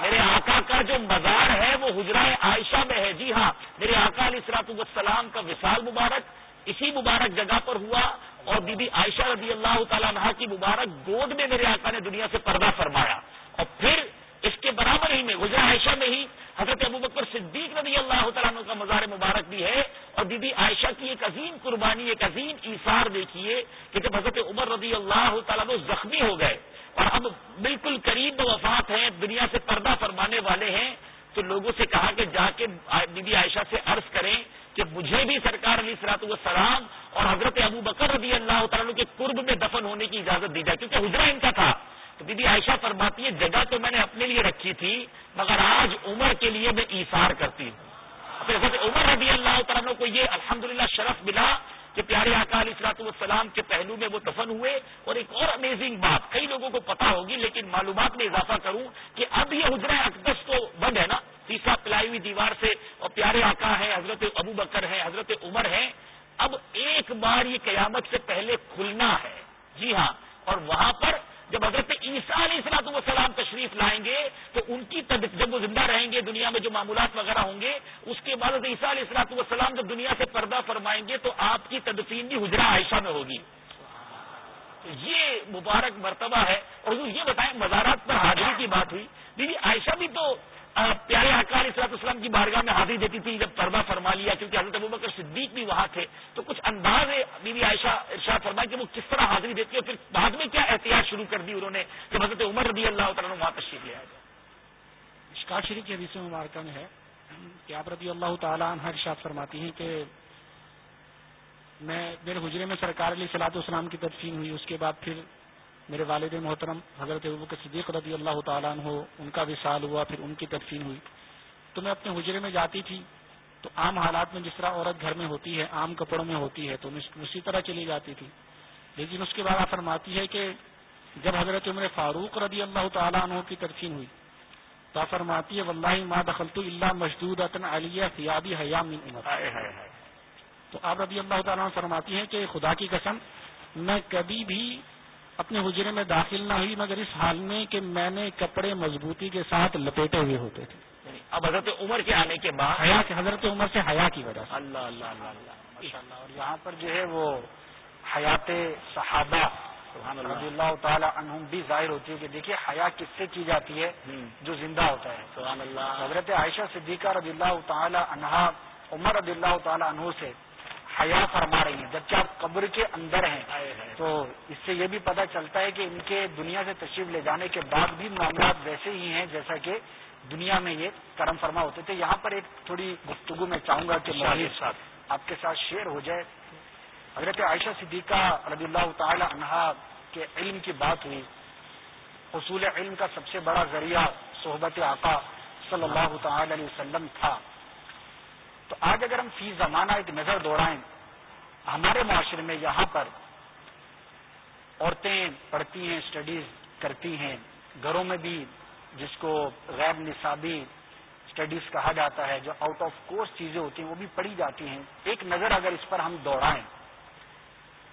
میرے آقا کا جو مزار ہے، وہ حجرا عائشہ میں ہے۔ جی ہاں میرے آقا علیہ اصلاط السلام کا وصال مبارک اسی مبارک جگہ پر ہوا اور بی بی عائشہ رضی اللہ تعالیٰ عنہ کی مبارک گود میں میرے آقا نے دنیا سے پردہ فرمایا۔ اور پھر اس کے برابر ہی میں گجرا عائشہ میں ہی حضرت ابو بکر صدیق رضی اللہ تعالیٰ عنہ کا مزار مبارک بھی ہے اور بی بی عائشہ کی ایک عظیم قربانی، ایک عظیم ایثار دیکھیے کہ جب حضرت عمر رضی اللہ تعالیٰ زخمی ہو گئے اور اب بالکل قریب وفات ہیں دنیا سے پردہ فرمانے والے ہیں، تو لوگوں سے کہا کہ جا کے بی بی عائشہ سے عرض کریں کہ مجھے بھی سرکار علی سرات السلام اور حضرت ابو بکر رضی اللہ تعالیٰ کے قرب میں دفن ہونے کی اجازت دی جائے، کیونکہ حجرا ان کا تھا۔ تو بی بی عائشہ فرماتی ہے جگہ تو میں نے اپنے لیے رکھی تھی، مگر آج عمر کے لیے میں ایسار کرتی ہوں۔ حضرت عمر رضی اللہ تعالیٰ کو یہ الحمدللہ شرف ملا کہ پیارے آقا علیہ اصلاط والسلام کے پہلو میں وہ دفن ہوئے۔ اور ایک اور امیزنگ بات، کئی لوگوں کو پتا ہوگی، لیکن معلومات میں اضافہ کروں کہ اب یہ حجرہ اقدس تو بند ہے نا۔ تیسرا پلائی ہوئی دیوار سے اور پیارے آقا ہے حضرت ابو بکر ہے حضرت عمر ہے اب ایک بار یہ قیامت سے پہلے کھلنا ہے۔ جی ہاں اور وہاں پر جب حضرت عیسیٰ علیہ السلاط والسلام تشریف لائیں گے، تو ان کی جب وہ زندہ رہیں گے، دنیا میں جو معمولات وغیرہ ہوں گے، اس کے بعد حضرت عیسیٰ علیہ السلاط والسلام جب دنیا سے پردہ فرمائیں گے، تو آپ کی تدفین بھی حجرہ عائشہ میں ہوگی۔ یہ مبارک مرتبہ ہے۔ اور یہ بتائیں، مزارات پر حاضری کی بات ہوئی۔ دیدی، عائشہ بھی تو پیارے علیہ صلاح اسلام کی بارگاہ میں حاضری دیتی تھی، جب پردہ فرما لیا، کیونکہ حضرت ابو بکر صدیق بھی وہاں تھے، تو کچھ انداز ہے بی عائشہ ارشاد فرمایا کہ وہ کس طرح حاضری دیتی ہے پھر بعد میں کیا احتیاط شروع کر دی انہوں نے کہ حضرت عمر رضی اللہ تعالیٰ وہاں تشریف لیا اشکار شریف کی حدیث مبارکہ میں ہے کہ آپ رضی اللہ تعالیٰ عنہ ارشاد فرماتی ہیں کہ میں میرے حجرے میں سرکار علیہ صلاح اسلام کی تدفین ہوئی، اس کے بعد پھر میرے والد محترم حضرت کے صدیق رضی اللہ تعالیٰ عنہ ان کا سال ہوا پھر ان کی تدفین ہوئی۔ تو میں اپنے حجرے میں جاتی تھی تو عام حالات میں جس طرح عورت گھر میں ہوتی ہے عام کپڑوں میں ہوتی ہے تو اسی طرح چلی جاتی تھی۔ لیکن اس کے بعد آپ فرماتی ہے کہ جب حضرت عمر فاروق رضی اللہ تعالیٰ عنہ کی تدفین ہوئی تو فرماتی ہے واللہ ما دخلت اللہ مشدود علیہ فیابی حیام تو آپ رضی اللہ تعالیٰ فرماتی ہیں کہ خدا کی قسم میں کبھی بھی اپنے حجرے میں داخل نہ ہوئی مگر اس حال میں کہ میں نے کپڑے مضبوطی کے ساتھ لپیٹے ہوئے ہوتے تھے۔ یعنی اب حضرت عمر کے آنے کے بعد؟ حیا حضرت عمر سے حیا کی وجہ سے۔ اللہ اللہ اللہ اللہ اور یہاں پر جو ہے وہ حیات صحابہ رضی اللہ تعالیٰ عنہم بھی ظاہر ہوتی ہے کہ دیکھیے حیا کس سے کی جاتی ہے جو زندہ ہوتا ہے۔ سبحان اللہ۔ حضرت عائشہ صدیقہ رضی اللہ تعالیٰ عنہا عمر رضی اللہ تعالیٰ عنہ سے حیا فرما رہی ہیں۔ جبکہ آپ قبر کے اندر ہیں تو اس سے یہ بھی پتہ چلتا ہے کہ ان کے دنیا سے تشریف لے جانے کے بعد بھی معاملات ویسے ہی ہیں جیسا کہ دنیا میں یہ کرم فرما ہوتے تھے۔ یہاں پر ایک تھوڑی گفتگو میں چاہوں گا کہ آپ کے ساتھ شیئر ہو جائے۔ حضرت عائشہ صدیقہ رضی اللہ تعالی عنہا کے علم کی بات ہوئی۔ حصول علم کا سب سے بڑا ذریعہ صحبت آقا صلی اللہ تعالی علیہ وسلم تھا۔ تو آج اگر ہم فی زمانہ ایک نظر دوڑائیں، ہمارے معاشرے میں یہاں پر عورتیں پڑھتی ہیں اسٹڈیز کرتی ہیں، گھروں میں بھی جس کو غیر نصابی اسٹڈیز کہا جاتا ہے، جو آؤٹ آف کورس چیزیں ہوتی ہیں، وہ بھی پڑھی جاتی ہیں۔ ایک نظر اگر اس پر ہم دوڑائیں،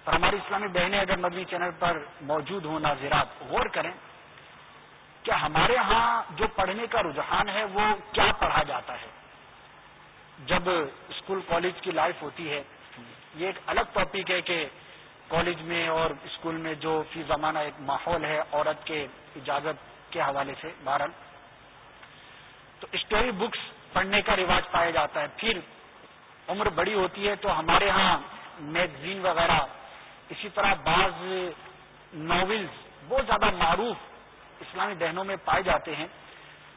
اور ہماری اسلامی بہنیں اگر مدنی چینل پر موجود ہوں، ناظرات، غور کریں کہ ہمارے ہاں جو پڑھنے کا رجحان ہے، وہ کیا پڑھا جاتا ہے؟ جب اسکول کالج کی لائف ہوتی ہے، یہ ایک الگ ٹاپک ہے کہ کالج میں اور اسکول میں جو فی زمانہ ایک ماحول ہے، عورت کے اجازت کے حوالے سے بہرحال۔ تو اسٹوری بکس پڑھنے کا رواج پایا جاتا ہے۔ پھر عمر بڑی ہوتی ہے تو ہمارے ہاں میگزین وغیرہ، اسی طرح بعض ناولز بہت زیادہ معروف اسلامی بہنوں میں پائے جاتے ہیں۔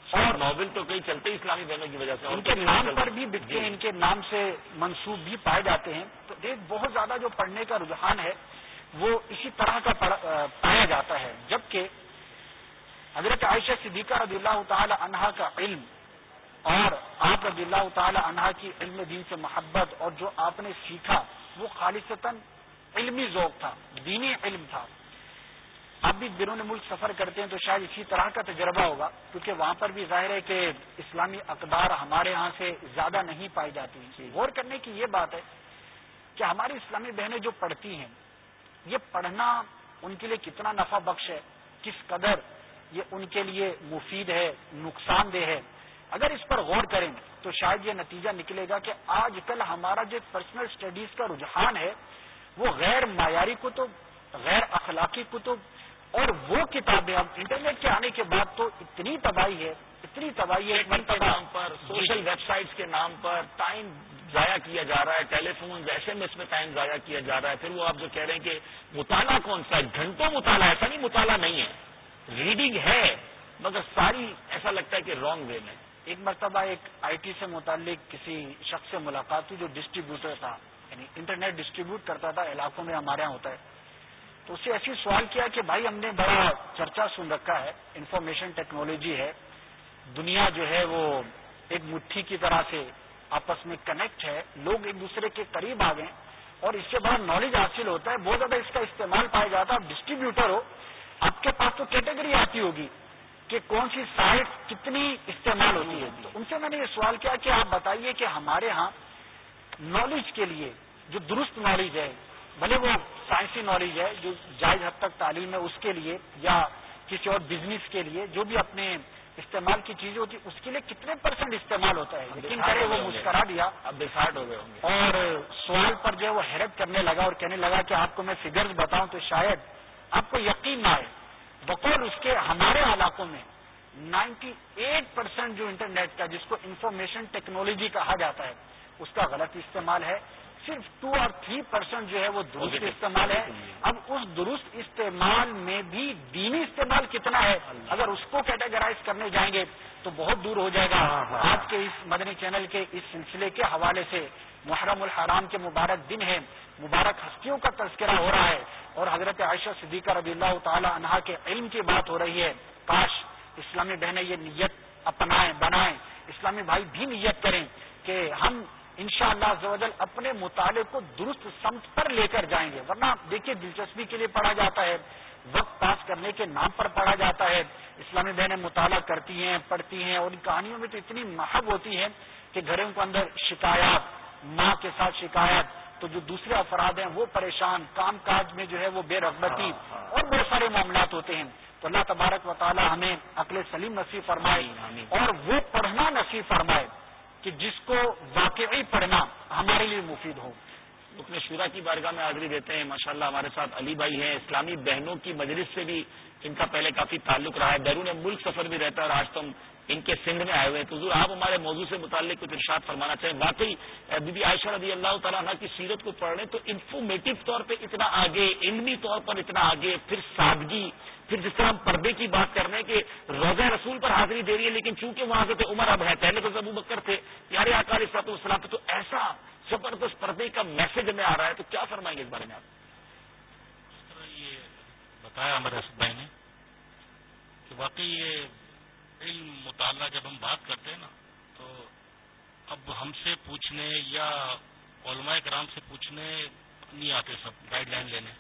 اور ناول تو کئی چلتے اسلامی بہنوں کی وجہ سے ان کے نام پر بھی بکتے ہیں ان کے نام سے منسوب بھی پائے جاتے ہیں۔ تو ایک بہت زیادہ جو پڑھنے کا رجحان ہے وہ اسی طرح کا پایا جاتا ہے۔ جبکہ حضرت عائشہ صدیقہ رضی اللہ تعالی عنہا کا علم اور آپ رضی اللہ تعالی عنہا کی علم دین سے محبت اور جو آپ نے سیکھا وہ خالصتاً علمی ذوق تھا دینی علم تھا۔ آپ بھی بیرون ملک سفر کرتے ہیں تو شاید اسی طرح کا تجربہ ہوگا کیونکہ وہاں پر بھی ظاہر ہے کہ اسلامی اقدار ہمارے ہاں سے زیادہ نہیں پائی جاتی جی۔ غور کرنے کی یہ بات ہے کہ ہماری اسلامی بہنیں جو پڑھتی ہیں یہ پڑھنا ان کے لیے کتنا نفع بخش ہے کس قدر یہ ان کے لیے مفید ہے نقصان دہ ہے اگر اس پر غور کریں تو شاید یہ نتیجہ نکلے گا کہ آج کل ہمارا جو پرسنل اسٹڈیز کا رجحان ہے وہ غیر معیاری کتب غیر اخلاقی کتب اور وہ کتابیں اب انٹرنیٹ کے آنے کے بعد تو اتنی تباہی ہے اتنی تباہی ہے کے نام پر سوشل ویب سائٹس کے نام پر ٹائم ضائع کیا جا رہا ہے ٹیلی فون ایسے میں اس میں ٹائم ضائع کیا جا رہا ہے۔ پھر وہ آپ جو کہہ رہے ہیں کہ مطالعہ کون سا ہے؟ گھنٹوں مطالعہ ایسا نہیں مطالعہ نہیں ہے۔ ریڈنگ ہے مگر ساری ایسا لگتا ہے کہ رانگ وے میں۔ ایک مرتبہ ایک آئی ٹی سے متعلق کسی شخص سے ملاقات ہوئی جو ڈسٹریبیوٹر تھا یعنی انٹرنیٹ ڈسٹریبیوٹ کرتا تھا علاقوں میں ہمارے یہاں ہوتا ہے۔ تو اس سے ایسی سوال کیا کہ بھائی ہم نے بڑا چرچا سن رکھا ہے انفارمیشن ٹیکنالوجی ہے، دنیا جو ہے وہ ایک مٹھی کی طرح سے آپس میں کنیکٹ ہے، لوگ ایک دوسرے کے قریب آ گئے اور اس سے بڑا نالج حاصل ہوتا ہے، بہت زیادہ اس کا استعمال پایا جاتا ہے آپ ڈسٹریبیوٹر ہو، آپ کے پاس تو کیٹیگری آتی ہوگی کہ کون سی سائٹ کتنی استعمال ہوتی ہے۔ تو ان سے میں نے یہ سوال کیا کہ آپ بتائیے کہ ہمارے ہاں نالج کے لیے جو درست نالج ہے بھلے وہ سائنسی نالج ہے جو جائز حد تک تعلیم ہے اس کے لیے یا کسی اور بزنس کے لیے جو بھی اپنے استعمال کی چیزیں ہوتی اس کے لیے کتنے پرسنٹ استعمال ہوتا ہے؟ لیکن کرے وہ مسکرا دیا۔ اب ہو گئے اور سوال پر جو ہے وہ حیرت کرنے لگا اور کہنے لگا کہ آپ کو میں فگرز بتاؤں تو شاید آپ کو یقین نہ آئے۔ بقول اس کے ہمارے علاقوں میں نائنٹی ایٹ پرسینٹ جو انٹرنیٹ کا جس کو انفارمیشن ٹیکنالوجی کہا جاتا ہے اس کا غلط استعمال ہے۔ صرف ٹو اور تھری پرسینٹ جو ہے وہ درست استعمال ہے۔ اب اس درست استعمال میں بھی دینی استعمال کتنا ہے؟ اگر اس کو کیٹیگرائز کرنے جائیں گے تو بہت دور ہو جائے گا۔ ہاں، ہاں۔ آج کے اس مدنی چینل کے اس سلسلے کے حوالے سے محرم الحرام کے مبارک دن ہے مبارک ہستیوں کا تذکرہ ہو رہا ہے۔ اور حضرت عائشہ صدیقہ رضی اللہ تعالی عنہا کے علم کی بات ہو رہی ہے۔ کاش اسلامی بہنیں یہ نیت اپنائیں بنائیں۔ اسلامی بھائی بھی نیت کریں کہ ہم ان شاء اللہ اپنے مطالعے کو درست سمت پر لے کر جائیں گے۔ ورنہ دیکھیے دلچسپی کے لیے پڑھا جاتا ہے وقت پاس کرنے کے نام پر پڑھا جاتا ہے۔ اسلامی بہنیں مطالعہ کرتی ہیں پڑھتی ہیں اور ان کہانیوں میں تو اتنی محب ہوتی ہے کہ گھروں کے اندر شکایات ماں کے ساتھ شکایت تو جو دوسرے افراد ہیں وہ پریشان کام کاج میں جو ہے وہ بے رغبتی ہاں، ہاں۔ اور بہت سارے معاملات ہوتے ہیں۔ تو اللہ تبارک و تعالی ہمیں عقل سلیم نصیب فرمائے اور وہ پڑھنا نصیب فرمائے۔ کہ جس کو واقعی پڑھنا ہمارے لیے مفید ہو۔ رکن شورا کی بارگاہ میں حاضری دیتے ہیں۔ ماشاءاللہ ہمارے ساتھ علی بھائی ہیں۔ اسلامی بہنوں کی مجلس سے بھی ان کا پہلے کافی تعلق رہا ہے۔ بیرون ملک سفر بھی رہتا ہے اور آج تم ان کے سندھ میں آئے ہوئے ہیں۔ تو آپ ہمارے موضوع سے متعلق کچھ ارشاد فرمانا چاہیں۔ باقی بی بی عائشہ رضی اللہ تعالیٰ عنہ کی سیرت کو پڑھ رہے تو انفارمیٹو طور پہ اتنا آگے، علمی طور پر اتنا آگے، پھر سادگی پھر جس طرح ہم پردے کی بات کر رہے ہیں کہ روزہ رسول پر حاضری دے رہی ہے، لیکن چونکہ وہاں سے عمر اب ہے، پہلے تو ابو بکر تھے، پیارے آکار سات السلام پہ تو ایسا زبردست پردے کا میسج میں آ رہا ہے، تو کیا فرمائیں گے اس بارے میں آپ؟ یہ بتایا ہمارے بھائی نے کہ واقعی یہ علم مطالعہ جب ہم بات کرتے ہیں نا، تو اب ہم سے پوچھنے یا علماء کرام سے پوچھنے نہیں آتے سب گائیڈ لائن لینے۔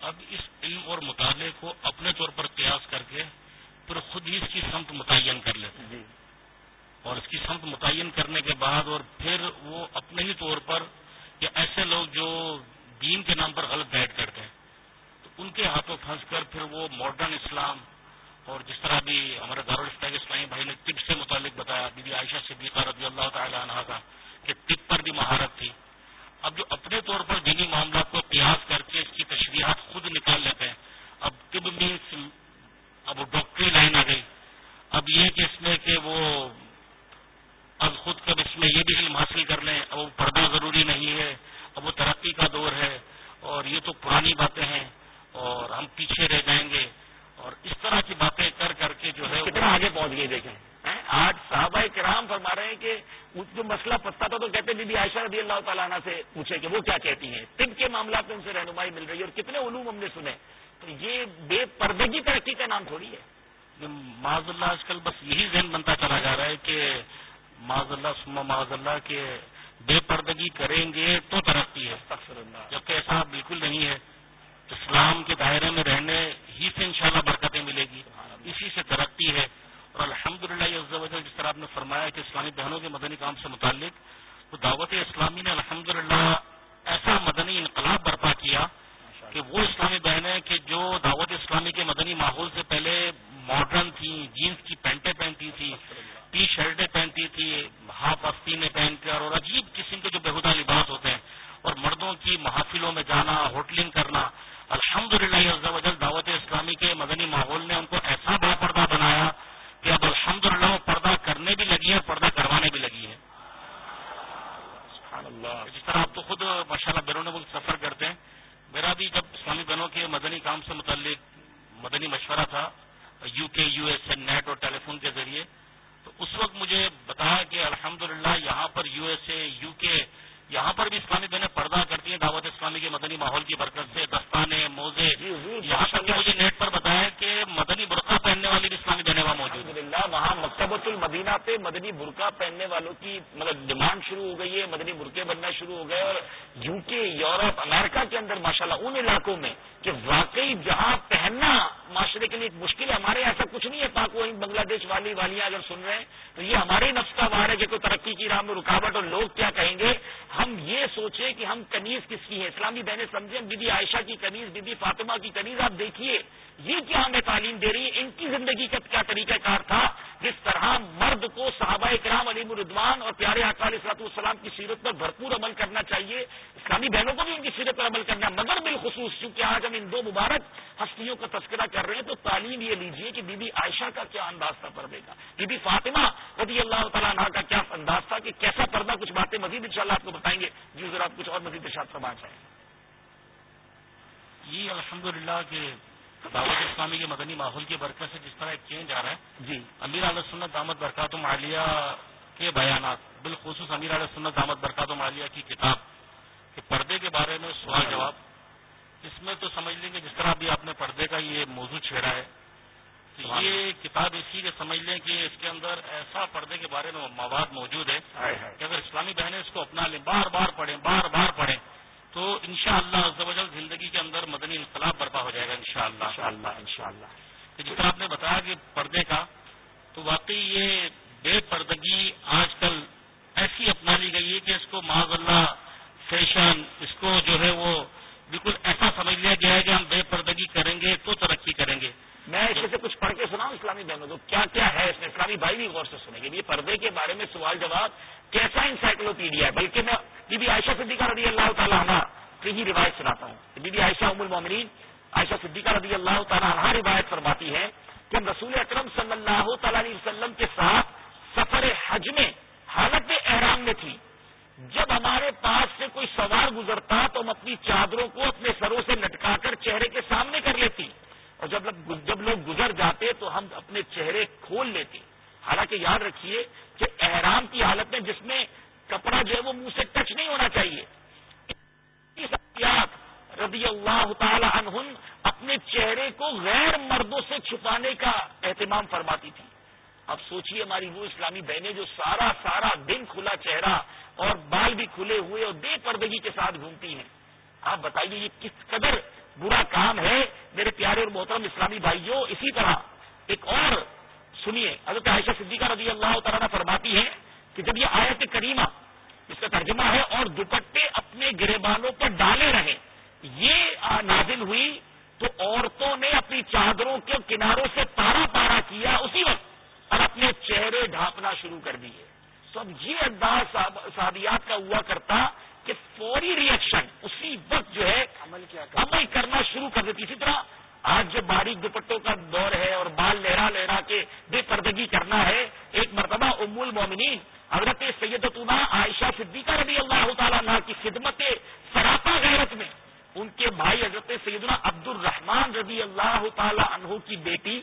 اب اس علم اور مطالعے کو اپنے طور پر قیاس کر کے پھر خود ہی اس کی سمت متعین کر لیتے ہیں۔ جی۔ اور اس کی سمت متعین کرنے کے بعد اور پھر وہ اپنے ہی طور پر یا ایسے لوگ جو دین کے نام پر غلط گائڈ کرتے ہیں تو ان کے ہاتھوں پھنس کر پھر وہ ماڈرن اسلام اور جس طرح بھی ہمارے دارالفتہ اسلامی بھائی نے طب سے متعلق بتایا بی بی عائشہ صدیقہ رضی اللہ تعالی عنہ کا کہ طب پر بھی مہارت تھی۔ اب جو اپنے طور پر دینی معاملات کو قیاس کر کے اس کی تشریحات خود نکال لیتے ہیں، اب طب مینس اب وہ ڈاکٹری لائن آ گئی۔ اب یہ کہ اس میں کہ وہ اب خود کب اس میں یہ بھی علم حاصل کر لیں، اب وہ پردہ ضروری نہیں ہے، اب وہ ترقی کا دور ہے، اور یہ تو پرانی باتیں ہیں، اور ہم پیچھے رہ جائیں گے۔ اور اس طرح کی باتیں کر کر کے جو ہے کتنا آگے پہنچ گئی دیکھیں۔ آج صحابہ کرام فرما رہے ہیں کہ جو مسئلہ پتا تھا تو کہتے بی بی عائشہ رضی اللہ تعالیٰ عنہ سے پوچھے کہ وہ کیا کہتی ہیں؟ طب کے معاملات میں ان سے رہنمائی مل رہی ہے اور کتنے علوم ہم نے سنے۔ تو یہ بے پردگی ترقی کا نام تھوڑی ہے۔ معذ اللہ آج کل بس یہی ذہن بنتا چلا جا رہا ہے کہ معذ اللہ سما معذ اللہ کے بے پردگی کریں گے تو ترقی ہے۔ جبکہ ایسا بالکل نہیں ہے۔ اسلام کے دائرے میں رہنے ہی سے انشاءاللہ برکتیں ملے گی۔ اسی سے ترقی ہے۔ اور الحمد للہ یہ جس طرح آپ نے فرمایا کہ اسلامی بہنوں کے مدنی کام سے متعلق وہ دعوت اسلامی نے الحمد ایسا مدنی انقلاب برپا کیا کہ وہ اسلامی بہنیں کہ جو دعوت اسلامی کے مدنی ماحول سے پہلے ماڈرن تھیں جینس کی پینٹیں پہنتی تھی ٹی شرٹیں پہنتی تھی ہاف آستینیں پہن کر اور عجیب قسم کے جو بہودہ لباس ہوتے ہیں، اور مردوں کی محافلوں میں جانا، ہوٹلنگ کرنا الحمد للہ دعوت اسلامی کے مدنی ماحول نے ان کو ایسا با پردہ بنایا کہ اب الحمد للہ وہ پردہ کرنے بھی لگی ہے پردہ کروانے بھی لگی ہے جس طرح آپ تو خود ماشاء اللہ بیرون ملک سفر کرتے ہیں۔ میرا بھی جب اسلامی بہنوں کے مدنی کام سے متعلق مدنی مشورہ تھا U K U S A net اور ٹیلی فون کے ذریعے تو اس وقت مجھے بتایا کہ الحمدللہ یہاں پر U S A U K یہاں پر بھی اسلامی بہنیں پردہ کرتی ہیں دعوت اسلامی کے مدنی ماحول کی برکت سے دستانے موزے۔ جی، جی، یہاں تک کہ مجھے نیٹ پر بتایا کہ مدنی برقع پہننے والی بھی اسلامی بہنیں وہاں موجود ہے وہاں مکتبۃ المدینہ پہ مدنی برقع پہننے والوں کی مطلب ڈیمانڈ شروع ہو گئی ہے مدنی برقعے بننا شروع ہو گئے اور یو کے یورپ امریکہ کے اندر ماشاءاللہ ان علاقوں میں کہ واقعی جہاں پہننا معاشرے کے لیے ایک مشکل ہے ہمارے ایسا کچھ نہیں ہے پاک وہ بنگلہ دیش والی والیاں اگر سن رہے ہیں تو یہ ہمارے نفس کا وار ہے کہ کوئی ترقی کی راہ میں رکاوٹ اور لوگ کیا کہیں گے؟ ہم یہ سوچیں کہ ہم کنیز کس کی ہیں؟ اسلامی بہنیں سمجھیں، بی بی عائشہ کی کنیز، بی بی فاطمہ کی کنیز، آپ دیکھیے، یہ کیا ہمیں تعلیم دے رہی ہے ان کی زندگی کا کیا طریقہ کار تھا؟ جس طرح مرد کو صحابہ کرام علی مردوان اور پیارے اقال اصلاط السلام کی سیرت پر بھرپور عمل کرنا چاہیے، اسلامی بہنوں کو بھی ان کی سیرت پر عمل کرنا، مگر بالخصوص چونکہ آج ہم ان دو مبارک ہستیوں کا تذکرہ کر رہے ہیں، تو تعلیم یہ لیجیے کہ بی بی عائشہ کا کیا انداز تھا پردے کا؟ بی بی فاطمہ رضی اللہ تعالیٰ عنہ کا کیا انداز تھا کہ کیسا پردہ؟ کچھ باتیں مزید ان آپ کو بتا بتائیں گے جی ذرا کچھ اور مزید ارشاد فرما چاہیں جی الحمد للہ کہ دعوت اسلامی کے مدنی ماحول کی برکت سے جس طرح ایک چینج آ رہا ہے جی۔ امیر علیہ سنت دامت برکات مالیہ کے بیانات بالخصوص امیر علیہ سنت دامت برکات مالیہ کی کتاب کہ پردے کے بارے میں سوال جواب اس میں تو سمجھ لیں گے جس طرح بھی آپ نے پردے کا یہ موضوع چھیڑا ہے۔ یہ کتاب اسی لیے سمجھ لیں کہ اس کے اندر ایسا پردے کے بارے میں مواد موجود ہے کہ اگر اسلامی بہنیں اس کو اپنا لیں بار بار پڑھیں بار بار پڑھیں تو انشاءاللہ شاء اللہ زندگی کے اندر مدنی انقلاب برپا ہو جائے گا انشاءاللہ۔ انشاءاللہ کہ جس طرح آپ نے بتایا کہ پردے کا تو واقعی یہ بے پردگی آج کل ایسی اپنا لی گئی ہے کہ اس کو معذ اللہ فیشن اس کو جو ہے وہ بالکل ایسا سمجھ لیا گیا ہے کہ ہم بے پردگی کریں گے، تو ترقی کریں گے۔ میں اس سے کچھ پڑھ کے سنا اسلامی بہنوں کو، کیا کیا ہے اس میں؟ اسلامی بھائی بھی غور سے سنیں گے۔ یہ پردے کے بارے میں سوال جواب کیسا انسائکلوپیڈیا ہے؟ بلکہ میں بی بی عائشہ صدیقہ رضی اللہ تعالیٰ عنہ کی ہی روایت سناتا ہوں۔ بی بی عائشہ ام المومنین عائشہ صدیقہ رضی اللہ تعالیٰ عنہ روایت فرماتی ہے کہ رسول اکرم صلی اللہ تعالی علیہ وسلم کے ساتھ سفر حج میں حالت احرام میں تھی جب ہمارے پاس سے کوئی سوار گزرتا تو ہم اپنی چادروں کو اپنے سروں سے لٹکا کر چہرے کے سامنے کر لیتی۔ اور جب جب لوگ گزر جاتے تو ہم اپنے چہرے کھول لیتے۔ حالانکہ یاد رکھیے کہ احرام کی حالت میں جس میں کپڑا جو ہے وہ منہ سے ٹچ نہیں ہونا چاہیے۔ رضی اللہ تعالی عنہ اپنے چہرے کو غیر مردوں سے چھپانے کا اہتمام فرماتی تھی۔ اب سوچیے ہماری وہ اسلامی بہنیں جو سارا سارا دن کھلا چہرہ اور بال بھی کھلے ہوئے اور بے پردگی کے ساتھ گھومتی ہیں۔ آپ بتائیے یہ کس قدر برا کام ہے میرے پیارے اور محترم اسلامی بھائیوں؟ اسی طرح ایک اور سنیے، حضرت عائشہ صدیقہ رضی اللہ تعالیٰ فرماتی ہے کہ جب یہ آیت کریمہ، اس کا ترجمہ ہے، اور دوپٹے اپنے گرے بالوں پر ڈالے رہے، یہ نازل ہوئی تو عورتوں نے اپنی چادروں کے کناروں سے پارا پارا کیا، اسی وقت اور اپنے چہرے ڈھانپنا شروع کر دیے۔ تو اب یہ انداز صحابیات کا ہوا کرتا کہ فوری ریئیکشن اسی وقت جو ہے عمل کرنا شروع کر دیتی۔ اسی طرح آج جو باریک دوپٹوں کا دور ہے اور بال لہرا لہرا کے بے پردگی کرنا ہے ایک مرتبہ ام المومنین حضرت عائشہ صدیقہ رضی اللہ تعالیٰ عنہ کی خدمت سراپا غیرت میں ان کے بھائی بھائی حضرت سیدنا عبد الرحمان رضی اللہ تعالی عنہ کی بیٹی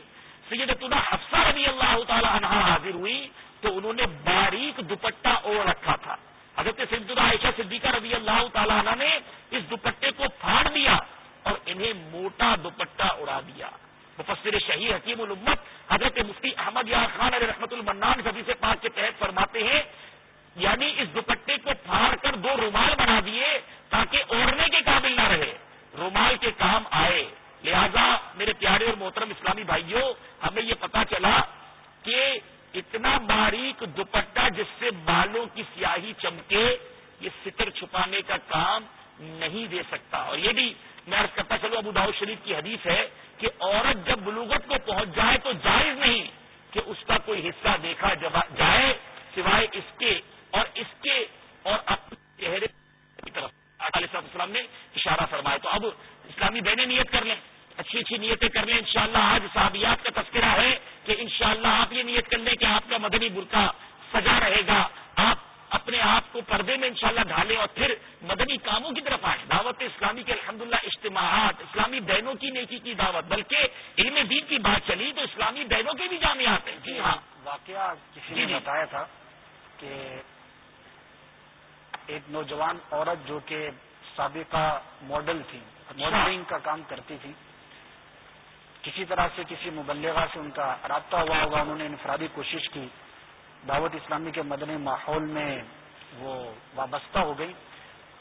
سیدتنا حفصہ رضی اللہ تعالی عنہ حاضر ہوئی تو انہوں نے باریک دوپٹہ اوڑھ رکھا تھا۔ حضرت سیدنا عائشہ صدیقہ رضی اللہ تعالی عنہ نے اس دوپٹے کو پھاڑ دیا اور انہیں موٹا دوپٹہ اڑا دیا۔ مفسر شہید حکیم الامت حضرت مفتی احمد یا خان علیہ رحمت المنان سبھی سے پاک کے تحت فرماتے ہیں یعنی اس دوپٹے کو پھاڑ کر دو رومال بنا دیے تاکہ اوڑھنے کے قابل نہ رہے۔ رومال کے کام آئے۔ لہذا میرے پیارے اور محترم اسلامی بھائیوں ہمیں یہ پتا چلا کہ اتنا باریک دوپٹہ جس سے بالوں کی سیاہی چمکے، یہ ستر چھپانے کا کام نہیں دے سکتا۔ اور یہ بھی میں عرض کرتا چلوں، ابو داؤ شریف کی حدیث ہے کہ عورت جب بلوغت کو پہنچ جائے تو جائز نہیں کہ اس کا کوئی حصہ دیکھا جائے سوائے اس کے اور اس کے اور اپنے چہرے کی طرف۔ علیہ السلام نے اشارہ فرمایا۔ تو اب اسلامی بہنیں نیت کر لیں۔ اچھی اچھی نیتیں کر لیں انشاءاللہ آج صحابیات کا تذکرہ ہے کہ انشاءاللہ آپ یہ نیت کر لیں کہ آپ کا مدنی برقع سجا رہے گا آپ اپنے آپ کو پردے میں انشاءاللہ ڈھالیں اور پھر مدنی کاموں کی طرف آئیں دعوت اسلامی کے الحمدللہ اجتماعات اسلامی بہنوں کی نیکی کی دعوت بلکہ علم دین کی بات چلی تو اسلامی بہنوں کے بھی جامعات ہیں جی ہاں واقعہ کسی نے جی، جی۔ بتایا تھا کہ ایک نوجوان عورت جو کہ سابقہ ماڈل تھی اچھا۔ ماڈلنگ کا کام کرتی تھی کسی طرح سے کسی مبلغہ سے ان کا رابطہ ہوا ہوگا انہوں نے انفرادی کوشش کی۔ دعوت اسلامی کے مدنی ماحول میں وہ وابستہ ہو گئی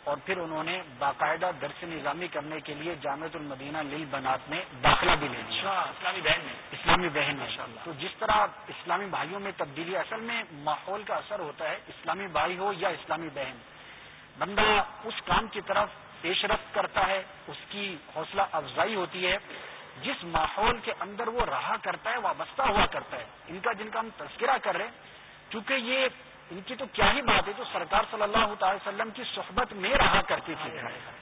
اور پھر انہوں نے باقاعدہ درس نظامی کرنے کے لیے جامعت المدینہ لل بنات میں داخلہ بھی لے لیا۔ اچھا اسلامی بہن میں؟ اسلامی بہن ہے تو جس طرح اسلامی بھائیوں میں تبدیلی اصل میں ماحول کا اثر ہوتا ہے اسلامی بھائی ہو یا اسلامی بہن بندہ اس کام کی طرف پیش رفت کرتا ہے اس کی حوصلہ افزائی ہوتی ہے۔ جس ماحول کے اندر وہ رہا کرتا ہے وابستہ ہوا کرتا ہے ان کا جن کا ہم تذکرہ کر رہے ہیں کیونکہ یہ ان کی تو کیا ہی بات ہے جو سرکار صلی اللہ تعالی وسلم کی صحبت میں رہا کرتی تھی۔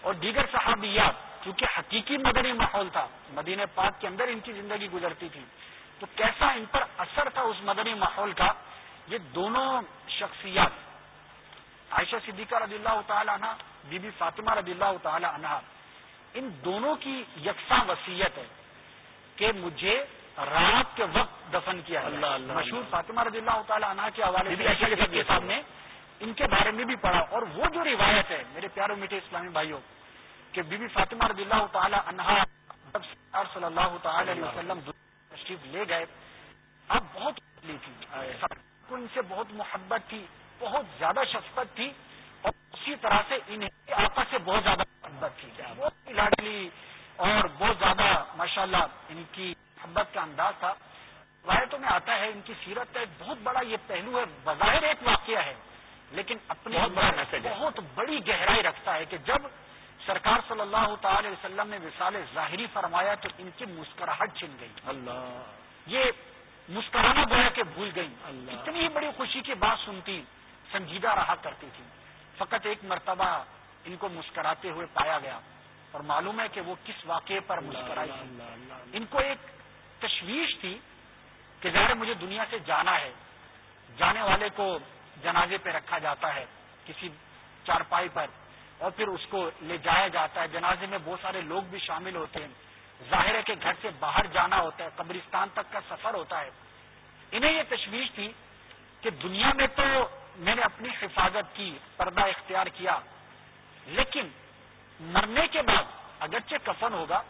اور دیگر صحابیات کیونکہ حقیقی مدنی ماحول تھا مدینہ پاک کے اندر ان کی زندگی گزرتی تھی تو کیسا ان پر اثر تھا اس مدنی ماحول کا؟ یہ دونوں شخصیات عائشہ صدیقہ رضی اللہ تعالی عنہ بی بی فاطمہ رضی اللہ تعالی عنہ ان دونوں کی یکساں وسیعت ہے۔ کہ مجھے رات کے وقت دفن کیا اللہ اللہ مشہور فاطمہ رضی اللہ تعالیٰ عنہ کے حوالے سے کے سامنے ان کے بارے میں بھی پڑھا۔ اور وہ جو روایت ہے میرے پیاروں میٹھے اسلامی بھائیوں کہ بی بی فاطمہ رضی اللہ تعالی عنہ صلی اللہ تعالی علیہ وسلم تشریف لے گئے اب بہت لی تھی۔ ان سے بہت محبت تھی بہت زیادہ شفقت تھی اور اسی طرح سے انہیں آپس سے بہت زیادہ محبت تھی۔ بہت لاڈلی اور بہت زیادہ ماشاءاللہ ان کی محبت کا انداز تھا۔ روایتوں میں آتا ہے ان کی سیرت کا ایک بہت بڑا یہ پہلو ہے بظاہر ایک واقعہ ہے لیکن اپنی بہت بڑی گہرائی رکھتا ہے کہ جب سرکار صلی اللہ تعالی وسلم نے وصال ظاہری فرمایا تو ان کی مسکراہٹ چھن گئی۔ اللہ۔ یہ مسکرانا گویا کہ بھول گئی۔ اتنی ہی بڑی خوشی کی بات سنتی سنجیدہ رہا کرتی تھی۔ فقط ایک مرتبہ ان کو مسکراتے ہوئے پایا گیا۔ اور معلوم ہے کہ وہ کس واقعے پر مسکرائی ان کو ایک تشویش تھی کہ ظاہر مجھے دنیا سے جانا ہے۔ جانے والے کو جنازے پہ رکھا جاتا ہے کسی چارپائی پر اور پھر اس کو لے جایا جاتا ہے۔ جنازے میں بہت سارے لوگ بھی شامل ہوتے ہیں۔ ظاہر ہے کہ گھر سے باہر جانا ہوتا ہے قبرستان تک کا سفر ہوتا ہے۔ انہیں یہ تشویش تھی کہ دنیا میں تو میں نے اپنی حفاظت کی پردہ اختیار کیا لیکن مرنے کے بعد اگرچہ کفن ہوگا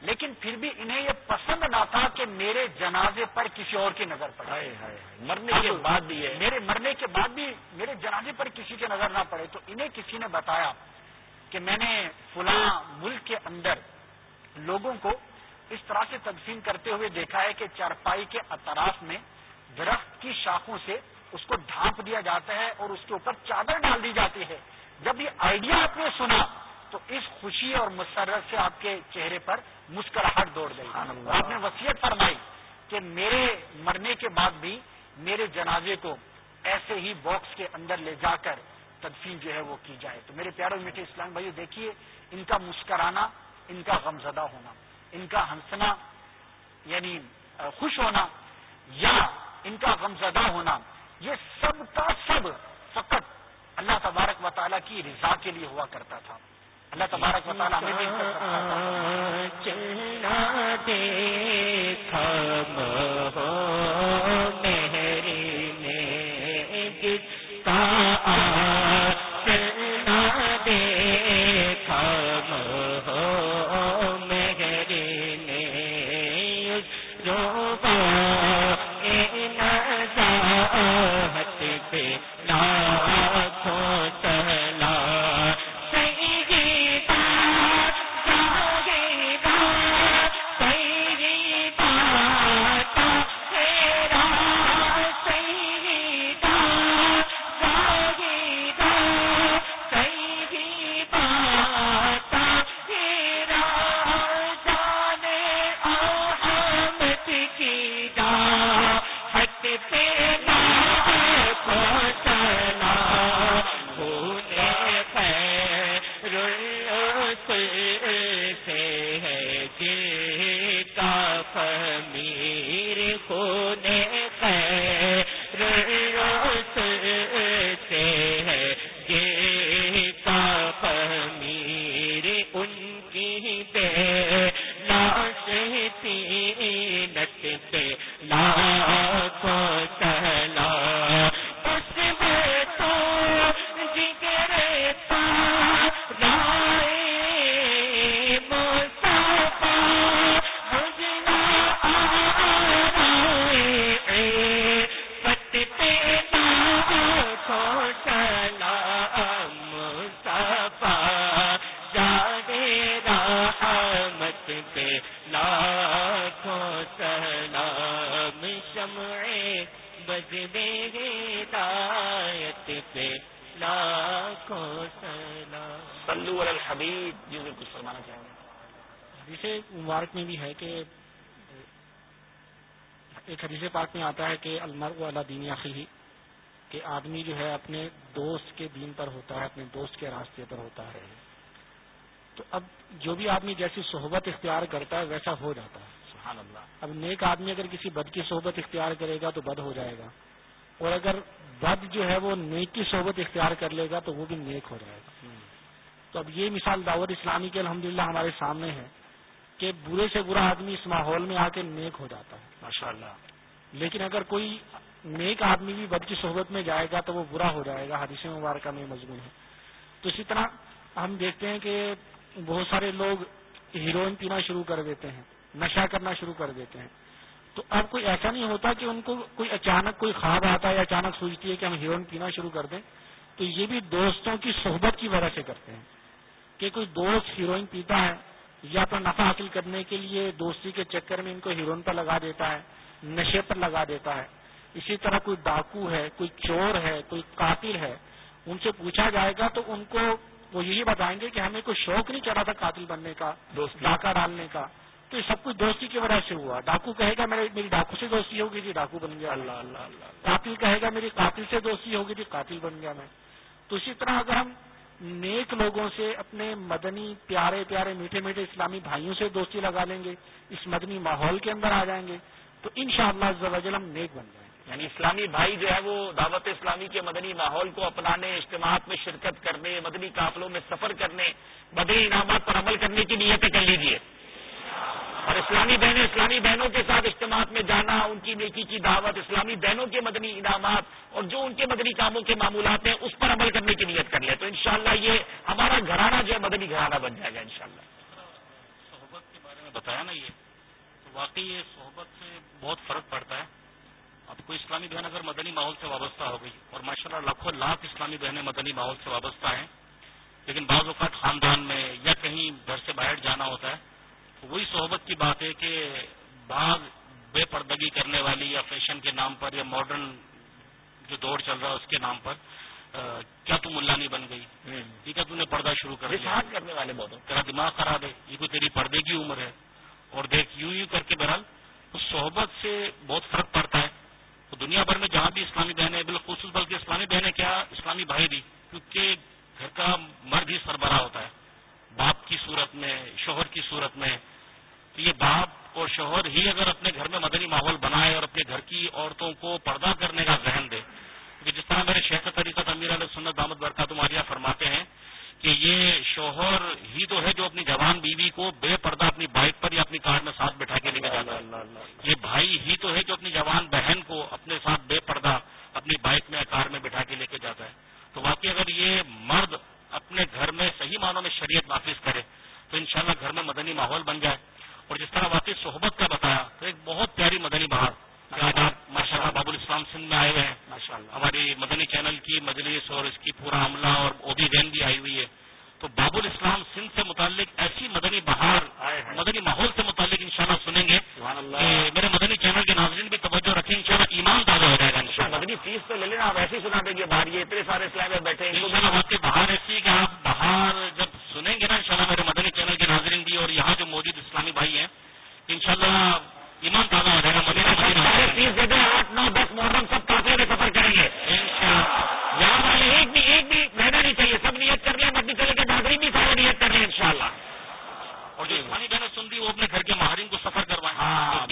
لیکن پھر بھی انہیں یہ پسند نہ تھا کہ میرے جنازے پر کسی اور کی نظر پڑے۔ مرنے کے بعد بھی ہے میرے مرنے کے بعد بھی میرے جنازے پر کسی کی نظر نہ پڑے۔ تو انہیں کسی نے بتایا کہ میں نے فلاں ملک کے اندر لوگوں کو اس طرح سے تقسیم کرتے ہوئے دیکھا ہے کہ چارپائی کے اطراف میں درخت کی شاخوں سے اس کو ڈھانپ دیا جاتا ہے اور اس کے اوپر چادر ڈال دی جاتی ہے۔ جب یہ آئیڈیا آپ نے سنا تو اس خوشی اور مسرت سے آپ کے چہرے پر مسکراہٹ دوڑ گئی۔ آپ نے وسیعت فرمائی کہ میرے مرنے کے بعد بھی میرے جنازے کو ایسے ہی باکس کے اندر لے جا کر تدفین جو ہے وہ کی جائے۔ تو میرے پیاروں میٹھے اسلام بھائی دیکھیے ان کا مسکرانا ان کا غمزدہ ہونا ان کا ہنسنا یعنی خوش ہونا یا ان کا غمزدہ ہونا یہ سب کا سب فقط اللہ تبارک و تعالیٰ کی رضا کے لیے ہوا کرتا تھا۔ اللہ تبارک چلنا دے آتا ہے کہ المر والا دین عقی کہ آدمی جو ہے اپنے دوست کے دین پر ہوتا ہے اپنے دوست کے راستے پر ہوتا ہے۔ تو اب جو بھی آدمی جیسی صحبت اختیار کرتا ہے ویسا ہو جاتا ہے۔ سبحان اللہ۔ اب نیک آدمی اگر کسی بد کی صحبت اختیار کرے گا تو بد ہو جائے گا۔ اور اگر بد جو ہے وہ نیک کی صحبت اختیار کر لے گا تو وہ بھی نیک ہو جائے گا۔ تو اب یہ مثال دعوت اسلامی کے الحمدللہ ہمارے سامنے ہے کہ برے سے برا آدمی اس ماحول میں آ کے نیک ہو جاتا ہے۔ ماشاء اللہ لیکن اگر کوئی نیک آدمی بھی بد کی صحبت میں جائے گا تو وہ برا ہو جائے گا، حدیث مبارکہ میں مضمون ہے۔ تو اسی طرح ہم دیکھتے ہیں کہ بہت سارے لوگ ہیروئن پینا شروع کر دیتے ہیں، نشہ کرنا شروع کر دیتے ہیں۔ تو اب کوئی ایسا نہیں ہوتا کہ ان کو کوئی اچانک کوئی خواب آتا ہے یا اچانک سوچتی ہے کہ ہم ہیروئن پینا شروع کر دیں۔ تو یہ بھی دوستوں کی صحبت کی وجہ سے کرتے ہیں کہ کوئی دوست ہیروئن پیتا ہے یا اپنا نفع حاصل کرنے کے لیے دوستی کے چکر میں ان کو ہیروئن پر لگا دیتا ہے۔ نشے پر لگا دیتا ہے۔ اسی طرح کوئی ڈاکو ہے کوئی چور ہے کوئی قاتل ہے ان سے پوچھا جائے گا تو ان کو وہ یہی بتائیں گے کہ ہمیں کوئی شوق نہیں چڑھا تھا قاتل بننے کا ڈاکہ ڈالنے کا۔ تو یہ سب کچھ دوستی کی وجہ سے ہوا۔ ڈاکو کہے گا میری ڈاکو سے دوستی ہوگی تھی ڈاکو بن گیا۔ اللہ اللہ اللہ قاتل کہے گا میری قاتل سے دوستی ہوگی تھی قاتل بن گیا میں۔ تو اسی طرح اگر ہم نیک لوگوں سے اپنے مدنی پیارے پیارے میٹھے میٹھے اسلامی بھائیوں سے دوستی لگا لیں گے اس مدنی ماحول کے اندر آ جائیں گے تو ان شاء اللہ ہم نیک بن جائیں۔ یعنی اسلامی بھائی جو ہے وہ دعوت اسلامی کے مدنی ماحول کو اپنانے اجتماعات میں شرکت کرنے مدنی قافلوں میں سفر کرنے مدنی انعامات پر عمل کرنے کی نیتیں کر لیجیے اور اسلامی بہنیں اسلامی بہنوں کے ساتھ اجتماعات میں جانا ان کی نیکی کی دعوت اسلامی بہنوں کے مدنی انعامات اور جو ان کے مدنی کاموں کے معمولات ہیں اس پر عمل کرنے کی نیت کر لیں۔ تو انشاءاللہ یہ ہمارا گھرانہ جو ہے مدنی گھرانہ بن جائے گا انشاءاللہ۔ صحبت کے بارے میں بتایا نا یہ۔ واقعی یہ صحبت سے بہت فرق پڑتا ہے۔ اب کوئی اسلامی بہن اگر مدنی ماحول سے وابستہ ہو گئی اور ماشاء اللہ لاکھوں لاکھ اسلامی بہنیں مدنی ماحول سے وابستہ ہیں لیکن بعض اوقات خاندان میں یا کہیں گھر سے باہر جانا ہوتا ہے تو وہی صحبت کی بات ہے کہ بعض بے پردگی کرنے والی یا فیشن کے نام پر یا ماڈرن جو دور چل رہا ہے اس کے نام پر کیا تم ملانی بن گئی؟ ٹھیک ہے تم نے پردہ شروع کر دیا؟ کرنے والے بہت تیرا دماغ خراب ہے یہ کوئی تیری پردے کی عمر ہے؟ اور دیکھ یوں یوں کر کے بہرحال اس صحبت سے بہت فرق پڑتا ہے۔ تو دنیا بھر میں جہاں بھی اسلامی بہنیں بالخصوص بلکہ اسلامی بہنیں کیا اسلامی بھائی بھی، کیونکہ گھر کا مرد ہی سربراہ ہوتا ہے۔ باپ کی صورت میں، شوہر کی صورت میں۔ تو یہ باپ اور شوہر ہی اگر اپنے گھر میں مدنی ماحول بنائے اور اپنے گھر کی عورتوں کو پردہ کرنے کا ذہن دے کہ جس طرح میرے شیخ طریقہ امیر علیہ سنت دامد برکات مالیہ فرماتے ہیں کہ یہ شوہر ہی تو ہے جو اپنی جوان بیوی کو بے پردہ اپنی بائک پر یا اپنی کار میں ساتھ بٹھا کے لے کے جاتا ہے۔ یہ بھائی ہی تو ہے جو اپنی جوان بہن کو اپنے ساتھ بے پردہ اپنی بائک میں کار میں بٹھا کے لے کے جاتا ہے۔ تو واقعی اگر یہ مرد اپنے گھر میں صحیح معنوں میں شریعت نافذ کرے تو انشاءاللہ گھر میں مدنی ماحول بن جائے۔ اور جس طرح واقعی صحبت کا بتایا تو ایک بہت پیاری مدنی بہار۔ ماشاء اللہ بابل اسلام سندھ میں آئے ہوئے ہیں ہماری مدنی چینل کی مجلس اور اس کی پورا عملہ اور اوبی وین بھی آئی ہوئی ہے۔ تو باب الاسلام سندھ سے متعلق ایسی مدنی بہار مدنی ماحول سے متعلق انشاءاللہ سنیں گے۔ میرے مدنی چینل کے ناظرین بھی توجہ رکھیں انشاءاللہ ایمان تازہ ہو جائے گا مدنی فیس تو لے لینا آپ ایسے ہی سنا دیں گے باہر یہ اتنے سارے اسلام میں بیٹھے ہیں۔ باہر ایسی ہے کہ آپ باہر جب سنیں گے نا انشاءاللہ میرے مدنی چینل کے ناظرین بھی اور یہاں جو موجود اسلامی بھائی ہیں انشاءاللہ ایمان تازہ ہو جائے گا مدنی فیس دے دیں آٹھ نو دس محرم سب کافی میں سفر کریں گے۔ یہاں والے ایک بھی ایک بھی رہنا نہیں چاہیے سب نیت کر لیں مدنی چلے کے ناظرین بھی سارے نیت کر لیں ان شاء اللہ اور جو اسلامی بہنیں سن دی وہ اپنے گھر کے ماہرین کو سفر کروائیں۔ ہاں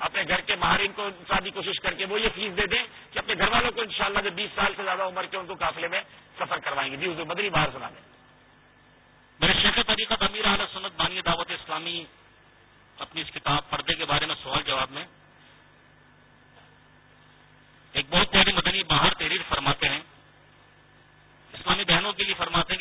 اپنے گھر کے ماہرین کو شادی کوشش کر کے وہ یہ فیس دے دیں کہ اپنے گھر والوں کو انشاءاللہ جو بیس سال سے زیادہ عمر کے ان کو قافلے میں سفر کروائیں گے۔ جی حضور مدنی باہر سنا دیں۔ میرے شیخ طریقہ امیر عالیہ سنت بانی دعوت اسلامی اپنی اس کتاب پردے کے بارے میں سوال جواب میں۔ ایک بہت پیاری مدنی باہر تحریر فرماتے ہیں۔ اسلامی بہنوں کے لیے فرماتے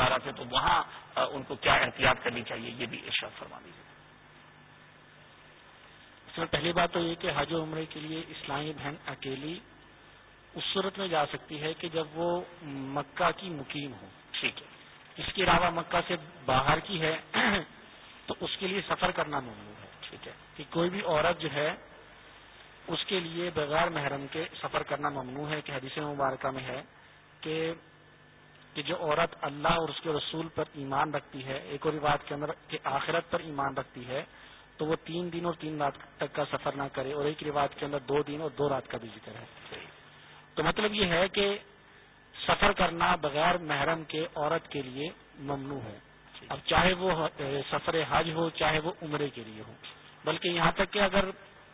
معلا کے مزارات ہیں تو وہاں ان کو کیا احتیاط کرنی چاہیے، یہ بھی ارشاد فرما دیجیے اس میں پہلی بات تو یہ کہ حج و عمرے کے لیے اسلامی بہن اکیلی اس صورت میں جا سکتی ہے کہ جب وہ مکہ کی مقیم ہو۔ ٹھیک ہے۔ اس کے علاوہ مکہ سے باہر کی ہے، تو اس کے لیے سفر کرنا ممنوع ہے۔ ٹھیک ہے۔ کہ کوئی بھی عورت جو ہے، اس کے لیے بغیر محرم کے سفر کرنا ممنوع ہے، کہ حدیث مبارکہ میں ہے کہ کہ جو عورت اللہ اور اس کے رسول پر ایمان رکھتی ہے، ایک اور بات کے اندر کہ آخرت پر ایمان رکھتی ہے، تو وہ تین دن اور تین رات تک کا سفر نہ کرے اور ایک روایت کے اندر دو دن اور دو رات کا بھی ذکر ہے۔ تو مطلب یہ ہے کہ سفر کرنا بغیر محرم کے عورت کے لیے ممنوع ہے۔ اب چاہے وہ سفر حج ہو، چاہے وہ عمرے کے لیے ہو۔ بلکہ یہاں تک کہ اگر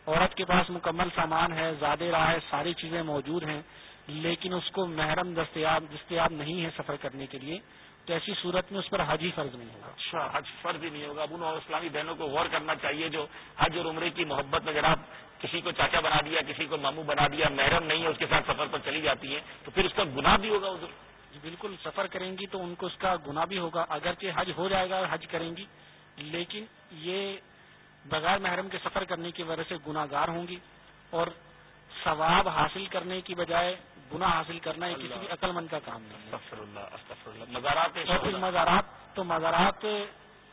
عورت کے پاس مکمل سامان ہے، زیادہ راہ ہے ساری چیزیں موجود ہیں لیکن اس کو محرم دستیاب دستیاب نہیں ہے سفر کرنے کے لیے تو ایسی صورت میں اس پر حج ہی فرض نہیں ہوگا۔ اچھا حج فرض ہی نہیں ہوگا۔ اب ان اسلامی بہنوں کو غور کرنا چاہیے جو حج اور عمرے کی محبت میں جناب کسی کو چاچا بنا دیا کسی کو ماموں بنا دیا محرم نہیں ہے اس کے ساتھ سفر پر چلی جاتی ہے تو پھر اس کا گناہ بھی ہوگا ادھر جی بالکل سفر کریں گی تو ان کو اس کا گناہ بھی ہوگا۔ اگرچہ حج ہو جائے گا حج کریں گی لیکن یہ بغیر محرم کے سفر کرنے کی وجہ سے گناہ گار ہوں گی اور ثواب حاصل کرنے کی بجائے گناہ حاصل کرنا یہ کسی بھی عقل مند کا کام نہیں ہے۔ استغفر اللہ استغفر اللہ۔ مزارات اور پھر مزارات تو مزارات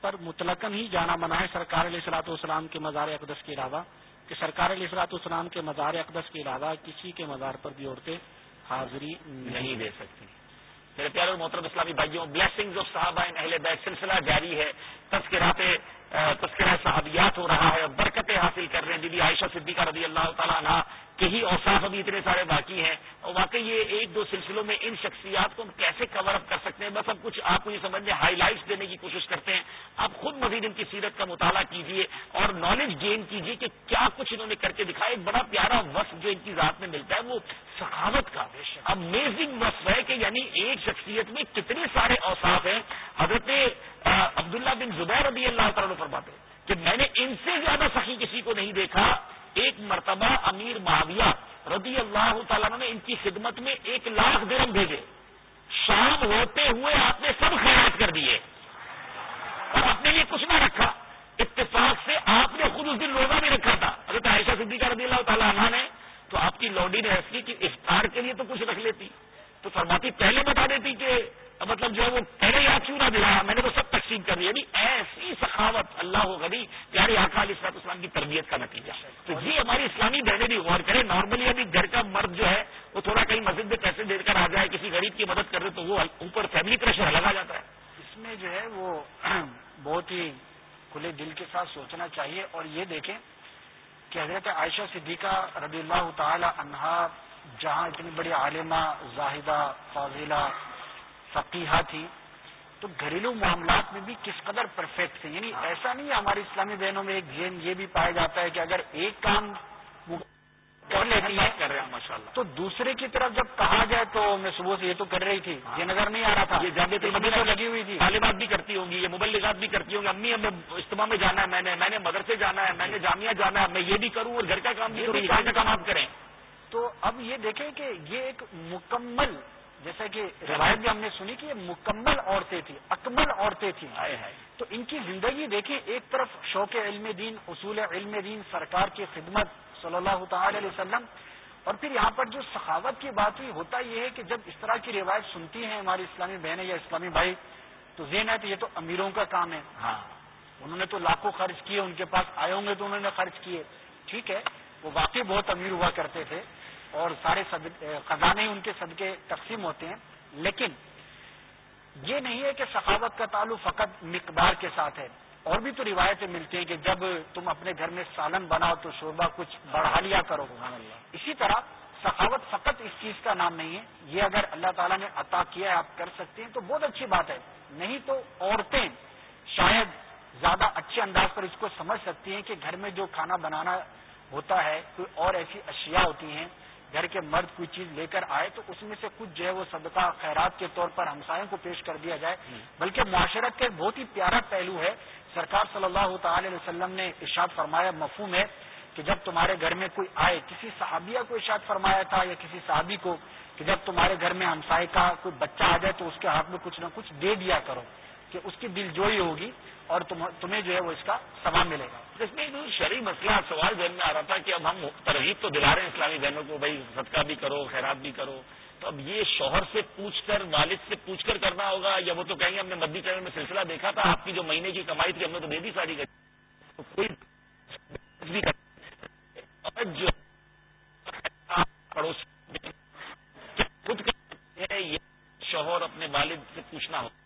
پر مطلقاً ہی جانا منع ہے سرکار علیہ السلاۃ والسلام کے مزار اقدس کے علاوہ۔ کہ سرکار علیہ السلاۃ والسلام کے مزار اقدس کے علاوہ کسی کے مزار پر بھی عورتیں حاضری نہیں دے سکتی۔ میرے پیارے اور محترم اسلامی بھائیوں بلیسنگ آف صحابہ ان اہل بیت سلسلہ جاری ہے۔ تذکرات تذکرہ صحابیات ہو رہا ہے برکتیں حاصل کر رہے ہیں۔ دیدی عائشہ صدیقہ رضی اللہ تعالیٰ عنہ کے ہی اوصاف ابھی اتنے سارے باقی ہیں اور واقعی یہ ایک دو سلسلوں میں ان شخصیات کو ہم کیسے کور اپ کر سکتے ہیں؟ بس ہم کچھ آپ کو یہ سمجھنے ہائی لائٹس دینے کی کوشش کرتے ہیں۔ آپ خود مزید ان کی سیرت کا مطالعہ کیجیے اور نالج گین کیجیے کہ کیا کچھ انہوں نے کر کے دکھایا۔ ایک بڑا پیارا وصف جو ان کی ذات میں ملتا ہے وہ سخاوت کا۔ امیزنگ وصف ہے کہ یعنی ایک شخصیت میں کتنے سارے اوصاف ہیں۔ حضرت عبداللہ بن زبیر رضی اللہ تعالیٰ فرماتے ہیں کہ میں نے ان سے زیادہ سخی کسی کو نہیں دیکھا۔ ایک مرتبہ امیر معاویہ رضی اللہ تعالیٰ نے ان کی خدمت میں ایک لاکھ درم بھیجے۔ شام ہوتے ہوئے آپ نے سب خیرات کر دیے۔ اور اپنے لیے کچھ نہ رکھا۔ اتفاق سے آپ نے خود اس دن روزہ بھی رکھا تھا۔ حضرت عائشہ صدیقہ رضی اللہ تعالیٰ عنہ نے تو آپ کی لوڈی نے ایسی کہ افطار کے لیے تو کچھ رکھ لیتی۔ تو فرماتی پہلے بتا دیتی کہ مطلب جو ہے وہ پہلے یاد کیوں نہ دلایا میں نے تو سب تقسیم کر دی یعنی ایسی سخاوت اللہ و غنی پیارے آقا علیہ السلام اسلام کی تربیت کا نتیجہ۔ تو یہ ہماری اسلامی بہنیں بھی غور کریں، نارملی ابھی گھر کا مرد جو ہے، وہ تھوڑا کہیں مسجد میں پیسے دے کر آ جائے، کسی غریب کی مدد کر دے، تو وہ اوپر فیملی پریشر لگا جاتا ہے۔ اس میں جو ہے وہ بہت ہی کھلے دل کے ساتھ سوچنا چاہیے۔ اور یہ دیکھیں کہ حضرت عائشہ صدیقہ رضی اللہ تعالی عنہا جہاں اتنی بڑی عالمہ زاہدہ فاضلہ فقیحہ تھی تو گھریلو معاملات میں بھی کس قدر پرفیکٹ تھے؟ یعنی ایسا نہیں ہے ہماری اسلامی بہنوں میں ایک ذہن یہ بھی پایا جاتا ہے کہ اگر ایک کام وہ کر لیتی ہے کر رہے ہیں ماشاء اللہ تو دوسرے کی طرف جب کہا جائے تو میں صبح سے یہ تو کر رہی تھی یہ نظر نہیں آ رہا تھا۔ یہ جانے تو لگی ہوئی تھی۔ طالبات بھی کرتی ہوں گی یہ مبلغات بھی کرتی ہوں گی امی ہمیں اجتماع میں جانا ہے میں نے میں نے مدرسے جانا ہے میں نے جامعہ جانا ہے میں یہ بھی کروں اور گھر کا کام بھی کروں یہ کا کام آپ کریں۔ تو اب یہ دیکھیں کہ یہ ایک مکمل جیسا کہ روایت بھی ہم نے سنی کہ یہ مکمل عورتیں تھیں اکمل عورتیں تھیں۔ تو ان کی زندگی دیکھیں ایک طرف شوق علم دین اصول علم دین سرکار کی خدمت صلی اللہ تعالی علیہ وسلم۔ اور پھر یہاں پر جو سخاوت کی بات ہوئی ہوتا یہ ہے کہ جب اس طرح کی روایت سنتی ہیں ہماری اسلامی بہنیں یا اسلامی بھائی تو ذہن ہے تو یہ تو امیروں کا کام ہے۔ ہاں۔ انہوں نے تو لاکھوں خرچ کیے ان کے پاس آئے ہوں گے تو انہوں نے خرچ کیے۔ ٹھیک ہے وہ واقعی بہت امیر ہوا کرتے تھے۔ اور سارے خزانے ان کے صدقے تقسیم ہوتے ہیں۔ لیکن یہ نہیں ہے کہ سخاوت کا تعلق فقط مقدار کے ساتھ ہے۔ اور بھی تو روایتیں ملتی ہیں کہ جب تم اپنے گھر میں سالن بناؤ تو شوربہ کچھ بڑھا لیا کرو۔ اسی طرح سخاوت فقط اس چیز کا نام نہیں ہے۔ یہ اگر اللہ تعالیٰ نے عطا کیا ہے، آپ کر سکتے ہیں، تو بہت اچھی بات ہے۔ نہیں تو عورتیں شاید زیادہ اچھے انداز پر اس کو سمجھ سکتی ہیں کہ گھر میں جو کھانا بنانا ہوتا ہے، کوئی اور ایسی اشیاء ہوتی ہیں گھر کے مرد کوئی چیز لے کر آئے تو اس میں سے کچھ جو ہے وہ صدقہ خیرات کے طور پر ہمسایوں کو پیش کر دیا جائے۔ بلکہ معاشرت کا بہت ہی پیارا پہلو ہے۔ سرکار صلی اللہ تعالی علیہ وسلم نے ارشاد فرمایا مفہوم ہے کہ جب تمہارے گھر میں کوئی آئے کسی صحابیہ کو ارشاد فرمایا تھا یا کسی صحابی کو کہ جب تمہارے گھر میں ہمسائے کا کوئی بچہ آ جائے تو اس کے ہاتھ میں کچھ نہ کچھ دے دیا کرو کہ اس کی دل جوئی ہوگی۔ اور تمہیں جو ہے وہ اس کا سامان ملے گا۔ اس میں شرعی مسئلہ سوال ذہن میں آ رہا تھا کہ اب ہم ترغیب تو دلا رہے ہیں اسلامی بہنوں کو، بھائی صدقہ بھی کرو، خیرات بھی کرو۔ تو اب یہ شوہر سے پوچھ کر، والد سے پوچھ کر کرنا ہوگا یا وہ تو کہیں گے ہم نے مدی چینل میں سلسلہ دیکھا تھا، آپ کی جو مہینے کی کمائی تھی، ہم نے تو دے دی ساری تو کوئی جو پڑوس خود یہ شوہر اپنے والد سے پوچھنا ہوگا۔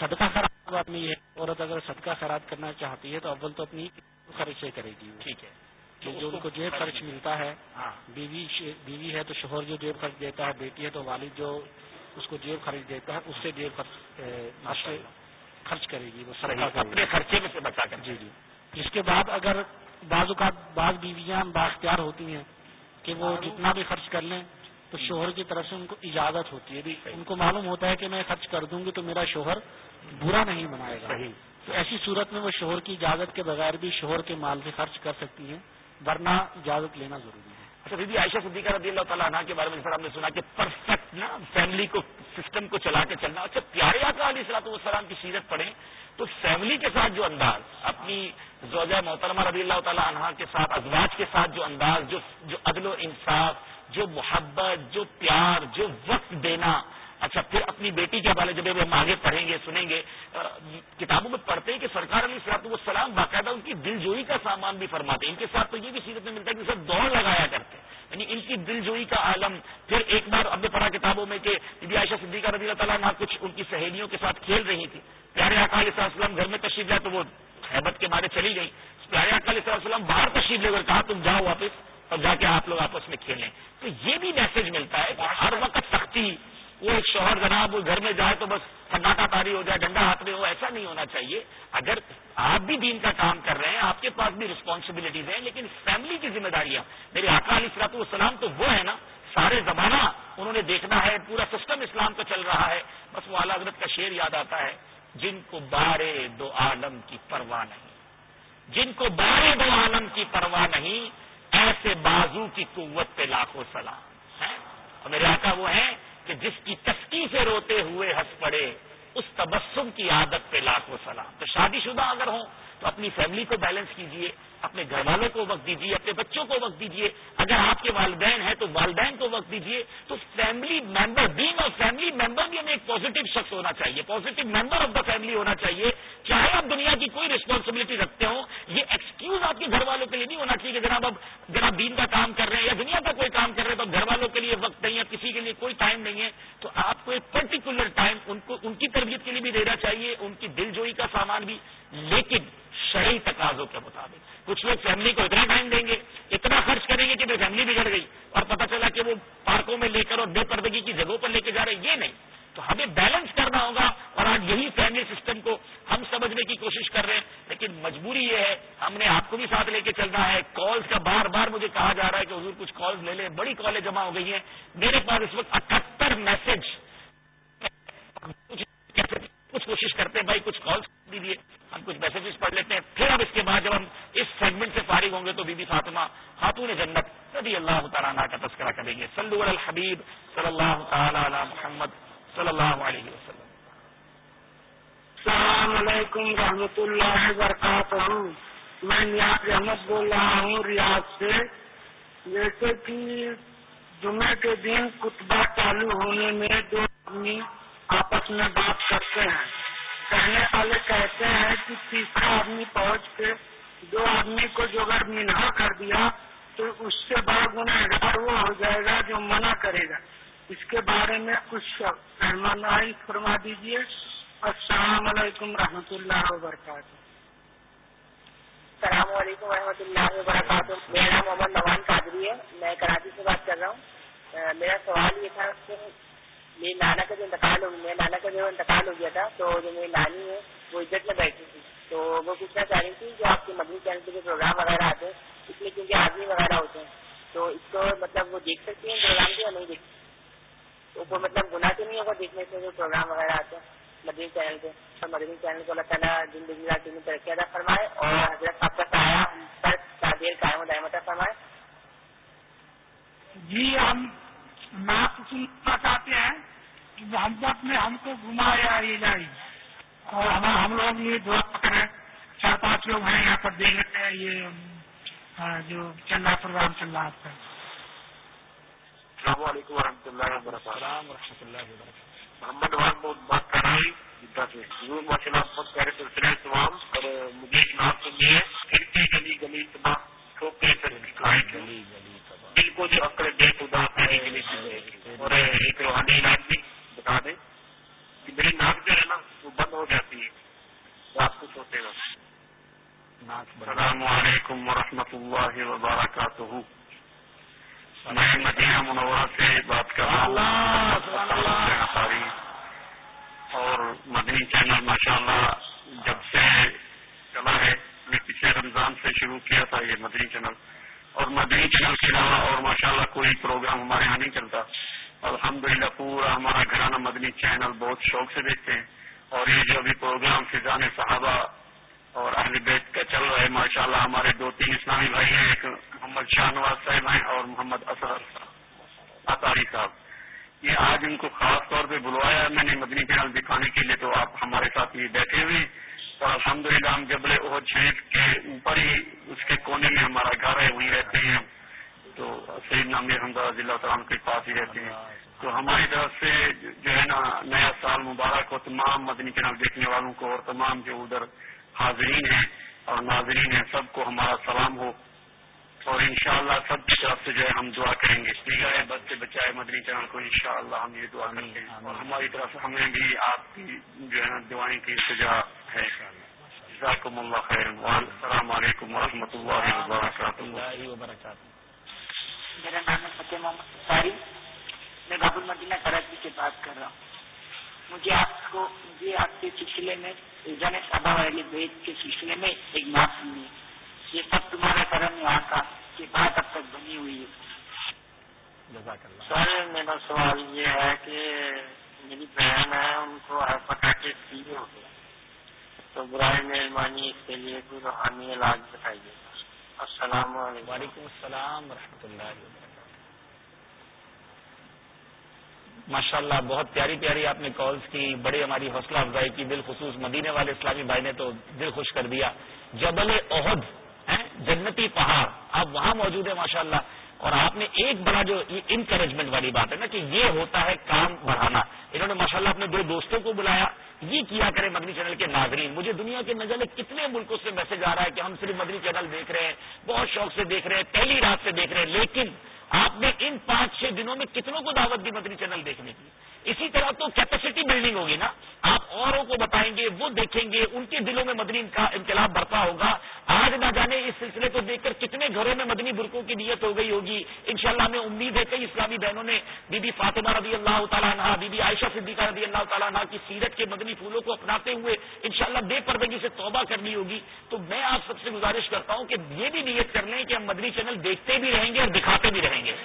صدقہ خراب بات نہیں ہے۔ عورت اگر صدقہ خراب کرنا چاہتی ہے تو اول تو اپنی خرچ سے کرے گی۔ ٹھیک ہے۔ جو ان کو جیب خرچ ملتا ہے ہاں۔ بیوی بیوی ہے تو شوہر جو جیب خرچ دیتا ہے بیٹی ہے تو والد جو اس کو جیب خرچ دیتا ہے اس سے جیب خرچ خرچ کرے گی۔ وہ اپنے خرچے میں سے بچا کر۔ جی جی۔ اس کے بعد اگر بعض اوقات بعض بیویاں باختیار ہوتی ہیں کہ وہ جتنا بھی خرچ کر لیں تو شوہر کی طرف سے ان کو اجازت ہوتی ہے ان کو معلوم ہوتا ہے کہ میں خرچ کر دوں گی تو میرا شوہر برا نہیں بنائے گا۔ تو ایسی صورت میں وہ شوہر کی اجازت کے بغیر بھی شوہر کے مال سے خرچ کر سکتی ہیں ورنہ اجازت لینا ضروری ہے۔ اچھا بی عائشہ صدیقہ رضی اللہ تعالیٰ عنہ کے بارے میں ہم نے سنا کہ پرفیکٹ نا فیملی کو سسٹم کو چلا کے چلنا۔ اچھا پیارے آقا علیہ السلاط والسلام کی سیرت پڑھیں تو فیملی کے ساتھ جو انداز اپنی زوجہ محترمہ رضی اللہ تعالیٰ عنہ کے ساتھ ازواج کے ساتھ جو انداز جو جو عدل و انصاف جو محبت، جو پیار، جو وقت دینا۔ اچھا پھر اپنی بیٹی کے حوالے جب ہم آگے پڑھیں گے، سنیں گے کتابوں میں پڑھتے ہیں کہ سرکار علی صلاحت والسلام باقاعدہ ان کی دل جوئی کا سامان بھی فرماتے ہیں۔ ان کے ساتھ تو یہ بھی سیرت میں ملتا ہے کہ سب دوڑ لگایا کرتے ہیں۔ یعنی ان کی دل جوئی کا عالم۔ پھر ایک بار ہم نے پڑھا کتابوں میں کہ بی عائشہ صدیقہ رضی اللہ تعالیٰ کچھ ان کی سہیلیوں کے ساتھ کھیل رہی تھی۔ پیارے علیہ السلام گھر میں تشریف جائے تو وہ حیبت کے مارے چلی گئی پیارے علیہ السلام باہر تشریف لے کر کہا، تم جاؤ واپس۔ اور جا کے آپ لوگ آپس میں کھیلیں۔ تو یہ بھی میسج ملتا ہے کہ ہر وقت سختی، وہ ایک شوہر جناب وہ گھر میں جائے تو بس سناٹا تاری ہو جائے، ڈنڈا ہاتھ میں ہو، ایسا نہیں ہونا چاہیے۔ اگر آپ بھی دین کا کام کر رہے ہیں، آپ کے پاس بھی رسپانسبلٹیز ہیں، لیکن فیملی کی ذمہ داریاں۔ میرے آقا علی سرات والسلام تو وہ ہے نا، سارے زمانہ انہوں نے دیکھنا ہے، پورا سسٹم اسلام کا چل رہا ہے۔ بس وہ اعلیٰ حضرت کا شعر یاد آتا ہے، جن کو بارے دو عالم کی پرواہ نہیں، جن کو بارے دو عالم کی پرواہ نہیں ایسے بازو کی قوت پہ لاکھوں سلام اور میرے آقا وہ ہیں کہ جس کی تسکی سے روتے ہوئے ہنس پڑے، اس تبسم کی عادت پہ لاکھوں سلام۔ تو شادی شدہ اگر ہوں تو اپنی فیملی کو بیلنس کیجیے۔ اپنے گھر والوں کو وقت دیجیے اپنے بچوں کو وقت دیجیے اگر آپ کے والدین ہیں تو والدین کو وقت دیجیے تو فیملی ممبر بینگ اور فیملی ممبر بھی ہمیں ایک پازیٹو شخص ہونا چاہیے۔ Positive member of the family ہونا چاہیے۔ چاہے آپ دنیا کی کوئی ریسپانسبلٹی رکھتے ہوں، یہ ایکسکیوز آپ کے گھر والوں کے لیے نہیں ہونا چاہیے کہ جناب اب، جناب دین کا کام کر رہے ہیں یا دنیا کا کوئی کام کر رہے ہیں تو گھر والوں کے لیے وقت نہیں ہے، کسی کے لیے کوئی ٹائم نہیں ہے۔ تو آپ کو ایک پرٹیکولر ٹائم ان کو، ان کی تربیت کے لیے بھی دینا چاہیے۔ ان کی دل جوئی کا سامان بھی لیکن شرعی تقاضوں کے مطابق۔ کچھ لوگ فیملی کو اتنا ٹائم دیں گے، اتنا خرچ کریں گے کہ میری فیملی بگڑ گئی اور پتہ چلا کہ وہ پارکوں میں لے کر اور بے پردگی کی جگہوں پر لے کے جا رہے ہیں۔ یہ نہیں۔ تو ہمیں بیلنس کرنا ہوگا اور آج یہی فیملی سسٹم کو ہم سمجھنے کی کوشش کر رہے ہیں۔ لیکن مجبوری یہ ہے، ہم نے آپ کو بھی ساتھ لے کے چلنا ہے۔ کالز کا بار بار مجھے کہا جا رہا ہے کہ حضور کچھ کالز لے لیں۔ بڑی کالیں جمع ہو گئی ہیں۔ میرے پاس اس وقت اٹھہتر میسج کچھ کوشش کرتے ہیں، بھائی کچھ کالس دیجیے ہم کچھ میسجز پڑھ لیتے ہیں، پھر اب اس کے بعد جب ہم اس سیگمنٹ سے فارغ ہوں گے تو بی بی فاطمہ خاتون جنت رضی اللہ تعالیٰ کا تذکرہ کریں گے۔ سلو الحبیب صلی اللہ تعالی علی محمد صلی اللہ علیہ وسلم۔ السلام علیکم رحمۃ اللہ وبرکاتہ۔ میں نیاز احمد بول رہا ہوں ریاض سے۔ جیسے کہ جمعے کے دن کتبہ چالو ہونے میں دو آدمی آپس میں بات کرتے ہیں۔ کہنے والے کہتے کہ تیسرا آدمی پہنچ کے دو آدمی کو جو اگر منہا کر دیا تو اس سے بڑا گناہ وہ ہو جائے گا جو منع کرے گا۔ اس کے بارے میں کچھ رحمانائی فرما دیجیے السلام علیکم رحمۃ اللہ وبرکاتہ۔ السلام علیکم و رحمۃ اللہ وبرکاتہ۔ میرا نام محمد نوان قادری ہے۔ میں کراچی سے بات کر رہا ہوں۔ میرا سوال یہ تھا کہ میری نانا کا جو انتقال ہو میرے نانا کا جو انتقال ہو گیا تھا، تو جو میری نانی ہے، وہ عزت میں بیٹھی تھی۔ تو وہ پوچھنا چاہ رہی تھی جو آپ کے مدنی چینل پہ جو پروگرام وغیرہ آتے ہیں، اس میں کیونکہ آدمی وغیرہ ہوتے ہیں، تو اس کو مطلب وہ دیکھ سکتی ہیں پروگرام کو یا نہیں دیکھ تو وہ مطلب گناہ تو نہیں ہوگا دیکھنے سے جو پروگرام وغیرہ آتے ہیں مدنی چینل پہ اور مدنی چینل کو اللہ تعالیٰ زندگی راتی میں ترقی ادا فرمائے اور حضرت صاحب کا سایہ پر قائم و دائمتا فرمائے۔ جی ہم نعت سننا چاہتے ہیں کہ محبت میں ہم کو گھمایا الہی اور ہم ہم لوگ یہ دعا کریں چار پانچ لوگ ہیں یہاں پر دیکھ رہے ہیں یہ جو چل رہا پروگرام چل رہا آپ کا۔ السلام علیکم و رحمۃ اللہ وبرکاتہ۔ اللہ وبرکاتہ۔ محمد نواز بہت بات کر رہی جدہ سے ضرور ماشاء اللہ بہت پیارے سلسلے تمام۔ اور مجھے نام کے لیے کھڑکی گلی گلی تباہ ٹھوکے گلی گلی۔ دل کو اکڑ دے خدا میری گلی سے اور ایک روحانی علاج بھی بتا دیں کہ میری ناک جو ہے نا وہ بند ہو جاتی ہے۔ رات کو سوتے گا السلام علیکم ورحمۃ اللہ وبرکاتہ۔ میں مدینہ منورہ سے بات کر رہا ہوں۔ اور مدنی چینل ماشاء اللہ جب سے چلا ہے میں پچھلے رمضان سے شروع کیا تھا یہ مدنی چینل۔ اور مدنی چینل کے علاوہ اور ماشاء اللہ کوئی پروگرام ہمارے یہاں نہیں چلتا۔ الحمد للہ پورا ہمارا گھرانہ مدنی چینل بہت شوق سے دیکھتے ہیں۔ اور یہ جو ابھی پروگرام فضان صحابہ اور اہل بیت کا چل رہا ہے ماشاء اللہ ہمارے دو تین اسلامی بھائی ہیں، ایک محمد شاہ نواز صاحب ہیں اور محمد اصغر اطاری صاحب۔ یہ آج ان کو خاص طور پہ بلوایا ہے، میں نے مدنی چینل دکھانے کے لیے تو آپ ہمارے ساتھ یہ بیٹھے ہوئے اور الحمد للہ ہم جبل عہد شریف کے اوپر ہی اس کے کونے میں ہمارا گھر ہے وہیں رہتے ہیں، تو سید نام حمدہ ضلع تعالیٰ کے پاس ہی رہتے ہیں۔ تو ہماری طرف سے جو ہے نا، نیا سال مبارک ہو، تمام مدنی چینل دیکھنے والوں کو اور تمام جو ادھر حاضرین ہیں اور ناظرین ہیں، سب کو ہمارا سلام ہو۔ اور انشاءاللہ سب کی طرف سے جو ہے ہم دعا کریں گے۔ ہے بد سے بچائے مدنی چینل کو انشاءاللہ ہم یہ دعا کریں گے اور ہماری طرف ہمیں بھی آپ کی جو ہے نا دعائیں کی سجا ہے جزاکم اللہ خیر السلام علیکم و رحمۃ اللہ وبرکاتہ. میرا نام ہے فتح محمد ساری میں باب المدینہ کراچی سے بات کر رہا ہوں. مجھے آپ کو مجھے آپ کے سلسلے میں صبا والے بیت کے سلسلے میں ایک بات سنی ہے. یہ سب تمہارا کرم یہاں کا یہ بات اب تک بنی ہوئی ہے. سر میرا سوال یہ ہے کہ میری بہن ہے ان کو پتا کے سی ہو گیا۔ تو برائے مہربانی اس کے لیے کوئی روحانی علاج بتائیے۔ السلام علیکم۔ وعلیکم السلام ورحمۃ اللہ وبرکاتہ۔ ماشاء اللہ بہت پیاری پیاری آپ نے کالز کی، بڑی ہماری حوصلہ افزائی کی، بالخصوص مدینے والے اسلامی بھائی نے تو دل خوش کر دیا۔ جبل عہد جنتی پہاڑ، آپ وہاں موجود ہیں ماشاء اللہ اور آپ نے ایک بڑا جو انکریجمنٹ والی بات ہے نا کہ یہ ہوتا ہے کام بڑھانا۔ انہوں نے ماشاء اللہ اپنے دو دوستوں کو بلایا۔ یہ کیا کرے مدنی چینل کے ناظرین؟ مجھے دنیا کے نظر کتنے ملکوں سے میسج آ رہا ہے کہ ہم صرف مدنی چینل دیکھ رہے ہیں، بہت شوق سے دیکھ رہے ہیں، پہلی رات سے دیکھ رہے ہیں، لیکن آپ نے ان پانچ چھ دنوں میں کتنوں کو دعوت دی مدنی چینل دیکھنے کی؟ اسی طرح تو کیپیسٹی بلڈنگ ہوگی نا؟ آپ اوروں کو بتائیں گے، وہ دیکھیں گے، ان کے دلوں میں مدنی انقلاب برپا ہوگا۔ آج نہ جانے اس سلسلے کو دیکھ کر کتنے گھروں میں مدنی برقوں کی نیت ہو گئی ہوگی۔ انشاءاللہ ہمیں امید ہے کئی اسلامی بہنوں نے بی بی فاطمہ رضی اللہ تعالیٰ عنہ، بی بی عائشہ صدیقہ رضی اللہ تعالیٰ عنہ کی سیرت کے مدنی پھولوں کو اپناتے ہوئے انشاءاللہ بے پردگی سے توبہ کرنی ہوگی۔ تو میں آپ سب سے گزارش کرتا ہوں کہ یہ بھی نیت کر لیں کہ ہم مدنی چینل دیکھتے بھی رہیں گے اور دکھاتے بھی رہیں گے۔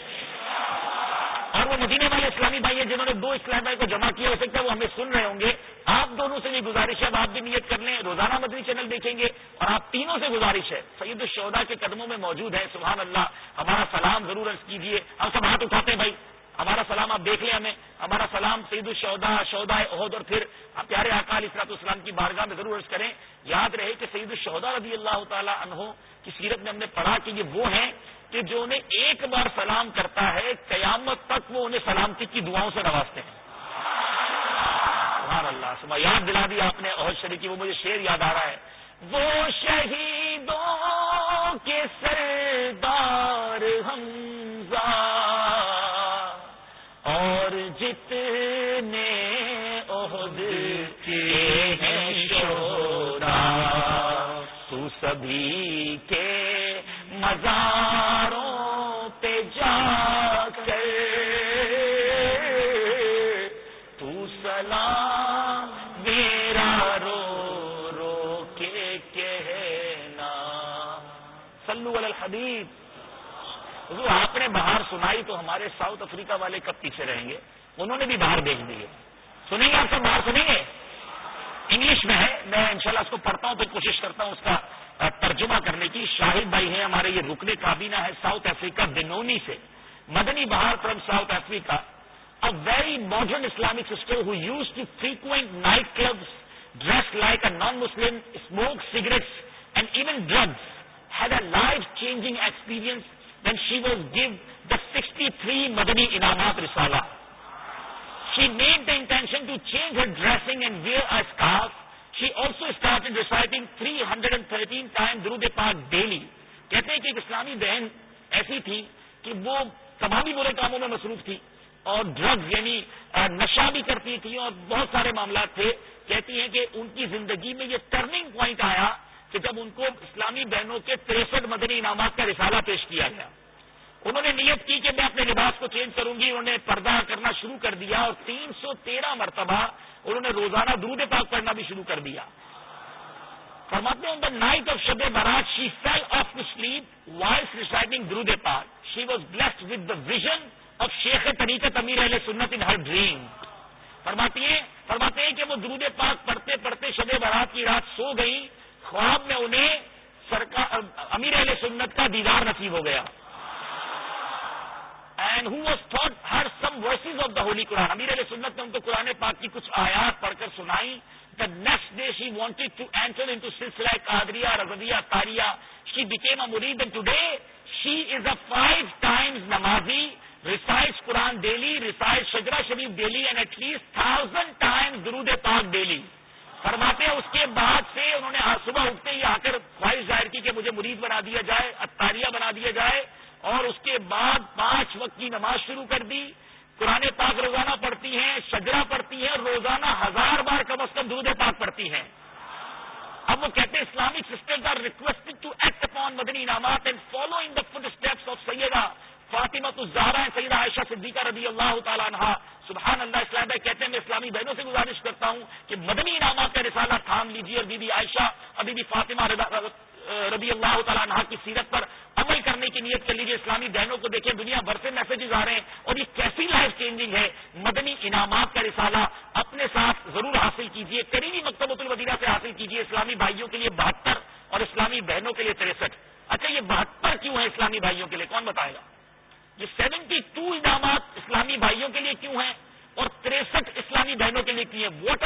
اور وہ مدینے والے اسلامی بھائی ہیں جنہوں نے دو اسلامی بھائی کو جمع کیا، ہو سکتا ہے وہ ہمیں سن رہے ہوں گے۔ آپ دونوں سے بھی گزارش ہے، اب آپ بھی نیت کر لیں۔ روزانہ مدنی چینل دیکھیں گے اور آپ تینوں سے گزارش ہے۔ سید الشہدا کے قدموں میں موجود ہے سبحان اللہ۔ ہمارا سلام ضرور عرض کیجیے ہم سب ہاتھ اٹھاتے ہیں بھائی۔ ہمارا سلام آپ دیکھ لیں ہمیں۔ ہمارا سلام سعید الشہدا شہدا عہد اور پھر پیارے اکال اسرات اسلام کی بارگاہ میں ضرور عرض کریں۔ یاد رہے کہ سعید الشہدا رضی اللہ تعالیٰ عنہ کی سیرت میں ہم نے پڑھا کہ یہ وہ ہیں کہ جو انہیں ایک بار سلام کرتا ہے، قیامت تک وہ انہیں سلامتی کی دعاؤں سے نوازتے ہیں۔ سبحان اللہ، سما یاد دلا دی آپ نے عہد شریف کی، وہ مجھے شعر یاد آ رہا ہے۔ وہ شہیدوں کے سردار تو سبھی کے مزاروں پہ جا کر تو سلام میرا رو رو کے کہنا۔ سلو الحبیب۔ حضور، آپ نے باہر سنائی تو ہمارے ساؤتھ افریقہ والے کب پیچھے رہیں گے؟ انہوں نے بھی باہر دیکھ دیے۔ سنیں گے آپ سب باہر سنیں گے انگلش میں ہے، میں انشاءاللہ اس کو پڑھتا ہوں، پھر کوشش کرتا ہوں اس کا ترجمہ کرنے کی، شاہد بھائی ہیں، ہمارے یہ رکنے کابینہ ہے ساؤتھ افریقہ، بنونی سے۔ Madani Bahar from South Africa. A very modern Islamic sister who used to frequent night clubs dress like a non Muslim smoke cigarettes and even drugs had a life changing experience when she was given the 63 Madani Inamat Risala. She made the intention to change her dressing and wear a scarf. She also started reciting 313 times Durud Pak daily. کہتے ہیں کہ ایک اسلامی بہن ایسی تھی کہ وہ تمامی برے کاموں میں مصروف تھی اور ڈرگز یعنی نشہ بھی کرتی تھی اور بہت سارے معاملات تھے کہتی ہیں کہ ان کی زندگی میں یہ ٹرننگ پوائنٹ آیا کہ جب ان کو اسلامی بہنوں کے تریسٹھ مدنی انعامات کا رسالہ پیش کیا گیا انہوں نے نیت کی کہ میں اپنے لباس کو چینج کروں گی، انہوں نے پردہ کرنا شروع کر دیا اور تین سو تیرہ مرتبہ انہوں نے روزانہ درود پاک پڑھنا بھی شروع کر دیا۔ فرماتے ہیں دا night of Shab Barat she fell off to sleep voice reciting درود پاک۔ She was blessed with the vision of شیخ طریقت امیر علیہ سنت ان ہر ڈریم فرماتی ہیں، فرماتے ہیں کہ وہ درود پاک پڑھتے پڑھتے شب برات کی رات سو گئی، خواب میں انہیں سرکار امیر علیہ سنت کا دیدار نصیب ہو گیا۔ And who was taught her some verses of the holy Quran امیر علیہ سنت نے ان کو قرآن پاک کی کچھ آیات پڑھ کر سنائی. The next day she wanted to enter into سلسلہ قادریہ رضویہ تاریہ شی بیکیم اے مرید and today she is a five times نمازی ریسائز قرآن ڈیلی ریسائز شجرا شریف daily and at least thousand times درود پاک ڈیلی فرماتے ہیں اس کے بعد سے انہوں نے صبح اٹھتے ہی آ کر خواہش ظاہر کی کہ مجھے مرید بنا دیا جائے، اتاریہ بنا دیا جائے. اور اس کے بعد پانچ وقت کی نماز شروع کر دی۔ قرآن پاک روزانہ پڑھتی ہیں شجرا پڑھتی ہیں روزانہ ہزار بار کم از کم دودھ پاک پڑھتی ہیں۔ اب وہ کہتے ہیں Islamic systems are request to act upon Madani انعامات and follow in the footsteps of سیدہ فاطمہ الزہرا سیدہ عائشہ صدیقہ رضی اللہ تعالیٰ عنہ سبحان اللہ اسلام بھائی کہتے ہیں میں اسلامی بہنوں سے گزارش کرتا ہوں کہ مدنی انعامات کا رسالہ تھام لیجیے اور بی بی عائشہ ابھی بھی فاطمہ رضی اللہ تعالیٰ عنہ کی سیرت پر عمل کرنے کی نیت کر لیجیے اسلامی بہنوں کو دیکھیں، دنیا بھر سے میسجز آ رہے ہیں اور یہ کیسی لائف چینجنگ ہے۔ مدنی انعامات کا رسالہ اپنے ساتھ ضرور حاصل کیجیے قریبی مکتبۃ الودیرہ سے حاصل کیجیے اسلامی بھائیوں کے لیے بہتر اور اسلامی بہنوں کے لیے تریسٹھ۔ اچھا یہ بہتر کیوں ہے اسلامی بھائیوں کے لیے؟ کون بتائے گا؟ یہ سیونٹی ٹو انعامات اسلامی بھائیوں کے لیے کیوں ہیں اور تریسٹھ اسلامی بہنوں کے لیے کیوں ہیں؟ What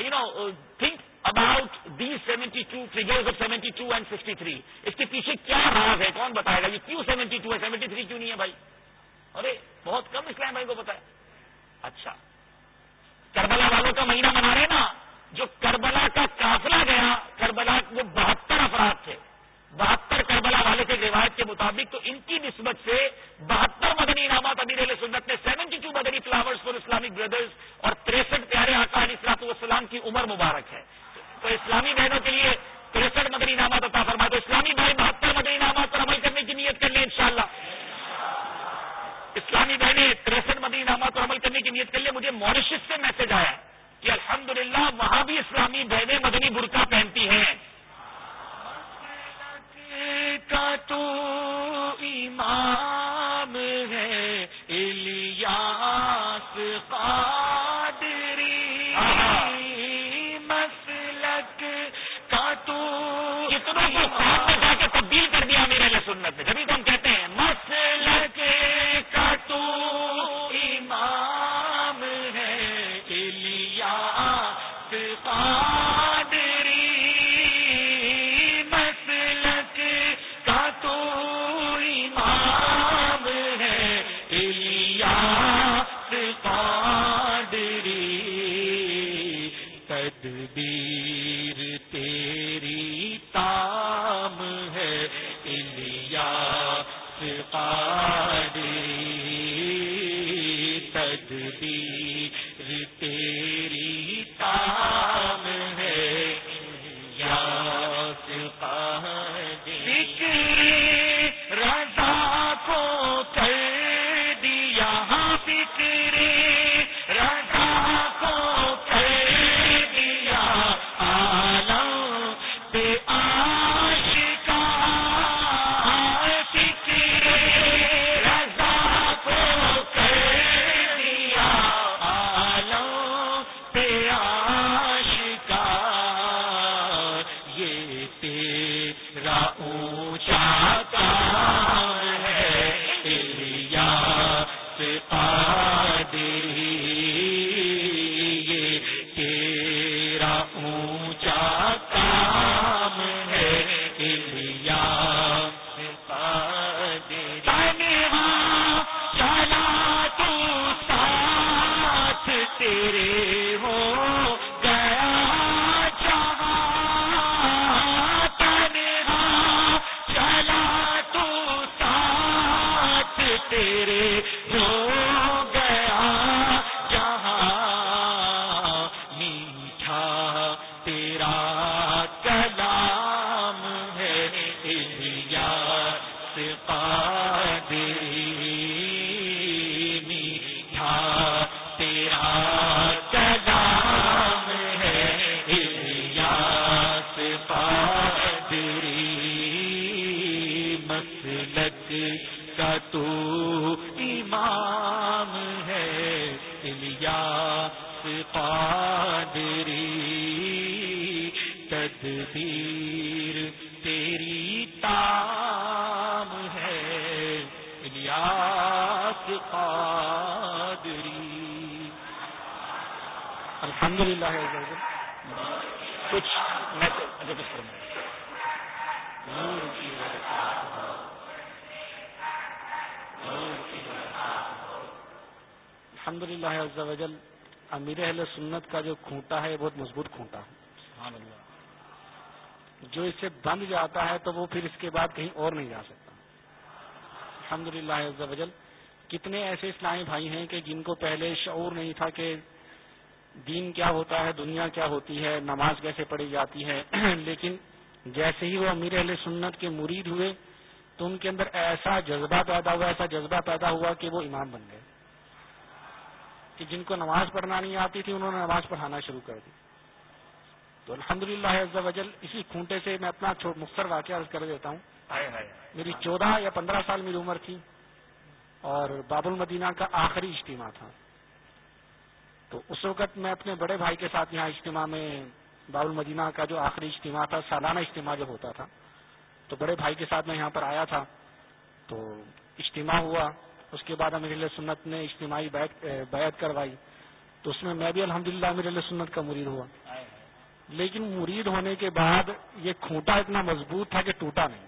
you know think about the seventy two figures of seventy two and sixty three اس کے پیچھے کیا راز ہے کون بتائے گا یہ کیوں سیونٹی ٹو ہے سیونٹی تھری کیوں نہیں ہے بھائی ارے بہت کم اسلام بھائی کو پتا ہے اچھا کربلا والوں کا مہینہ منا رہے نا جو کربلا کا قافلہ گیا کربلا وہ بہتر افراد تھے بہتر کربلا والے کے روایت کے مطابق تو ان کی نسبت سے بہتر مدنی انعامات امیر علیہ سنت نے seventy two Madani flowers for Islamic brothers اور تریسٹھ پیارے آقا علی اصلاط والسلام کی عمر مبارک ہے تو اسلامی بہنوں کے لیے تریسٹھ مدنی انعامات عطا فرما تو اسلامی بھائی بہتر مدنی انعامات پر عمل کرنے کی نیت کر لیں انشاءاللہ۔ اسلامی بہنیں تریسٹھ مدنی انعامات پر عمل کرنے کی نیت کر لیں۔ مجھے ماریشس سے میسج آیا کہ الحمدللہ وہاں بھی اسلامی بہنیں مدنی برقع پہنتی ہیں۔ کا تو امام سنت میں جبھی تو کا جو کھوٹا ہے بہت مضبوط کھوٹا ہے۔ جو اس سے بند جاتا ہے تو وہ پھر اس کے بعد کہیں اور نہیں جا سکتا۔ الحمد للہ کتنے ایسے اسلامی بھائی ہیں کہ جن کو پہلے شعور نہیں تھا کہ دین کیا ہوتا ہے دنیا کیا ہوتی ہے نماز کیسے پڑھی جاتی ہے۔ لیکن جیسے ہی وہ امیر اہل سنت کے مرید ہوئے تو ان کے اندر ایسا جذبہ پیدا ہوا ایسا جذبہ پیدا ہوا کہ وہ امام بن گئے۔ کہ جن کو نماز پڑھنا نہیں آتی تھی انہوں نے نماز پڑھانا شروع کر دی۔ تو الحمد للہ اسی کھونٹے سے میں اپنا مختصر واقعہ عرض کر دیتا ہوں۔ میری چودہ یا پندرہ سال میری عمر تھی اور باب المدینہ کا آخری اجتماع تھا۔ تو اس وقت میں اپنے بڑے بھائی کے ساتھ یہاں اجتماع میں باب المدینہ کا جو آخری اجتماع تھا سالانہ اجتماع جب ہوتا تھا تو بڑے بھائی کے ساتھ میں یہاں پر آیا تھا۔ تو اجتماع ہوا۔ اس کے بعد امیر اللہ سنت نے اجتماعی بیعت کروائی۔ تو اس میں میں بھی الحمد للہ امیر اللہ سنت کا مرید ہوا۔ لیکن مرید ہونے کے بعد یہ کھوٹا اتنا مضبوط تھا کہ ٹوٹا نہیں۔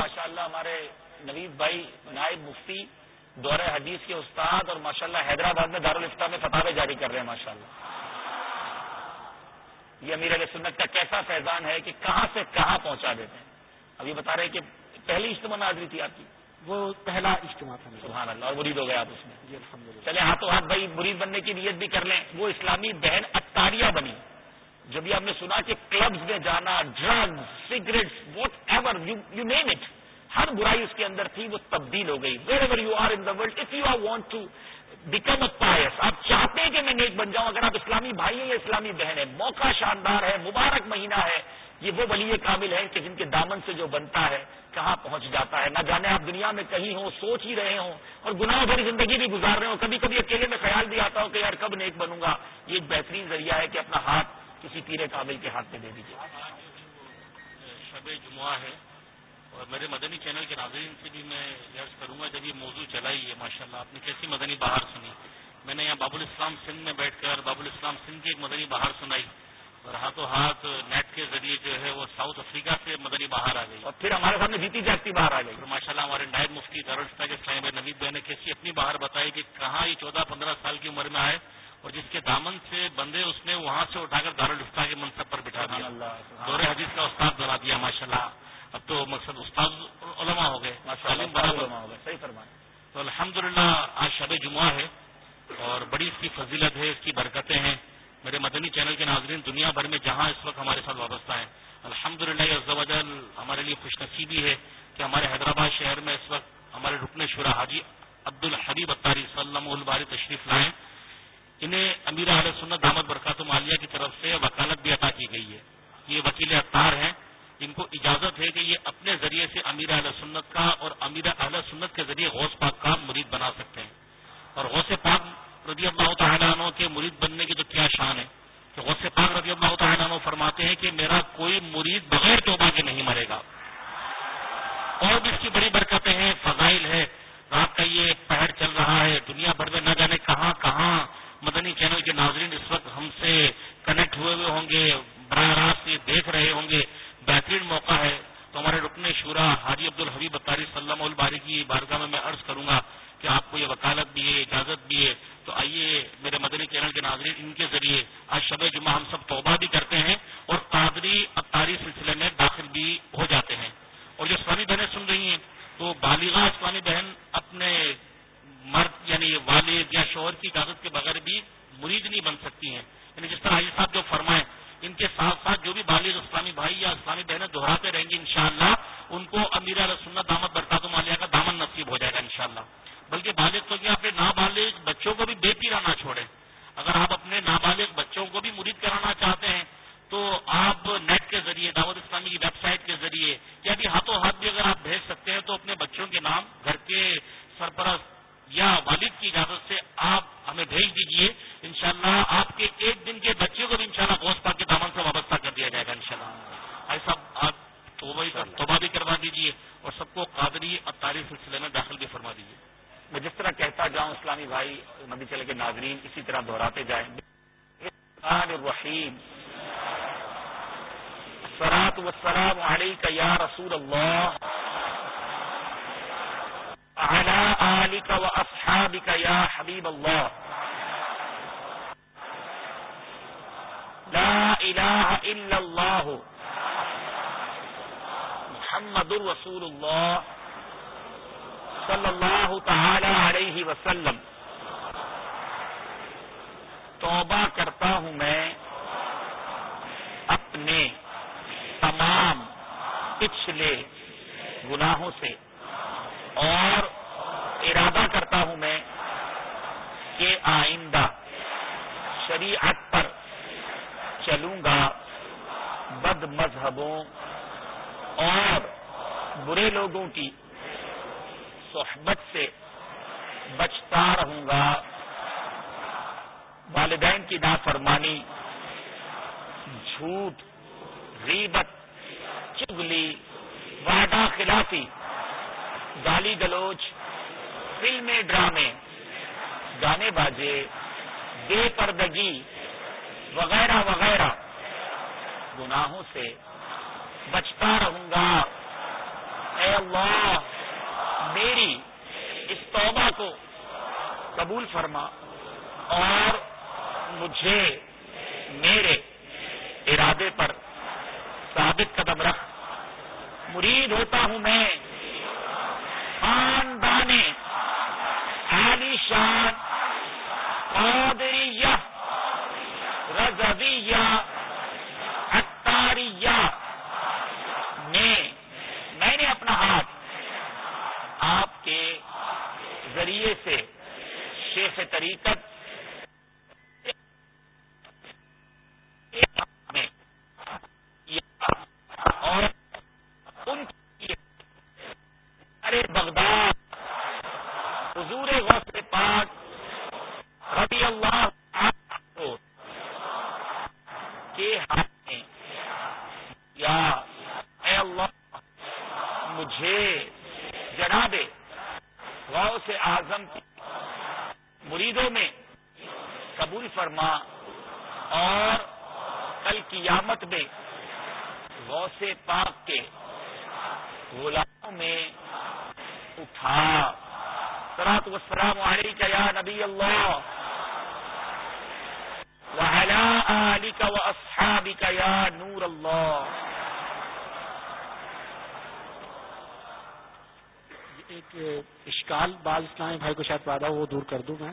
ماشاء اللہ۔ ہمارے نوید بھائی نائب مفتی دورہ حدیث کے استاد اور ماشاءاللہ حیدرآباد میں دارالفتہ میں فتح جاری کر رہے ہیں ماشاءاللہ۔ یہ امیر علیہ سنت کا کیسا فیضان ہے کہ کہاں سے کہاں پہنچا دیتے ہیں۔ ابھی بتا رہے کہ پہلی اجتماع ناظری تھی آپ کی۔ وہ پہلا اجتماع تھا سبحان اللہ اور مرید ہو گیا آپ اس میں۔ جی چلے ہاتھوں ہاتھ بھائی مرید بننے کی نیت بھی کر لیں۔ وہ اسلامی بہن اتاریہ بنی۔ جو بھی آپ نے سنا کہ کلبز میں جانا drug cigarettes whatever you name it ہر برائی اس کے اندر تھی وہ تبدیل ہو گئی۔ Wherever you are in the world if you are want to become a pious آپ چاہتے ہیں کہ میں نیک بن جاؤں اگر آپ اسلامی بھائی ہیں یا اسلامی بہن ہیں موقع شاندار ہے مبارک مہینہ ہے یہ وہ ولی کامل ہے کہ جن کے دامن سے جو بنتا ہے، کہاں پہنچ جاتا ہے؟ نہ جانے آپ دنیا میں کہیں ہوں، سوچ ہی رہے ہوں اور گناہ بھری زندگی بھی گزار رہے ہوں۔ کبھی کبھی اکیلے میں خیال بھی آتا ہو کہ یار کب نیک بنوں گا۔ یہ ایک بہترین ذریعہ ہے کہ اپنا ہاتھ کسی پیرے قابل کے ہاتھ میں دے دیجیے شب جمعہ ہے اور میرے مدنی چینل کے ناظرین سے بھی میں یس کروں گا، جب یہ موضوع چلائی ہے ماشاء اللہ آپ نے کیسی مدنی بہار سنی؟ میں نے یہاں باب الاسلام سندھ میں بیٹھ کر باب الاسلام سندھ کی ایک مدنی بہار سنائی۔ اور ہاتھوں ہاتھ نیٹ کے ذریعے جو ہے وہ ساؤتھ افریقہ سے مدنی باہر آ گئی۔ اور پھر ہمارے سامنے جیتی جاتی باہر آ گئی۔ ماشاء اللہ ہمارے نائب مفتی دارالفتا کے اسلام نوید بہن نے کیسی اپنی باہر بتائی کہ کہاں یہ چودہ پندرہ سال کی عمر میں آئے اور جس کے دامن سے بندے اس نے وہاں سے اٹھا کر دارالفتا کے منصب پر بٹھا دیا۔ دور حدیث کا استاد بنا دیا ماشاء اللہ اب تو مقصد استاد علماء ہو گئے صحیح فرمائے تو الحمد للہ آج شب جمعہ ہے اور بڑی اس کی فضیلت ہے اس کی برکتیں ہیں۔ میرے مدنی چینل کے ناظرین، دنیا بھر میں جہاں اس وقت ہمارے ساتھ وابستہ ہیں الحمد للہ ہمارے لیے خوش نصیبی ہے کہ ہمارے حیدرآباد شہر میں اس وقت ہمارے رکن شورا حاجی عبد الحبیب اتاری صلی الباری تشریف لائیں انہیں امیر علیہ سنت دامد برکات مالیہ کی طرف سے وکالت بھی عطا کی گئی ہے۔ یہ وکیل اطار ہیں۔ ان کو اجازت ہے کہ یہ اپنے ذریعے سے امیر اہل سنت کا اور امیر اہل سنت کے ذریعے غوث پاک کا مرید بنا سکتے ہیں۔ اور غوث پاک رضی اللہ تعالیٰ عنہ کے مرید بننے کی تو کیا شان ہے کہ غوث پاک رضی اللہ تعالیٰ عنہ فرماتے ہیں کہ میرا کوئی مرید بغیر توبہ کے نہیں مرے گا۔ اور بھی اس کی بڑی برکتیں ہیں، فضائل ہے۔ رات کا یہ پہر چل رہا ہے، دنیا بھر میں نہ جانے کہاں کہاں مدنی چینل کے ناظرین اس وقت ہم سے کنیکٹ ہوئے ہوئے ہوں گے، براہ راست یہ دیکھ رہے ہوں گے۔ بہترین موقع ہے۔ تو ہمارے رکن شورا حاجی عبد الحبیب اتاری صلی اللہ الباری کی بارگاہ میں میں عرض کروں گا کہ آپ کو یہ وکالت بھی ہے، اجازت بھی ہے۔ تو آئیے میرے مدنی چینل کے ناظرین، ان کے ذریعے آج شب جمعہ ہم سب توبہ بھی کرتے ہیں اور قادری اتاری سلسلے میں داخل بھی ہو جاتے ہیں۔ اور جو اسلامی بہنیں سن رہی ہیں، تو بالغاہ اسلامی بہن اپنے مرد یعنی والد یا شوہر کی اجازت کے بغیر بھی مرید نہیں بن سکتی ہیں۔ یعنی جس طرح آئی صاحب جو فرمائیں، ان کے ساتھ ساتھ جو بھی بالغ اسلامی بھائی یا اسلامی بہنیں دہراتے رہیں گی انشاءاللہ، ان کو امیر سنت دامت برکات مالیہ کا دامن نصیب ہو جائے گا انشاءاللہ۔ بلکہ بالغ تو کیا اپنے نابالغ بچوں کو بھی بے پیرا نہ چھوڑیں۔ اگر آپ اپنے نابالغ بچوں کو بھی مرید کرانا چاہتے ہیں تو آپ نیٹ کے ذریعے دعوت اسلامی کی ویب سائٹ کے ذریعے یا بھی ہاتھوں ہاتھ بھی اگر آپ بھیج سکتے ہیں تو اپنے بچوں کے نام گھر کے سرپرست یا والد کی اجازت سے آپ ہمیں بھیج دیجیے۔ انشاءاللہ آپ کے ایک دن کے بچے کو بھی انشاءاللہ گوشت پاک کے دامن سے وابستہ کر دیا جائے گا انشاءاللہ۔ ایسا آپ توبہ بھی کروا دیجیے اور سب کو قادری اور تاریخ سلسلے میں داخل بھی فرما دیجیے۔ میں جس طرح کہتا جاؤں اسلامی بھائی نبی چلے کے ناظرین اسی طرح دہراتے جائیں۔ الرحیم۔ سرات وسلام علیک یا رسول اللہ۔ آلک و اصحابک یا حبیب اللہ۔ لا الہ الا اللہ۔ محمد الرسول اللہ۔ صلی اللہ تعالی علیہ وسلم۔ توبہ کرتا ہوں میں اپنے تمام پچھلے گناہوں سے۔ اور ارادہ کرتا ہوں میں کہ آئندہ شریعت پر چلوں گا۔ بد مذہبوں اور برے لوگوں کی صحبت سے بچتا رہوں گا۔ والدین کی نافرمانی، جھوٹ، غیبت، چگلی، وعدہ خلافی، گالی گلوچ، فلمیں، ڈرامے، گانے باجے، بے پردگی وغیرہ وغیرہ گناہوں سے بچتا رہوں گا۔ اے اللہ میری اس توبہ کو قبول فرما اور مجھے میرے ارادے پر ثابت قدم رکھ۔ مرید ہوتا ہوں میں۔ خاندان عالی شان اور رضویہ اتاریہ میں میں نے اپنا ہاتھ آپ کے ذریعے سے شیخ طریقت اور ان ارے بغداد حضور غوث پاک رضی اللہ کے ہاتھ میں یا اے اللہ مجھے جناب غوث اعظم کی مریدوں میں قبول فرما اور کل قیامت میں غوث پاک کے غلاموں میں اٹھا سرات وسلام علیک یا نبی اللہ۔ وعلا آلک و اصحابک یا نور اللہ۔ ایک اشکال بعض اسلامی بھائی کو شاید پیدا وہ دور کر دوں میں۔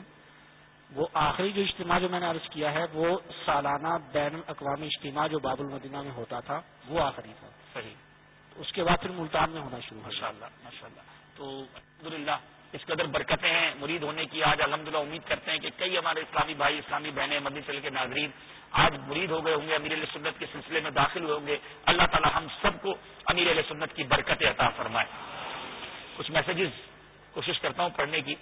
وہ آخری جو اجتماع جو میں نے عرض کیا ہے وہ سالانہ بین الاقوامی اجتماع جو باب المدینہ میں ہوتا تھا وہ آخری تھا۔ صحیح۔ اس کے بعد پھر ملتان میں ہونا شروع ماشاء اللہ ماشاء اللہ تو الحمدللہ اس قدر برکتیں ہیں، مرید ہونے کی آج الحمدللہ امید کرتے ہیں کہ کئی ہمارے اسلامی بھائی، اسلامی بہنیں مدنی چل کے ناظرین آج مرید ہو گئے ہوں گے، امیر علیہ سنت کے سلسلے میں داخل ہوئے ہوں گے۔ اللہ تعالی ہم سب کو امیر علیہ سنت کی برکت عطا فرمائے۔ کچھ میسیجز کوشش کرتا ہوں پڑھنے کی۔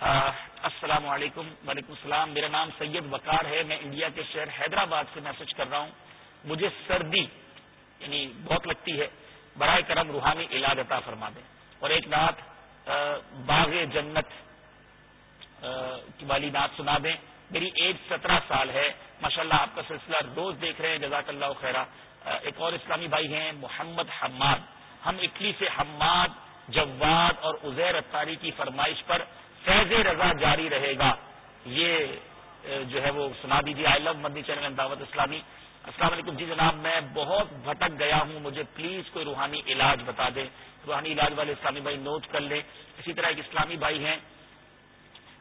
السلام علیکم، وعلیکم السلام۔ میرا نام سید وقار ہے، میں انڈیا کے شہر حیدرآباد سے میسج کر رہا ہوں۔ مجھے سردی یعنی بہت لگتی ہے برائے کرم روحانی علاج عطا فرما دیں۔ اور ایک نعت باغ جنت کی والی نعت سنا دیں۔ میری ایج سترہ سال ہے۔ ماشاءاللہ اللہ آپ کا سلسلہ روز دیکھ رہے ہیں جزاک اللہ خیرہ ایک اور اسلامی بھائی ہیں، محمد حماد۔ ہم اٹلی سے حماد، جواد اور ازیر اتاری کی فرمائش پر فیض رضا جاری رہے گا۔ یہ جو ہے وہ سنا دیجیے آئی لو مدنی چینل دعوت اسلامی السلام علیکم۔ جی جناب، میں بہت بھٹک گیا ہوں۔ مجھے پلیز کوئی روحانی علاج بتا دیں۔ روحانی علاج والے اسلامی بھائی نوٹ کر لیں۔ اسی طرح ایک اسلامی بھائی ہیں۔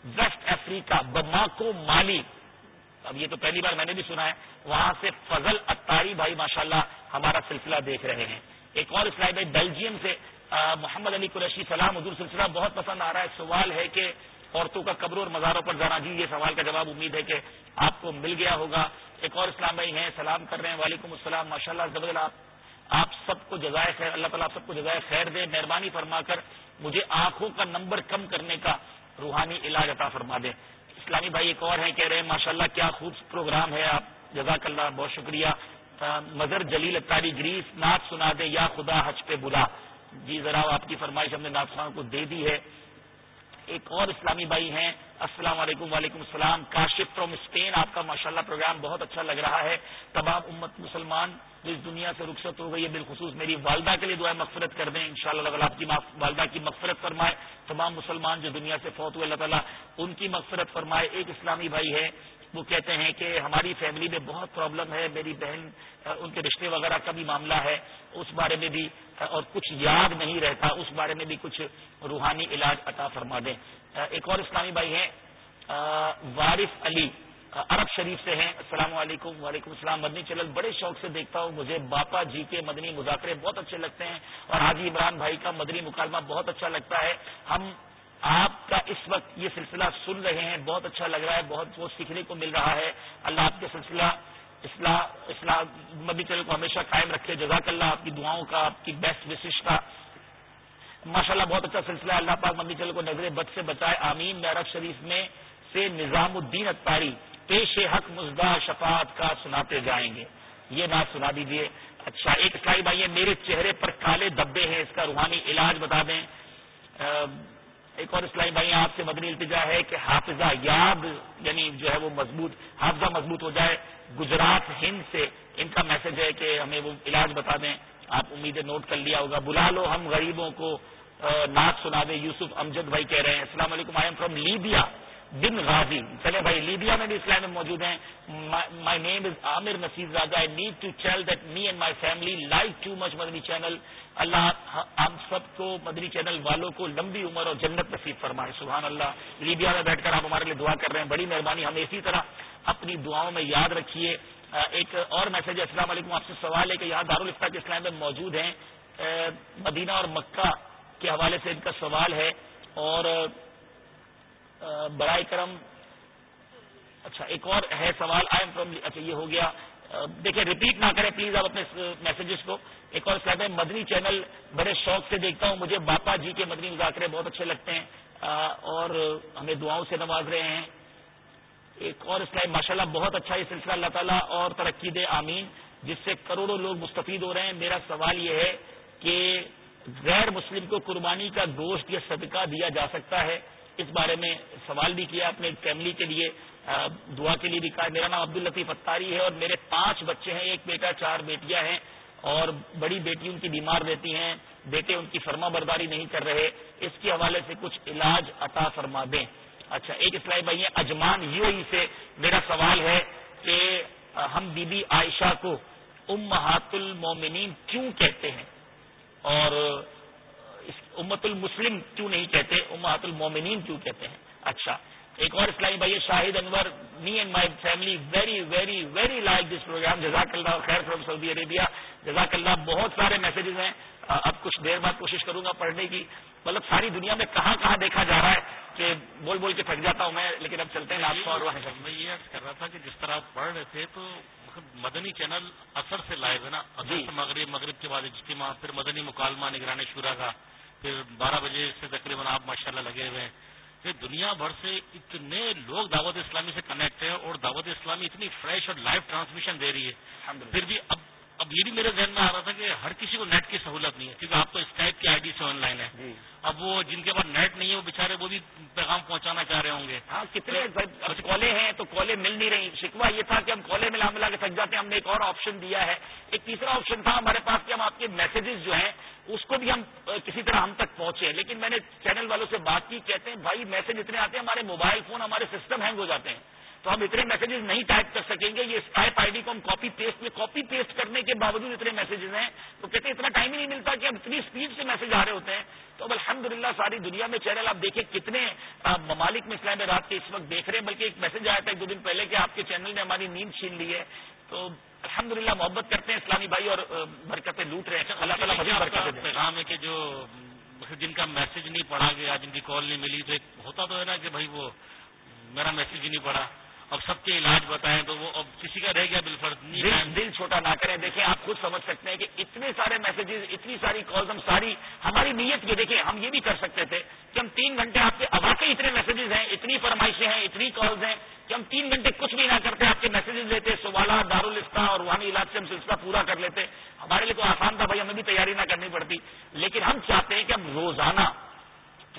ویسٹ افریقہ بماکو، مالی۔ اب یہ تو پہلی بار میں نے بھی سنا ہے۔ وہاں سے فضل اتاری بھائی، ماشاءاللہ، ہمارا سلسلہ دیکھ رہے ہیں۔ ایک اور اسلامی بھائی، بیلجیم سے محمد علی قریشی سلام حضور سلسلہ بہت پسند آ رہا ہے۔ سوال ہے کہ عورتوں کا قبر اور مزاروں پر جانا جی یہ سوال کا جواب امید ہے کہ آپ کو مل گیا ہوگا۔ ایک اور اسلام بھائی ہیں، سلام کر رہے ہیں، وعلیکم السلام ماشاء اللہ آپ آپ سب کو جزائے خیر، اللہ تعالیٰ سب کو جزائے خیر دے، مہربانی فرما کر مجھے آنکھوں کا نمبر کم کرنے کا روحانی علاج عطا فرما دے۔ اسلامی بھائی ایک اور ہیں، کہہ رہے ہیں ماشاء اللہ کیا خوب پروگرام ہے آپ جزاک اللہ بہت شکریہ۔ مظہر جلیل اتاری گریس، نعت سنا دے، یا خدا حج پہ بلا۔ جی ذرا آپ کی فرمائش ہم نے ناط خان کو دے دی ہے۔ ایک اور اسلامی بھائی ہیں۔ السلام علیکم وعلیکم السلام۔ کاشف فرام اسپین آپ کا ماشاءاللہ پروگرام بہت اچھا لگ رہا ہے۔ تمام امت مسلمان جو اس دنیا سے رخصت ہو گئی ہے، بالخصوص میری والدہ کے لیے دعائیں مغفرت کر دیں۔ ان شاء اللہ آپ کی والدہ کی مغفرت فرمائے۔ تمام مسلمان جو دنیا سے فوت ہوئے، اللہ تعالیٰ ان کی مغفرت فرمائے۔ ایک اسلامی بھائی ہے۔ وہ کہتے ہیں کہ ہماری فیملی میں بہت پرابلم ہے، میری بہن ان کے رشتے وغیرہ کا بھی معاملہ ہے، اس بارے میں بھی اور کچھ یاد نہیں رہتا، اس بارے میں بھی کچھ روحانی علاج عطا فرما دیں۔ ایک اور اسلامی بھائی ہیں وارف علی عرب شریف سے ہیں۔ السلام علیکم، وعلیکم السلام۔ مدنی چلل بڑے شوق سے دیکھتا ہوں، مجھے باپا جی کے مدنی مذاکرے بہت اچھے لگتے ہیں، اور حاجی عمران بھائی کا مدنی مکالمہ بہت اچھا لگتا ہے۔ ہم آپ کا اس وقت یہ سلسلہ سن رہے ہیں، بہت اچھا لگ رہا ہے، بہت بہت سیکھنے کو مل رہا ہے۔ اللہ آپ کے سلسلہ، اصلاح اصلاح مدی چلے کو ہمیشہ قائم رکھے۔ جزاک اللہ آپ کی دعاؤں کا، آپ کی بیسٹ وشش کا۔ ماشاء اللہ بہت اچھا سلسلہ اللہ پاک مدی چلے کو نظر بد سے بچائے۔ آمین۔ میں عرب شریف میں سے نظام الدین اتاری پیش حق مزدہ شفاعت کا سناتے جائیں گے۔ یہ بات سنا دیجیے اچھا ایک اسلائی بھائی میرے چہرے پر کالے دبے ہیں۔ اس کا روحانی علاج بتا دیں۔ ایک اور اسلائی بھائی آپ سے مدنی التجا ہے کہ حافظہ یاد یعنی جو ہے وہ مضبوط، حافظہ مضبوط ہو جائے۔ گجرات ہند سے ان کا میسج ہے کہ ہمیں وہ علاج بتا دیں۔ آپ امیدیں نوٹ کر لیا ہوگا۔ بلا لو ہم غریبوں کو نعت سنا دیں یوسف امجد بھائی کہہ رہے ہیں۔ السلام علیکم I am from Libya Benghazi چلے بھائی، لیبیا میں بھی اسلام میں موجود ہیں۔ My name is Aamir Naseez Raja I need to tell that me and my family like too much Madani channel اللہ ہم سب کو مدنی چینل والوں کو لمبی عمر اور جنت نصیب فرمائے۔ سبحان اللہ لیبیا میں بیٹھ کر آپ ہمارے لیے دعا کر رہے ہیں۔ بڑی مہربانی ہمیں اسی طرح اپنی دعاؤں میں یاد رکھیے۔ ایک اور میسج ہے السلام علیکم۔ آپ سے سوال ہے کہ یہاں دارالفتا کے اسلام میں موجود ہیں۔ مدینہ اور مکہ کے حوالے سے ان کا سوال ہے اور برائے کرم اچھا ایک اور ہے سوال آئی ایم فرام اچھا یہ ہو گیا۔ دیکھیں ریپیٹ نہ کریں پلیز آپ اپنے میسجز کو۔ ایک اور سلائڈ ہے، مدنی چینل بڑے شوق سے دیکھتا ہوں، مجھے باپا جی کے مدنی مذاکرے بہت اچھے لگتے ہیں۔ اور ہمیں دعاؤں سے نواز رہے ہیں۔ ایک اور اسلائڈ ماشاء اللہ بہت اچھا یہ سلسلہ، اللہ تعالیٰ اور ترقی دے، آمین۔ جس سے کروڑوں لوگ مستفید ہو رہے ہیں۔ میرا سوال یہ ہے کہ غیر مسلم کو قربانی کا گوشت یا صدقہ دیا جا سکتا ہے؟ اس بارے میں سوال بھی کیا اپنے فیملی کے لیے دعا کے لیے بھی کہا۔ میرا نام عبد الطیف اتاری ہے اور میرے پانچ بچے ہیں۔ ایک بیٹا، چار بیٹیاں ہیں اور بڑی بیٹی ان کی بیمار رہتی ہیں۔ بیٹے ان کی فرما برداری نہیں کر رہے۔ اس کے حوالے سے کچھ علاج عطا فرما دیں۔ اچھا ایک اسلائی بھائی اجمان یو ای سے میرا سوال ہے کہ ہم بی بی عائشہ کو امہات المومنین کیوں کہتے ہیں؟ اور امت المسلم کیوں نہیں کہتے؟ امہات المومنین کیوں کہتے ہیں؟ اچھا ایک اور اسلامی بھائی Shahid Anwar me and my family very very very like this program جزاک اللہ خیر فرام سعودی عربیہ جزاک اللہ بہت سارے میسجز ہیں. اب کچھ دیر بعد کوشش کروں گا پڑھنے کی. مطلب ساری دنیا میں کہاں کہاں دیکھا جا رہا ہے کہ بول بول کے تھک جاتا ہوں میں لیکن اب چلتے ہیں آپ اور میں یہ کر رہا تھا کہ جس طرح آپ پڑھ رہے تھے تو مدنی چینل اثر سے لائیو ہے نا؟ جی۔ مغرب مغرب کے بعد اجتماع پھر مدنی مکالمہ نگرانی شورا کا پھر بارہ بجے سے تقریباً آپ ماشاء اللہ لگے ہوئے ہیں۔ کہ دنیا بھر سے اتنے لوگ دعوت اسلامی سے کنیکٹ ہیں اور دعوت اسلامی اتنی فریش اور لائیو ٹرانسمیشن دے رہی ہے۔ پھر بھی اب اب یہ بھی میرے ذہن میں آ رہا تھا کہ ہر کسی کو نیٹ کی سہولت نہیں ہے کیونکہ آپ تو اسکائپ کی آئی ڈی سے آن لائن ہے۔ اب وہ جن کے پاس نیٹ نہیں ہے وہ بےچارے وہ بھی پیغام پہنچانا چاہ رہے ہوں گے۔ ہاں کتنے کالے ہیں تو کالے مل نہیں رہی۔ شکوا یہ تھا کہ ہم کالے ملا ملا کے تھک جاتے ہیں ہم نے ایک اور آپشن دیا ہے۔ ایک تیسرا آپشن تھا ہمارے پاس کہ ہم آپ کے میسجز جو ہیں اس کو بھی ہم کسی طرح ہم تک پہنچے لیکن میں نے چینل والوں سے بات کی کہتے ہیں بھائی میسج اتنے آتے ہیں ہمارے موبائل فون ہمارے سسٹم ہینگ ہو جاتے ہیں۔ تو ہم اتنے میسجز نہیں ٹائپ کر سکیں گے، یہ اسکائپ آئی ڈی کو ہم کاپی پیسٹ میں کاپی پیسٹ کرنے کے باوجود اتنے میسجز ہیں۔ تو کہتے ہیں اتنا ٹائم ہی نہیں ملتا کہ اب اتنی اسپیڈ سے میسج آ رہے ہوتے ہیں۔ تو اب الحمد ساری دنیا میں چینل آپ دیکھیں کتنے ممالک میں اسلام رات کے اس وقت دیکھ رہے ہیں، بلکہ ایک میسج آیا تھا ایک دو دن پہلے کہ آپ کے چینل نے ہماری نیند چھین لی ہے۔ تو الحمد محبت کرتے ہیں اسلامی بھائی اور برکتیں لوٹ رہے ہیں۔ اللہ تعالیٰ پیغام ہے کہ جو جن کا میسج نہیں پڑھا گیا، جن کی کال نہیں ملی، تو ایک ہوتا تو ہے نا کہ بھائی وہ، میرا میسج ہی نہیں پڑھا۔ اب سب کے علاج بتائیں تو وہ اب کسی کا رہ گیا بالفرد دل چھوٹا نہ کریں۔ دیکھیں آپ خود سمجھ سکتے ہیں کہ اتنے سارے میسجز اتنی ساری کالز ہم ساری ہماری نیت کے دیکھیں ہم یہ بھی کر سکتے تھے کہ ہم تین گھنٹے آپ کے واقعی اتنے میسجز ہیں اتنی فرمائشیں ہیں اتنی کالز ہیں کہ ہم تین گھنٹے کچھ بھی نہ کرتے آپ کے میسجز لیتے سوالات دارالفتہ اور روحانی علاج سے ہم سلسلہ پورا کر لیتے۔ ہمارے لیے تو آسان تھا بھائی ہمیں بھی تیاری نہ کرنی پڑتی۔ لیکن ہم چاہتے ہیں کہ ہم روزانہ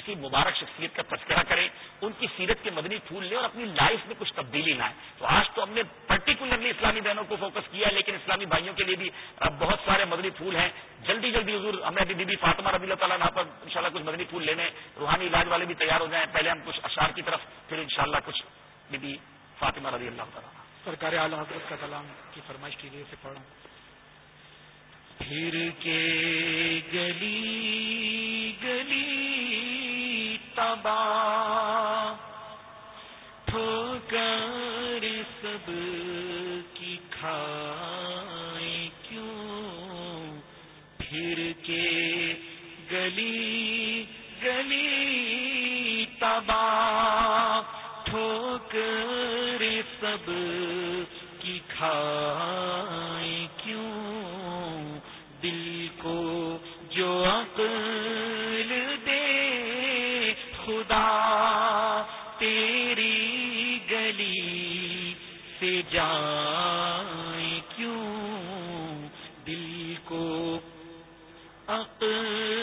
ایسی مبارک شخصیت کا تذکرہ کریں، ان کی سیرت کے مدنی پھول لیں اور اپنی لائف میں کچھ تبدیلی لائیں۔ تو آج تو ہم نے پرٹیکولرلی اسلامی بہنوں کو فوکس کیا، لیکن اسلامی بھائیوں کے لیے بھی بہت سارے مدنی پھول ہیں۔ جلدی جلدی حضور ہمیں ابھی بی بی فاطمہ رضی اللہ تعالیٰ یہاں پر ان کچھ مدنی پھول لینے، روحانی علاج والے بھی تیار ہو جائیں۔ پہلے ہم کچھ اشار کی طرف، پھر انشاءاللہ کچھ بی بی فاطمہ رضی اللہ تعالیٰ سرکاری اعلی حضرت کا کلام کی فرمائش کی لیے سے پڑھوں۔ پھر کے گلی گلی تبا ٹھوکر سب کی کھائے کیوں؟ پھر کے گلی گلی تبا ٹھوکر سب کی کھائے کیوں؟ دل کو جو عقل عقل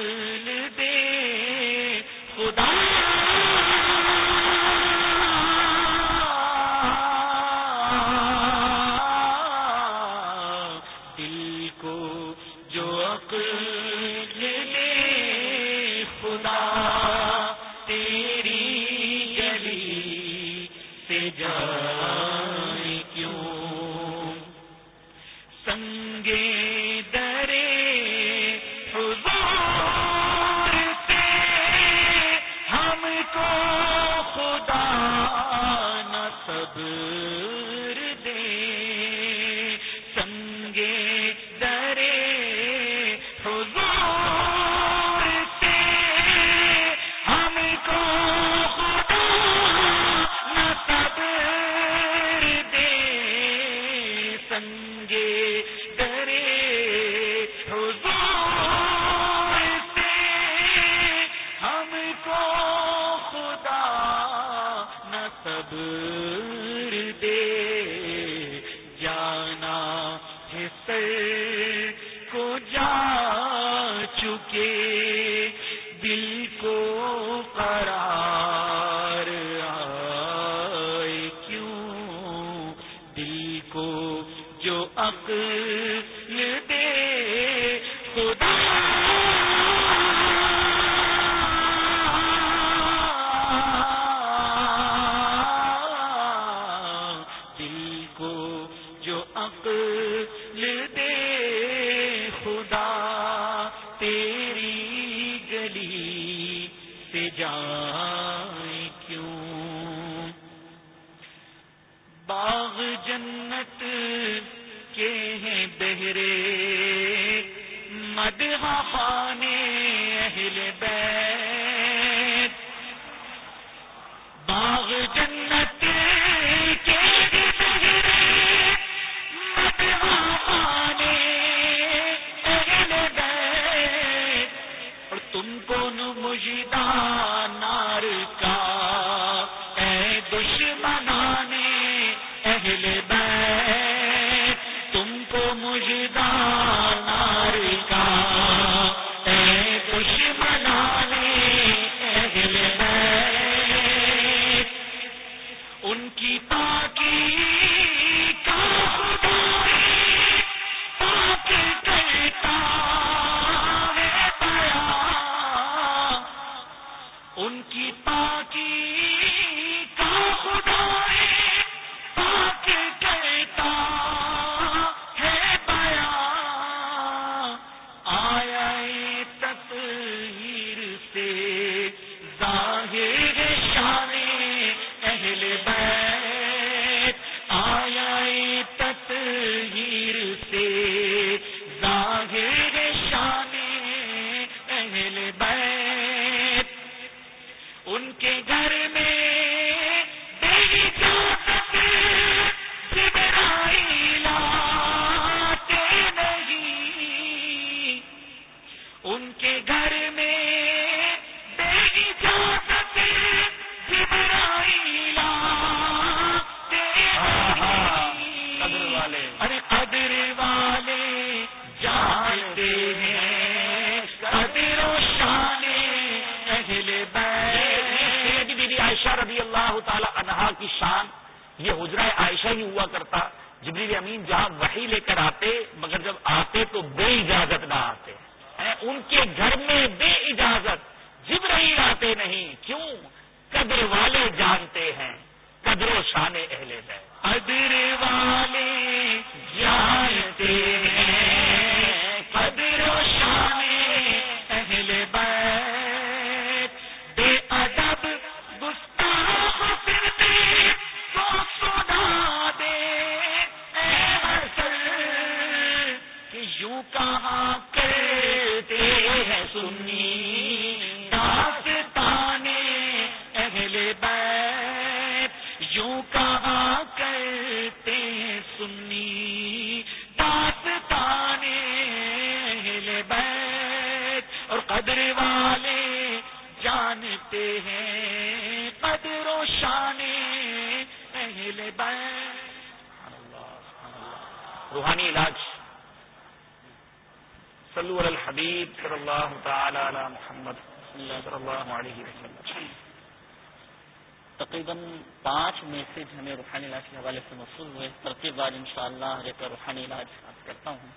ہوئے ترتیب بار ان شاء اللہ ایک روحانی علاج کرتا ہوں۔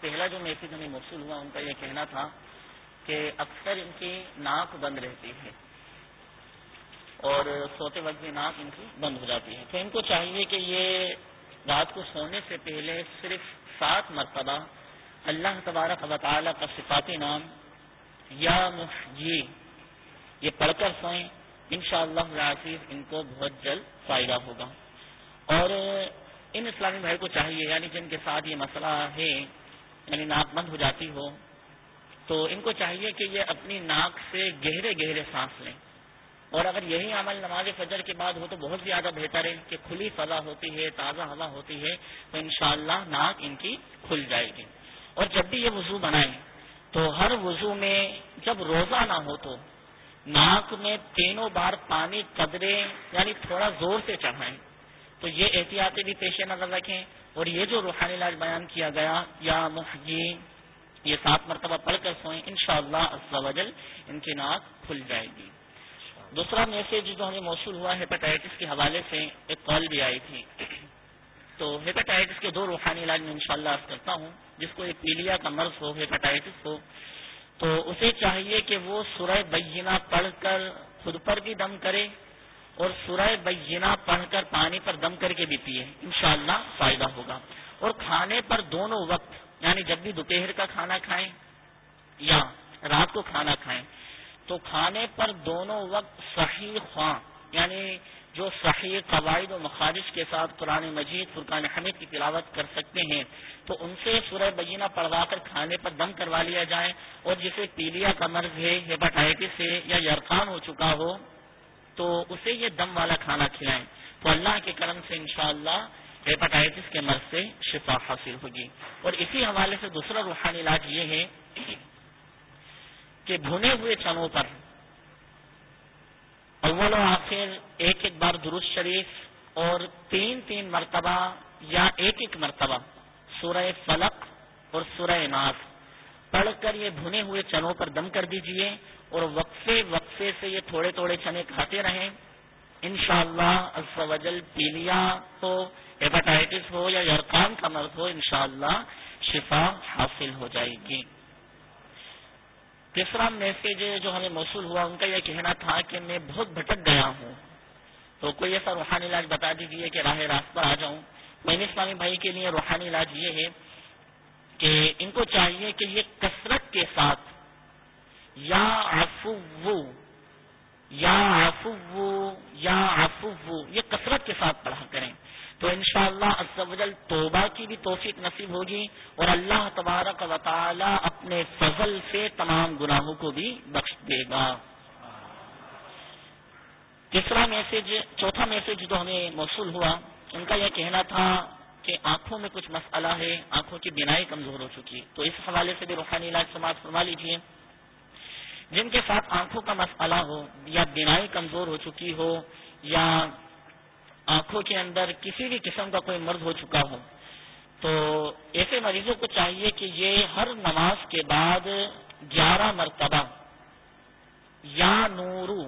پہلا جو میسج ہمیں موصول ہوا، ان کا یہ کہنا تھا کہ اکثر ان کی ناک بند رہتی ہے اور سوتے وقت بھی ناک ان کی بند ہو جاتی ہے۔ تو ان کو چاہیے کہ یہ رات کو سونے سے پہلے صرف سات مرتبہ اللہ تبارک و تعالیٰ کا صفاتی نام یا محجی یہ پڑھ کر سوئیں ان شاء اللہ ان کو بہت جلد فائدہ ہوگا۔ اور ان اسلامی بھائی کو چاہیے یعنی جن کے ساتھ یہ مسئلہ ہے یعنی ناک بند ہو جاتی ہو، تو ان کو چاہیے کہ یہ اپنی ناک سے گہرے گہرے سانس لیں۔ اور اگر یہی عمل نماز فجر کے بعد ہو تو بہت زیادہ بہتر ہے، کہ کھلی فضا ہوتی ہے، تازہ ہوا ہوتی ہے، تو انشاءاللہ ناک ان کی کھل جائے گی۔ اور جب بھی یہ وضو بنائیں، تو ہر وضو میں جب روزہ نہ ہو تو ناک میں تینوں بار پانی قدرے یعنی تھوڑا زور سے چڑھائیں۔ تو یہ احتیاطی بھی پیش نظر رکھیں اور یہ جو روحانی علاج بیان کیا گیا، یا محجی یہ سات مرتبہ پڑھ کر سوئیں ان شاء اللہ ان کی ناک کھل جائے گی۔ دوسرا میسج جو ہمیں موصول ہوا ہیپاٹائٹس کے حوالے سے ایک کال بھی آئی تھی۔ تو ہیپاٹائٹس کے دو روحانی علاج میں انشاءاللہ شاء کرتا ہوں، جس کو ایک پیلیا کا مرض ہو، ہیپاٹائٹس ہو۔ تو اسے چاہیے کہ وہ سورہ بینہ پڑھ کر خود پر بھی دم کرے اور سورہ بینہ پڑھ کر پانی پر دم کر کے بھی پیے۔ انشاءاللہ فائدہ ہوگا۔ اور کھانے پر دونوں وقت یعنی جب بھی دوپہر کا کھانا کھائیں یا رات کو کھانا کھائیں، تو کھانے پر دونوں وقت صحیح خواہ یعنی جو صحیح قواعد و مخارج کے ساتھ قرآن مجید، فرقان حمید کی تلاوت کر سکتے ہیں، تو ان سے سورہ بجینہ پڑھوا کر کھانے پر دم کروا لیا جائے، اور جسے پیلیا کا مرض ہے، ہیپاٹائٹس ہے، یا یرقان ہو چکا ہو تو اسے یہ دم والا کھانا کھلائیں۔ تو اللہ کے کرم سے انشاءاللہ ہیپاٹائٹس کے مرض سے شفا حاصل ہوگی۔ اور اسی حوالے سے دوسرا روحانی علاج یہ ہے کہ بھنے ہوئے چنوں پر اول و آخر ایک ایک بار درست شریف اور تین تین مرتبہ یا ایک ایک مرتبہ سورہ فلق اور سورہ ناس پڑھ کر یہ بھنے ہوئے چنوں پر دم کر دیجیے۔ اور وقفے وقفے سے یہ تھوڑے تھوڑے چنے کھاتے رہیں۔ انشاءاللہ شاء اللہ پیلیا ہو ہیپاٹائٹس ہو یا یرقان کا مرض ہو، انشاءاللہ شفا حاصل ہو جائے گی۔ تیسرا میسج جو ہمیں موصول ہوا، ان کا یہ کہنا تھا کہ میں بہت بھٹک گیا ہوں۔ تو کوئی ایسا روحانی علاج بتا دیجیے کہ راہ راستہ آ جاؤں۔ میں نے اسلامی بھائی کے لیے روحانی علاج یہ ہے کہ ان کو چاہیے کہ یہ کثرت کے ساتھ یا افو یا افو یا افو یہ کثرت کے ساتھ پڑھا کریں۔ تو انشاءاللہ شاء اللہ توبہ کی بھی توفیق نصیب ہوگی اور اللہ تبارک و تعالی اپنے فضل سے تمام گناہوں کو بھی بخش دے گا۔ تیسرا میسج، چوتھا میسج جو ہمیں موصول ہوا، ان کا یہ کہنا تھا کہ آنکھوں میں کچھ مسئلہ ہے، آنکھوں کی بینائی کمزور ہو چکی ہے۔ تو اس حوالے سے بھی روحانی علاج سماعت فرما لیجیے جن کے ساتھ آنکھوں کا مسئلہ ہو، یا بینائی کمزور ہو چکی ہو، یا آنکھوں کے اندر کسی بھی قسم کا کوئی مرض ہو چکا ہو۔ تو ایسے مریضوں کو چاہیے کہ یہ ہر نماز کے بعد گیارہ مرتبہ، یا نورو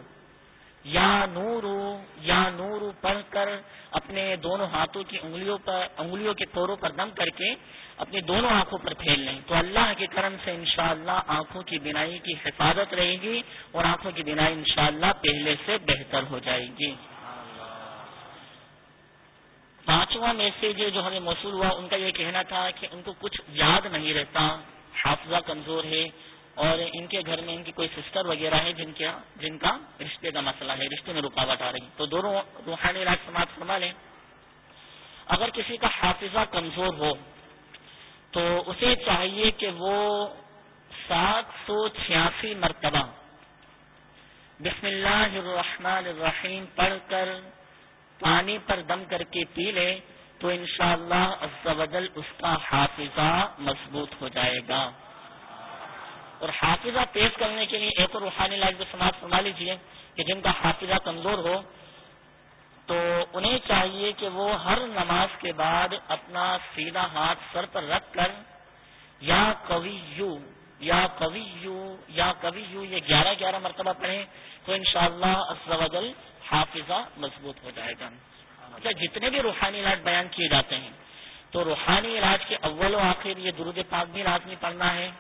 یا نورو، یا نور پڑھ کر اپنے دونوں ہاتھوں کی انگلیوں پر، انگلیوں کے طوروں پر دم کر کے اپنی دونوں آنکھوں پر پھیل لیں۔ تو اللہ کے کرم سے انشاءاللہ آنکھوں کی بینائی کی حفاظت رہے گی اور آنکھوں کی بینائی انشاءاللہ پہلے سے بہتر ہو جائے گی۔ پانچواں میسج جو ہمیں موصول ہوا، ان کا یہ کہنا تھا کہ ان کو کچھ یاد نہیں رہتا۔ حافظہ کمزور ہے اور ان کے گھر میں ان کی کوئی سسٹر وغیرہ ہے جن کا جن کا رشتے کا مسئلہ ہے، رشتے میں رکاوٹ آ رہی۔ تو دونوں روحانی علاج سماعت فرما لیں۔ اگر کسی کا حافظہ کمزور ہو تو اسے چاہیے کہ وہ سات سو چھیاسی مرتبہ بسم اللہ الرحمن الرحیم پڑھ کر پانی پر دم کر کے پی لے، تو انشاءاللہ شاء اللہ اس کا حافظہ مضبوط ہو جائے گا۔ اور حافظہ تیز کرنے کے لیے ایک اور روحانی لاج سماج فرما لیجیے کہ جن کا حافظہ کمزور ہو تو انہیں چاہیے کہ وہ ہر نماز کے بعد اپنا سیدھا ہاتھ سر پر رکھ کر، یا کبھی یو یا کبھی یو یا کبھی یو یہ گیارہ گیارہ مرتبہ پڑھیں تو انشاءاللہ شاء اللہ حافظہ مضبوط ہو جائے گا۔ اچھا جتنے بھی روحانی علاج بیان کیے جاتے ہیں، تو روحانی علاج کے اول و آخر یہ درود پاک بھی لازمی پڑھنا ہے۔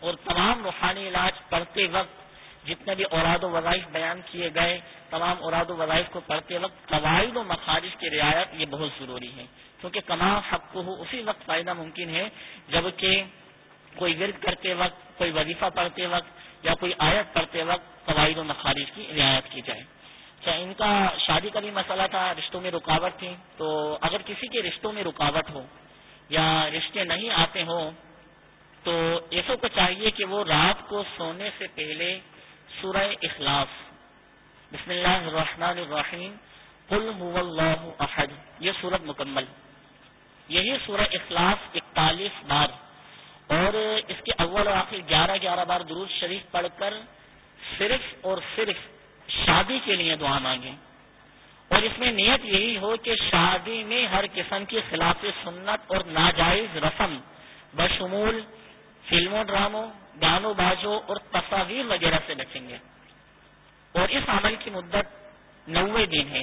اور تمام روحانی علاج پڑھتے وقت جتنے بھی اوراد و وظائف بیان کیے گئے تمام اوراد و وظائف کو پڑھتے وقت قواعد و مخارج کی رعایت یہ بہت ضروری ہے۔ کیونکہ کما حق کو اسی وقت فائدہ ممکن ہے جبکہ کوئی ورد کرتے وقت، کوئی وظیفہ پڑھتے وقت یا کوئی آیت پڑھتے وقت قواعد و مخارج کی رعایت کی جائے۔ اچھا ان کا شادی کا بھی مسئلہ تھا، رشتوں میں رکاوٹ تھی۔ تو اگر کسی کے رشتوں میں رکاوٹ ہو یا رشتے نہیں آتے ہوں، تو ایسو کو چاہیے کہ وہ رات کو سونے سے پہلے سورہ اخلاص بسم اللہ الرحمن الرحیم. قل هو اللہ احد. یہ سورت مکمل. یہی سورہ اخلاص اکتالیس بار. اور اس کے اول و آخر گیارہ گیارہ بار درود شریف پڑھ کر صرف اور صرف شادی کے لیے دعا مانگیں. اور اس میں نیت یہی ہو کہ شادی میں ہر قسم کی خلاف سنت اور ناجائز رسم، بشمول فلموں، ڈراموں، گانوں، بازوں اور تصاویر وغیرہ سے بچیں گے۔ اور اس عمل کی مدت نوے دن ہے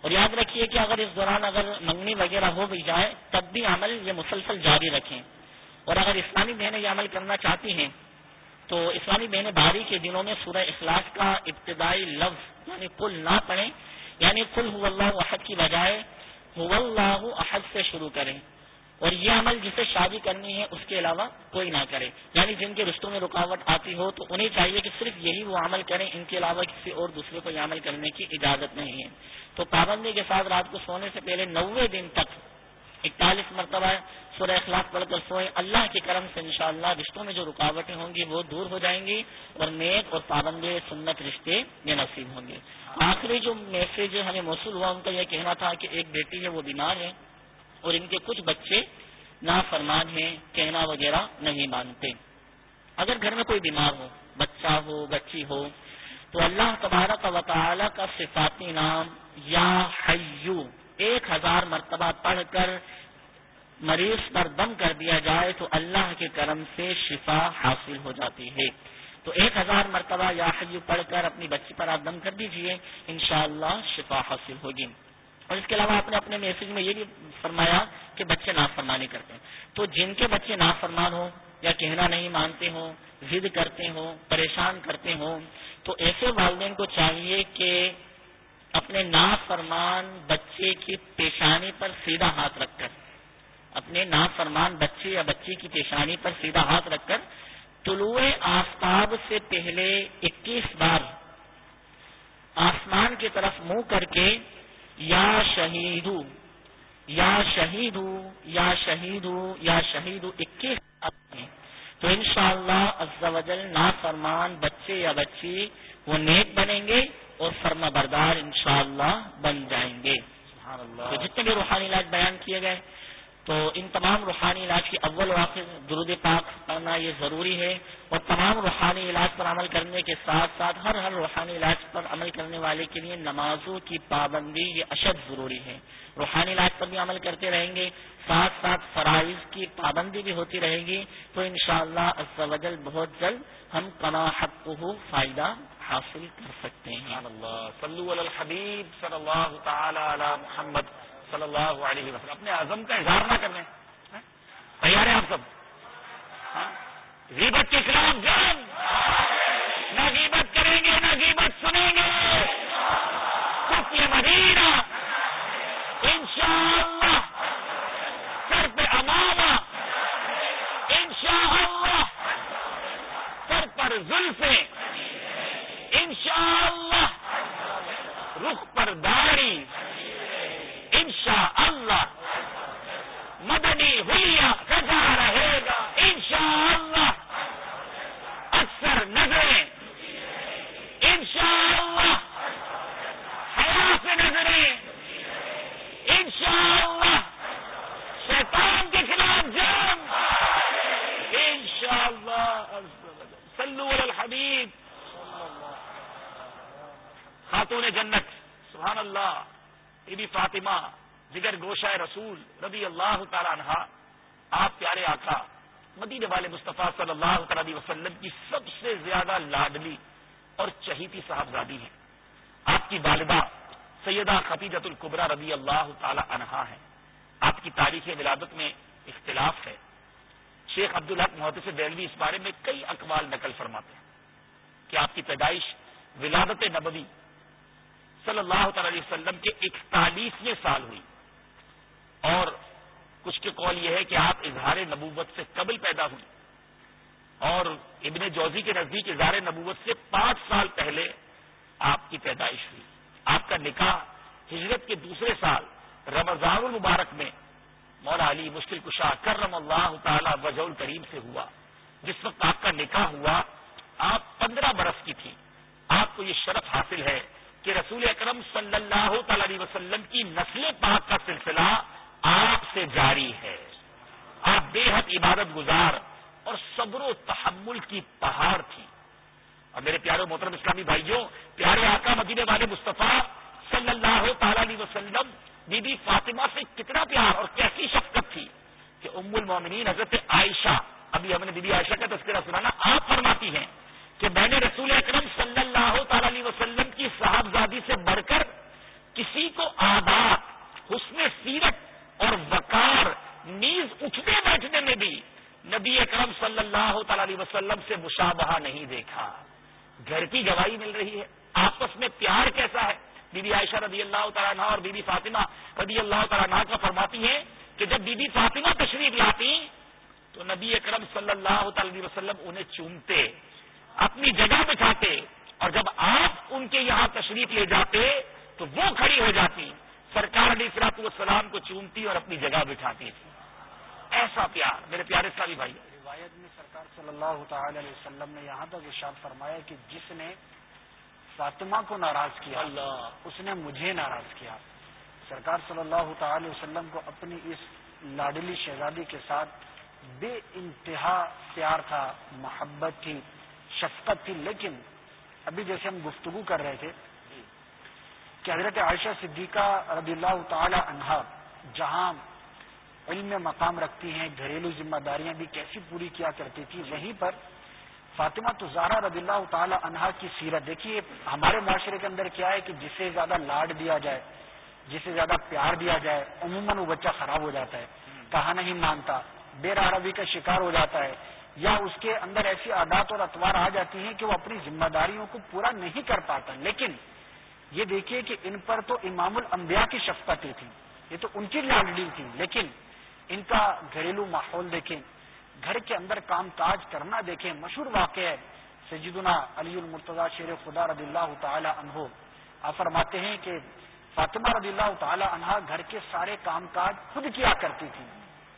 اور یاد رکھیے کہ اگر اس دوران اگر منگنی وغیرہ ہو بھی جائے، تب بھی عمل یہ مسلسل جاری رکھیں۔ اور اگر اسلامی بہنیں یہ عمل کرنا چاہتی ہیں، تو اسلامی بہنیں باری کے دنوں میں سورہ اخلاق کا ابتدائی لفظ یعنی کل نہ پڑھیں یعنی کل ہو اللہ احد کی بجائے ہو اللہ احد سے شروع کریں۔ اور یہ عمل جسے شادی کرنی ہے اس کے علاوہ کوئی نہ کرے۔ یعنی جن کے رشتوں میں رکاوٹ آتی ہو تو انہیں چاہیے کہ صرف یہی وہ عمل کریں، ان کے علاوہ کسی اور دوسرے کو یہ عمل کرنے کی اجازت نہیں ہے۔ تو پابندی کے ساتھ رات کو سونے سے پہلے نوے دن تک اکتالیس مرتبہ سورہ اخلاق پڑھ کر سوئے اللہ کے کرم سے انشاءاللہ رشتوں میں جو رکاوٹیں ہوں گی وہ دور ہو جائیں گی اور نیک اور پابند سنت رشتے یہ نصیب ہوں گے۔ آخری جو میسج ہمیں موصول ہوا، ان کا یہ کہنا تھا کہ ایک بیٹی ہے، وہ بیمار ہے۔ اور ان کے کچھ بچے نافرمان ہیں، کہنا وغیرہ نہیں مانتے۔ اگر گھر میں کوئی بیمار ہو، بچہ ہو، بچی ہو، تو اللہ تبارک و تعالی کا صفاتی نام یا حیو ایک ہزار مرتبہ پڑھ کر مریض پر دم کر دیا جائے تو اللہ کے کرم سے شفا حاصل ہو جاتی ہے۔ تو ایک ہزار مرتبہ یا حیو پڑھ کر اپنی بچی پر آپ دم کر دیجیے، انشاءاللہ شفا حاصل ہوگی۔ اور اس کے علاوہ آپ نے اپنے میسج میں یہ بھی فرمایا کہ بچے نافرمانی کرتے ہیں۔ تو جن کے بچے نافرمان ہوں یا کہنا نہیں مانتے ہوں، ضد کرتے ہوں، پریشان کرتے ہوں، تو ایسے والدین کو چاہیے کہ اپنے نافرمان بچے کی پیشانی پر سیدھا ہاتھ رکھ کر، اپنے نافرمان بچے یا بچی کی پیشانی پر سیدھا ہاتھ رکھ کر طلوع آفتاب سے پہلے اکیس بار آسمان کی طرف منہ کر کے یا شہید یا شہید یا شہید یا شہید اکیس تو انشاءاللہ شاء اللہ نافرمان بچے یا بچی وہ نیک بنیں گے اور فرما بردار انشاءاللہ بن جائیں گے۔ تو جتنے بھی روحانی علاج بیان کیے گئے تو ان تمام روحانی علاج کی اول و آخر درود پاک پڑھنا یہ ضروری ہے اور تمام روحانی علاج پر عمل کرنے کے ساتھ ساتھ ہر ہر روحانی علاج پر عمل کرنے والے کے لیے نمازوں کی پابندی یہ اشد ضروری ہے۔ روحانی علاج پر بھی عمل کرتے رہیں گے، ساتھ ساتھ فرائض کی پابندی بھی ہوتی رہے گی۔ تو انشاءاللہ شاء اللہ بہت جلد ہم کما حق فائدہ حاصل کر سکتے ہیں۔ صلو علی الحبیب صلی اللہ تعالی علی محمد۔ صلی اللہ علیہ وسلم۔ اپنے عزم کا اظہار نہ کرنے۔ ہاں؟ تیار ہیں آپ سب؟ ہاں؟ غیبت کے خلاف جان نہ غیبت کریں گے، نہ غیبت سنیں گے۔ مدینہ۔ انشاءاللہ۔ سر پہ امامہ انشاءاللہ۔ سر پر زلفیں۔ انشاءاللہ۔ رخ پر داڑھی انشاء اللہ مدنی ہوئی سجا رہے گا، انشاءاللہ۔ اکثر نظریں، انشاءاللہ۔ حیا سے نظریں، انشاءاللہ۔ شیطان کے خلاف جنگ۔ انشاءاللہ۔ صلو علی الحبیب۔ خاتون جنت، سبحان اللہ۔ Be be Fatima. جگر گوشہ رسول رضی اللہ تعالی عنہ، آپ پیارے آقا، مدینے والے مصطفیٰ صلی اللہ تعالی وسلم کی سب سے زیادہ لاڈلی اور چہیتی صاحبزادی ہیں۔ آپ کی والدہ سیدہ خطیجت القبرا رضی اللہ تعالی عنہا ہے آپ کی تاریخ ولادت میں اختلاف ہے۔ شیخ عبدالحق محدث دہلوی اس بارے میں کئی اقوال نقل فرماتے ہیں۔ کہ آپ کی پیدائش ولادت نبوی صلی اللہ تعالی علیہ وسلم کے اکتالیسویں سال ہوئی۔ اور کچھ کے قول یہ ہے کہ آپ اظہار نبوت سے قبل پیدا ہوئی اور ابن جوزی کے نزدیک اظہار نبوت سے پانچ سال پہلے آپ کی پیدائش ہوئی۔ آپ کا نکاح ہجرت کے دوسرے سال رمضان المبارک میں مولا علی مشکل کشا کرم اللہ تعالی وجہ کریم سے ہوا۔ جس وقت آپ کا نکاح ہوا، آپ پندرہ برس کی تھی آپ کو یہ شرف حاصل ہے کہ رسول اکرم صلی اللہ تعالی علیہ وسلم کی نسل پاک کا سلسلہ آپ سے جاری ہے۔ آپ بے حد عبادت گزار اور صبر و تحمل کی پہاڑ تھی۔ اور میرے پیارے محترم اسلامی بھائیوں، پیارے آقا مدینے والے مصطفیٰ صلی اللہ تعالی علیہ وسلم، بی بی فاطمہ سے کتنا پیار اور کیسی شفقت تھی کہ ام المومنین حضرت عائشہ، ابھی ہم نے بی بی عائشہ کا تذکرہ سنانا، آپ فرماتی ہیں کہ میں نے رسول اکرم صلی اللہ تعالی علیہ وسلم کی صاحبزادی سے بڑھ کر کسی کو آداب، حسن سیرت اور وقار نیز اٹھنے بیٹھنے میں بھی نبی اکرم صلی اللہ تعالی علیہ وسلم سے مشابہ نہیں دیکھا۔ گھر کی گواہی مل رہی ہے۔ آپس میں پیار کیسا ہے؟ بی بی عائشہ رضی اللہ تعالیٰ اور بی بی فاطمہ رضی اللہ تعالیٰ کا فرماتی ہیں کہ جب بی بی فاطمہ تشریف لاتی تو نبی اکرم صلی اللہ تعالی وسلم انہیں چومتے، اپنی جگہ بٹھاتے اور جب آپ ان کے یہاں تشریف لے جاتے تو وہ کھڑی ہو جاتی۔ سرکار علی فراط والسلام کو چومتی اور اپنی جگہ بٹھاتی تھی۔ ایسا پیار میرے پیارے ساری بھائی۔ روایت میں سرکار صلی اللہ تعالی علیہ وسلم نے یہاں تک ارشاد فرمایا کہ جس نے فاطمہ کو ناراض کیا اللہ۔ اس نے مجھے ناراض کیا۔ سرکار صلی اللہ تعالی وسلم کو اپنی اس لاڈلی شہزادی کے ساتھ بے انتہا پیار تھا محبت تھی شفقت تھی لیکن ابھی جیسے ہم گفتگو کر رہے تھے کہ حضرت عائشہ صدیقہ رضی اللہ تعالی عنہا جہاں علم مقام رکھتی ہیں، گھریلو ذمہ داریاں بھی کیسی پوری کیا کرتی تھی وہیں پر فاطمہ تزارہ رضی اللہ تعالی عنہا کی سیرت۔ دیکھیے، ہمارے معاشرے کے اندر کیا ہے کہ جسے زیادہ لاڈ دیا جائے، جسے زیادہ پیار دیا جائے، عموماً وہ بچہ خراب ہو جاتا ہے کہا نہیں مانتا بے عربی کا شکار ہو جاتا ہے، یا اس کے اندر ایسی عادات اور اتوار آ جاتی ہیں کہ وہ اپنی ذمہ داریوں کو پورا نہیں کر پاتا۔ لیکن یہ دیکھیے کہ ان پر تو امام الانبیاء کی شفقتیں تھیں یہ تو ان کی لاڈلی تھی لیکن ان کا گھریلو ماحول دیکھیں گھر کے اندر کام کاج کرنا دیکھیں مشہور واقع ہے سجدنا علی المرتضی شیر خدا رضی اللہ تعالی عنہ۔ آپ فرماتے ہیں کہ فاطمہ رضی اللہ تعالی عنہ گھر کے سارے کام کاج خود کیا کرتی تھی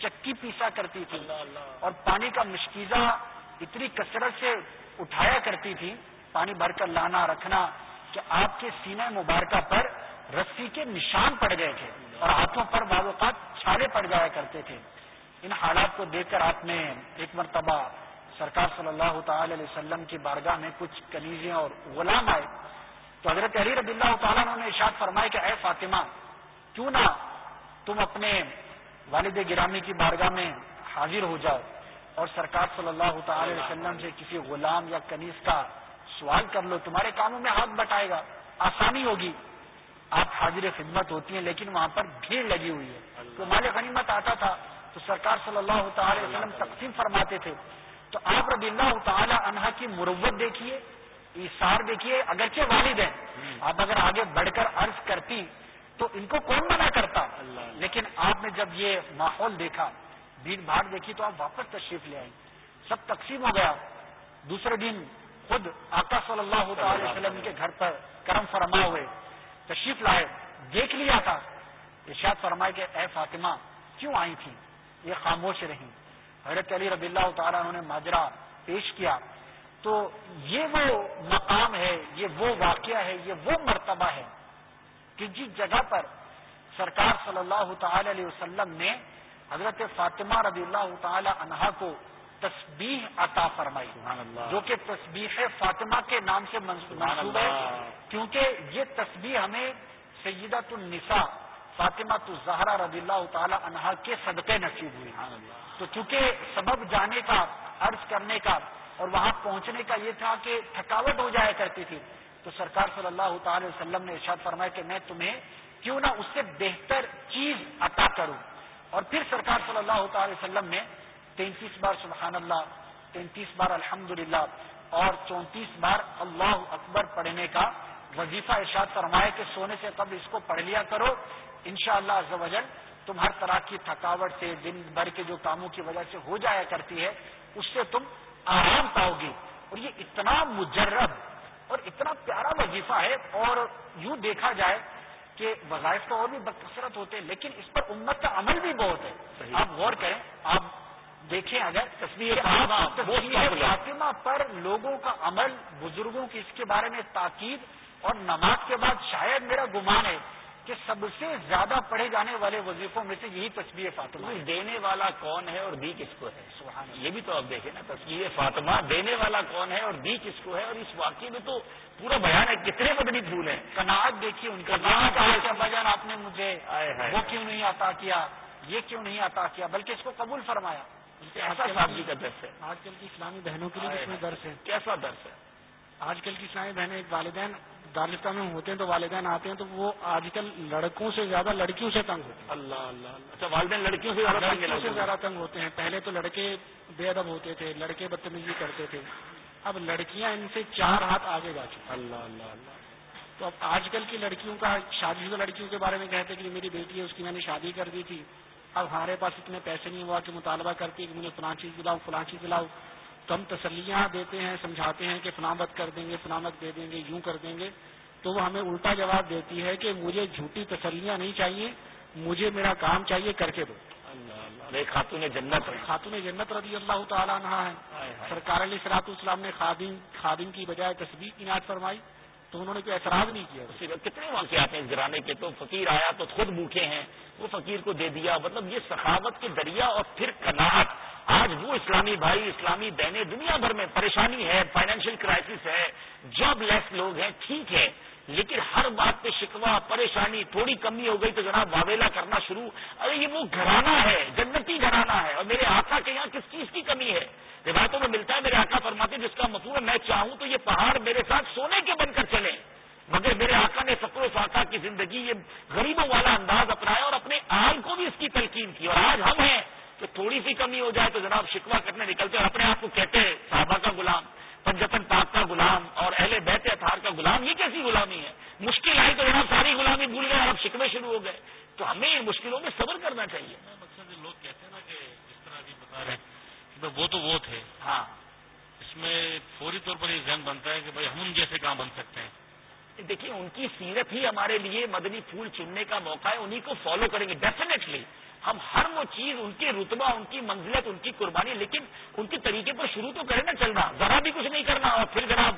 چکی پیسا کرتی تھی اور پانی کا مشکیزہ اتنی کثرت سے اٹھایا کرتی تھی پانی بھر کر لانا رکھنا کہ آپ کے سینے مبارکہ پر رسی کے نشان پڑ گئے تھے اور ہاتھوں پر بعض اوقات چھالے پڑ جایا کرتے تھے۔ ان حالات کو دیکھ کر آپ نے ایک مرتبہ سرکار صلی اللہ تعالی علیہ وسلم کی بارگاہ میں کچھ کنیزیں اور غلام آئے۔ تو حضرت علی رضی اللہ تعالیٰ نے ارشاد فرمایا کہ اے فاطمہ، کیوں نہ تم اپنے والد گرامی کی بارگاہ میں حاضر ہو جاؤ اور سرکار صلی اللہ تعالی وسلم سے کسی غلام یا کنیز کا سوال کر لو، تمہارے کاموں میں ہاتھ بٹائے گا، آسانی ہوگی۔ آپ حاضر خدمت ہوتی ہیں، لیکن وہاں پر بھیڑ لگی ہوئی ہے۔ تو مال غنیمت آتا تھا، تو سرکار صلی اللہ تعالی وسلم تقسیم فرماتے تھے۔ تو آپ رضی اللہ تعالی عنہ کی مروت دیکھیے ایسار دیکھیے، اگرچہ والد ہیں۔ آپ اگر آگے بڑھ کر عرض کرتی، تو ان کو کون منع کرتا؟ لیکن آپ نے جب یہ ماحول دیکھا بھیڑ بھاڑ دیکھی، تو آپ واپس تشریف لے آئیں سب تقسیم ہو گیا۔ دوسرے دن خود آقا صلی اللہ تعالی وسلم کے گھر پر کرم فرما ہوئے، تشریف لائے، دیکھ لیا تھا۔ ارشاد فرمائے کہ اے فاطمہ، کیوں آئی تھی؟ یہ خاموش رہی۔ حضرت علی ربی اللہ تعالیٰ انہوں نے ماجرا پیش کیا۔ تو یہ وہ مقام ہے، یہ وہ واقعہ ہے، یہ وہ مرتبہ ہے کہ جس جگہ پر سرکار صلی اللہ تعالی علیہ وسلم نے حضرت فاطمہ رضی اللہ تعالی عنہا کو تسبیح عطا فرمائی۔ جو کہ تسبیح فاطمہ کے نام سے منسوب ہے کیونکہ یہ تسبیح ہمیں سیدت النساء فاطمہ تو زہرا رضی اللہ تعالی عنہا کے صدقے نصیب ہوئی تو چونکہ سبب جانے کا عرض کرنے کا اور وہاں پہنچنے کا یہ تھا کہ تھکاوٹ ہو جایا کرتی تھی تو سرکار صلی اللہ تعالی وسلم نے ارشاد فرمایا کہ میں تمہیں کیوں نہ اس سے بہتر چیز عطا کروں۔ اور پھر سرکار صلی اللہ تعالی وسلم نے تینتیس بار سبحان اللہ تینتیس بار الحمد اور چونتیس بار اللہ اکبر پڑھنے کا وظیفہ ارشاد فرمایا کہ سونے سے قبل اس کو پڑھ لیا کرو۔ ان شاء اللہ تم ہر طرح کی تھکاوٹ سے دن بھر کے جو کاموں کی وجہ سے ہو جایا کرتی ہے اس سے تم آرام پاؤ گی اور یہ اتنا مجرب اور اتنا پیارا وظیفہ ہے اور یوں دیکھا جائے کہ وظائف تو اور بھی بکثرت ہوتے ہیں لیکن اس پر امت کا عمل بھی بہت ہے۔ آپ غور کریں آپ دیکھیں اگر تصویر فاطمہ پر لوگوں کا عمل بزرگوں کی اس کے بارے میں تاکید اور نماز کے بعد شاید میرا گمان ہے کہ سب سے زیادہ پڑھے جانے والے وظیفوں میں سے یہی تصویر فاطمہ دینے والا کون ہے اور دی کس کو ہے؟ یہ بھی تو آپ دیکھیں نا تصویر فاطمہ دینے والا کون ہے اور دی کس کو ہے؟ اور اس واقعے میں تو پورا بیان ہے کتنے مدنی پھول ہیں۔ کناٹ دیکھیے ان کا۔ بجان آپ نے مجھے وہ کیوں نہیں عطا کیا؟ یہ کیوں نہیں عطا کیا؟ بلکہ اس کو قبول فرمایا۔ ایسا سادگی کا درس ہے؟ آج کل کی اسلامی بہنوں کے لیے میں درس ہے۔ کیسا درس ہے؟ آج کل کی اسلامی بہنیں ایک والدین دارستان میں ہوتے ہیں تو والدین آتے ہیں تو وہ آج کل لڑکوں سے زیادہ لڑکیوں سے تنگ ہوتے ہیں۔ اللہ اللہ اچھا والدین لڑکیوں سے زیادہ لڑکیوں سے زیادہ تنگ ہوتے ہیں۔ پہلے تو لڑکے بے ادب ہوتے تھے لڑکے بدتمیزی کرتے تھے۔ اب لڑکیاں ان سے چار ہاتھ آگے جا چکی اللہ اللہ اللہ۔ تو اب آج کل کی لڑکیوں کا شادی شدہ لڑکیوں کے بارے میں کہتے کہ میری بیٹی ہے اس کی میں نے شادی کر دی تھی۔ اب ہمارے پاس اتنے پیسے نہیں ہوا کہ مطالبہ کرتی کہ مجھے فلاں چیز دلاؤ فلاں چیز دلاؤ۔ تو ہم تسلیاں دیتے ہیں سمجھاتے ہیں کہ فلاں کر دیں گے فلاں دے دیں گے یوں کر دیں گے۔ تو وہ ہمیں الٹا جواب دیتی ہے کہ مجھے جھوٹی تسلیاں نہیں چاہیے مجھے میرا کام چاہیے کر کے دو خاتون جنت خاتون جنت رضی اللہ تعالیٰ عنہ ہے سرکار علیہ سلاط اسلام نے خادم خادم کی بجائے تصویر کی ناج فرمائی۔ تو انہوں نے کوئی اعتراض نہیں کیا۔ کتنے واقعات ہیں؟ اس گرانے کے تو فقیر آیا تو خود بھوکے ہیں، وہ فقیر کو دے دیا۔ مطلب یہ سخاوت کے دریا اور پھر کناٹ آج وہ اسلامی بھائی، اسلامی بہنیں دنیا بھر میں پریشانی ہے فائنینشیل کرائسس ہے۔ جاب لیس لوگ ہیں، ٹھیک ہے۔ لیکن ہر بات پہ شکوا پریشانی تھوڑی کمی ہو گئی تو جناب واویلا کرنا شروع۔ ارے یہ وہ گھرانا ہے، جنتی گھرانا ہے۔ اور میرے آقا کے یہاں کس چیز کی کمی ہے؟ روایتوں میں ملتا ہے، میرے آقا فرماتے جس کا مطلب میں چاہوں تو یہ پہاڑ میرے ساتھ سونے کے بن کر چلے۔ مگر میرے آقا نے فکر و فاقہ کی زندگی، یہ غریبوں والا انداز اپنایا اور اپنے آل کو بھی اس کی تلقین کی۔ اور آج ہم ہیں کہ تھوڑی سی کمی ہو جائے تو جناب شکوا کرنے نکلتے اور اپنے آپ کو کہتے ہیں، صحابہ کا غلام، پنجتن پاک کا غلام اور اہل بیت اتھار کا غلام، یہ کیسی غلامی ہے؟ مشکل آئی تو جناب ساری غلامی بھول گئے اور اب شکوے شروع ہو گئے۔ تو ہمیں ان مشکلوں میں صبر کرنا چاہیے۔ مقصد لوگ کہتے ہیں نا کہ جس طرح وہ تو وہ تھے۔ ہاں۔ اس میں فوری طور پر یہ ذہن بنتا ہے کہ بھائی ہم ان جیسے کام بن سکتے ہیں۔ دیکھیے ان کی سیرت ہی ہمارے لیے مدنی پھول چننے کا موقع ہے انہیں کو فالو کریں گے۔ ڈیفینیٹلی ہم ہر وہ چیز ان کی رتبہ ان کی منزلت ان کی قربانی لیکن ان کے طریقے پر شروع تو کریں نا چلنا۔ ذرا بھی کچھ نہیں کرنا۔ اور پھر جناب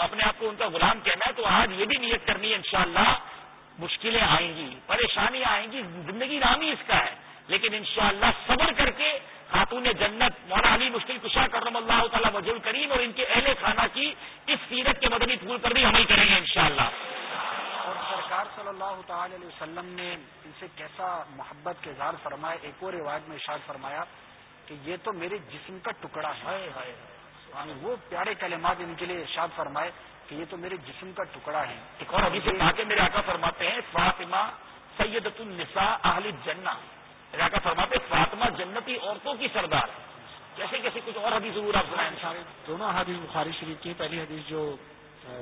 اپنے آپ کو ان کا غلام کہنا ہے تو آج یہ بھی نیت کرنی ہے انشاءاللہ مشکلیں آئیں گی پریشانیاں آئیں گی زندگی نام ہی اس کا ہے۔ لیکن انشاءاللہ صبر کر کے خاتون جنت مولا علی مشکل کشا کرم اللہ تعالیٰ وجول کریم اور ان کے اہل خانہ کی اس سیرت کے مدنی پھول پر بھی عمل کریں گے انشاءاللہ۔ اور سرکار صلی اللہ تعالی علیہ وسلم نے ان سے کیسا محبت کے اظہار فرمایا ایک اور روایت میں ارشاد فرمایا کہ یہ تو میرے جسم کا ٹکڑا ہے۔ وہ پیارے کلمات ان کے لیے ارشاد فرمائے کہ یہ تو میرے جسم کا ٹکڑا ہے۔ ایک اور ابھی سے میرے آقا فرماتے ہیں فاطمہ سیدت النساء اہل جنہ آقا فرماتے فاطمہ جنتی عورتوں کی سردار کیسے کیسے کچھ اور حدیث ضرور آپ سنائیں دونوں حدیث بخاری شریف کی پہلی حدیث جو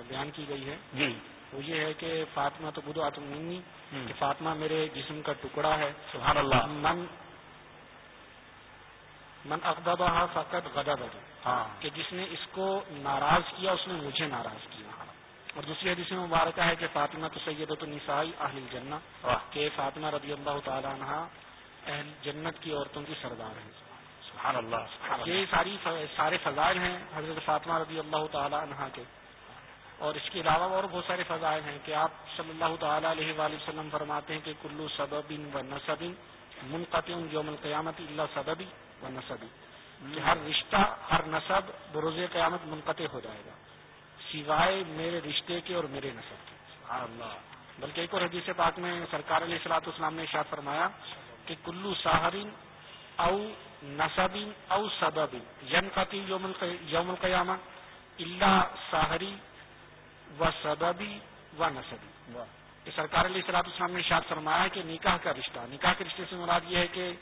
بیان کی گئی ہے جی۔ وہ یہ ہے کہ فاطمہ تو بدو آتمنی کہ فاطمہ میرے جسم کا ٹکڑا ہے۔ سبحان اللہ۔ من من اقدبہ فقط غدا ہاں۔ کہ جس نے اس کو ناراض کیا اس نے مجھے ناراض کیا۔ اور دوسری حدیث میں مبارکہ ہے کہ فاطمہ تو سید النسائی اہل جنہ کہ فاطمہ رضی اللہ تعالیٰ عنہ اہل جنت کی عورتوں کی سردار ہے سبحان اللہ یہ ساری سارے فضائل ہیں حضرت فاطمہ رضی اللہ تعالیٰ عنہ کے۔ اور اس کے علاوہ اور بہت سارے فضائل ہیں کہ آپ صلی اللہ تعالیٰ علیہ وآلہ وسلم فرماتے ہیں کہ کلو سبب و نصب منقطع یوم القیامت اللہ سببی و نصبی کہ ہر رشتہ ہر نصب بروز قیامت منقطع ہو جائے گا۔ سوائے میرے رشتے کے اور میرے نصب کے۔ اللہ۔ بلکہ ایک اور حدیث پاک میں سرکار علیہ السلاط اسلام نے شاہ فرمایا کہ کلو ساہرین او نصبین او سببین ین قطی یوم القیامہ اللہ ساہری و سببی و نصبی سرکار علیہ السلاط اسلام نے شاد فرمایا کہ نکاح کا رشتہ نکاح کے رشتے سے مراد یہ ہے کہ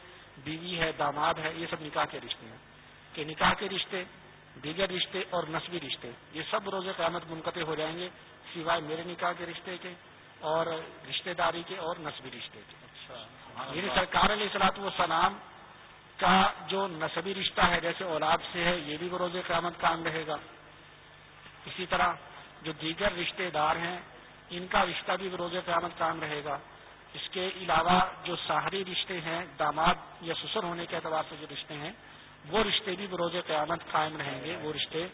بیوی ہے داماد ہے یہ سب نکاح کے رشتے ہیں۔ کہ نکاح کے رشتے دیگر رشتے اور نسبی رشتے یہ سب روز قیامت منقطع ہو جائیں گے سوائے میرے نکاح کے رشتے کے اور رشتے داری کے اور نسبی رشتے کے۔ اچھا۔ یعنی سرکار علیہ السلاط والسلام کا جو نصبی رشتہ ہے، جیسے اولاد سے ہے، یہ بھی بروز قیامت کام رہے گا۔ اسی طرح جو دیگر رشتے دار ہیں، ان کا رشتہ بھی بروز قیامت کام رہے گا۔ اس کے علاوہ جو سہری رشتے ہیں، داماد یا سسر ہونے کے اعتبار سے جو رشتے ہیں، وہ رشتے بھی بروز قیامت قائم رہیں گے، وہ رشتے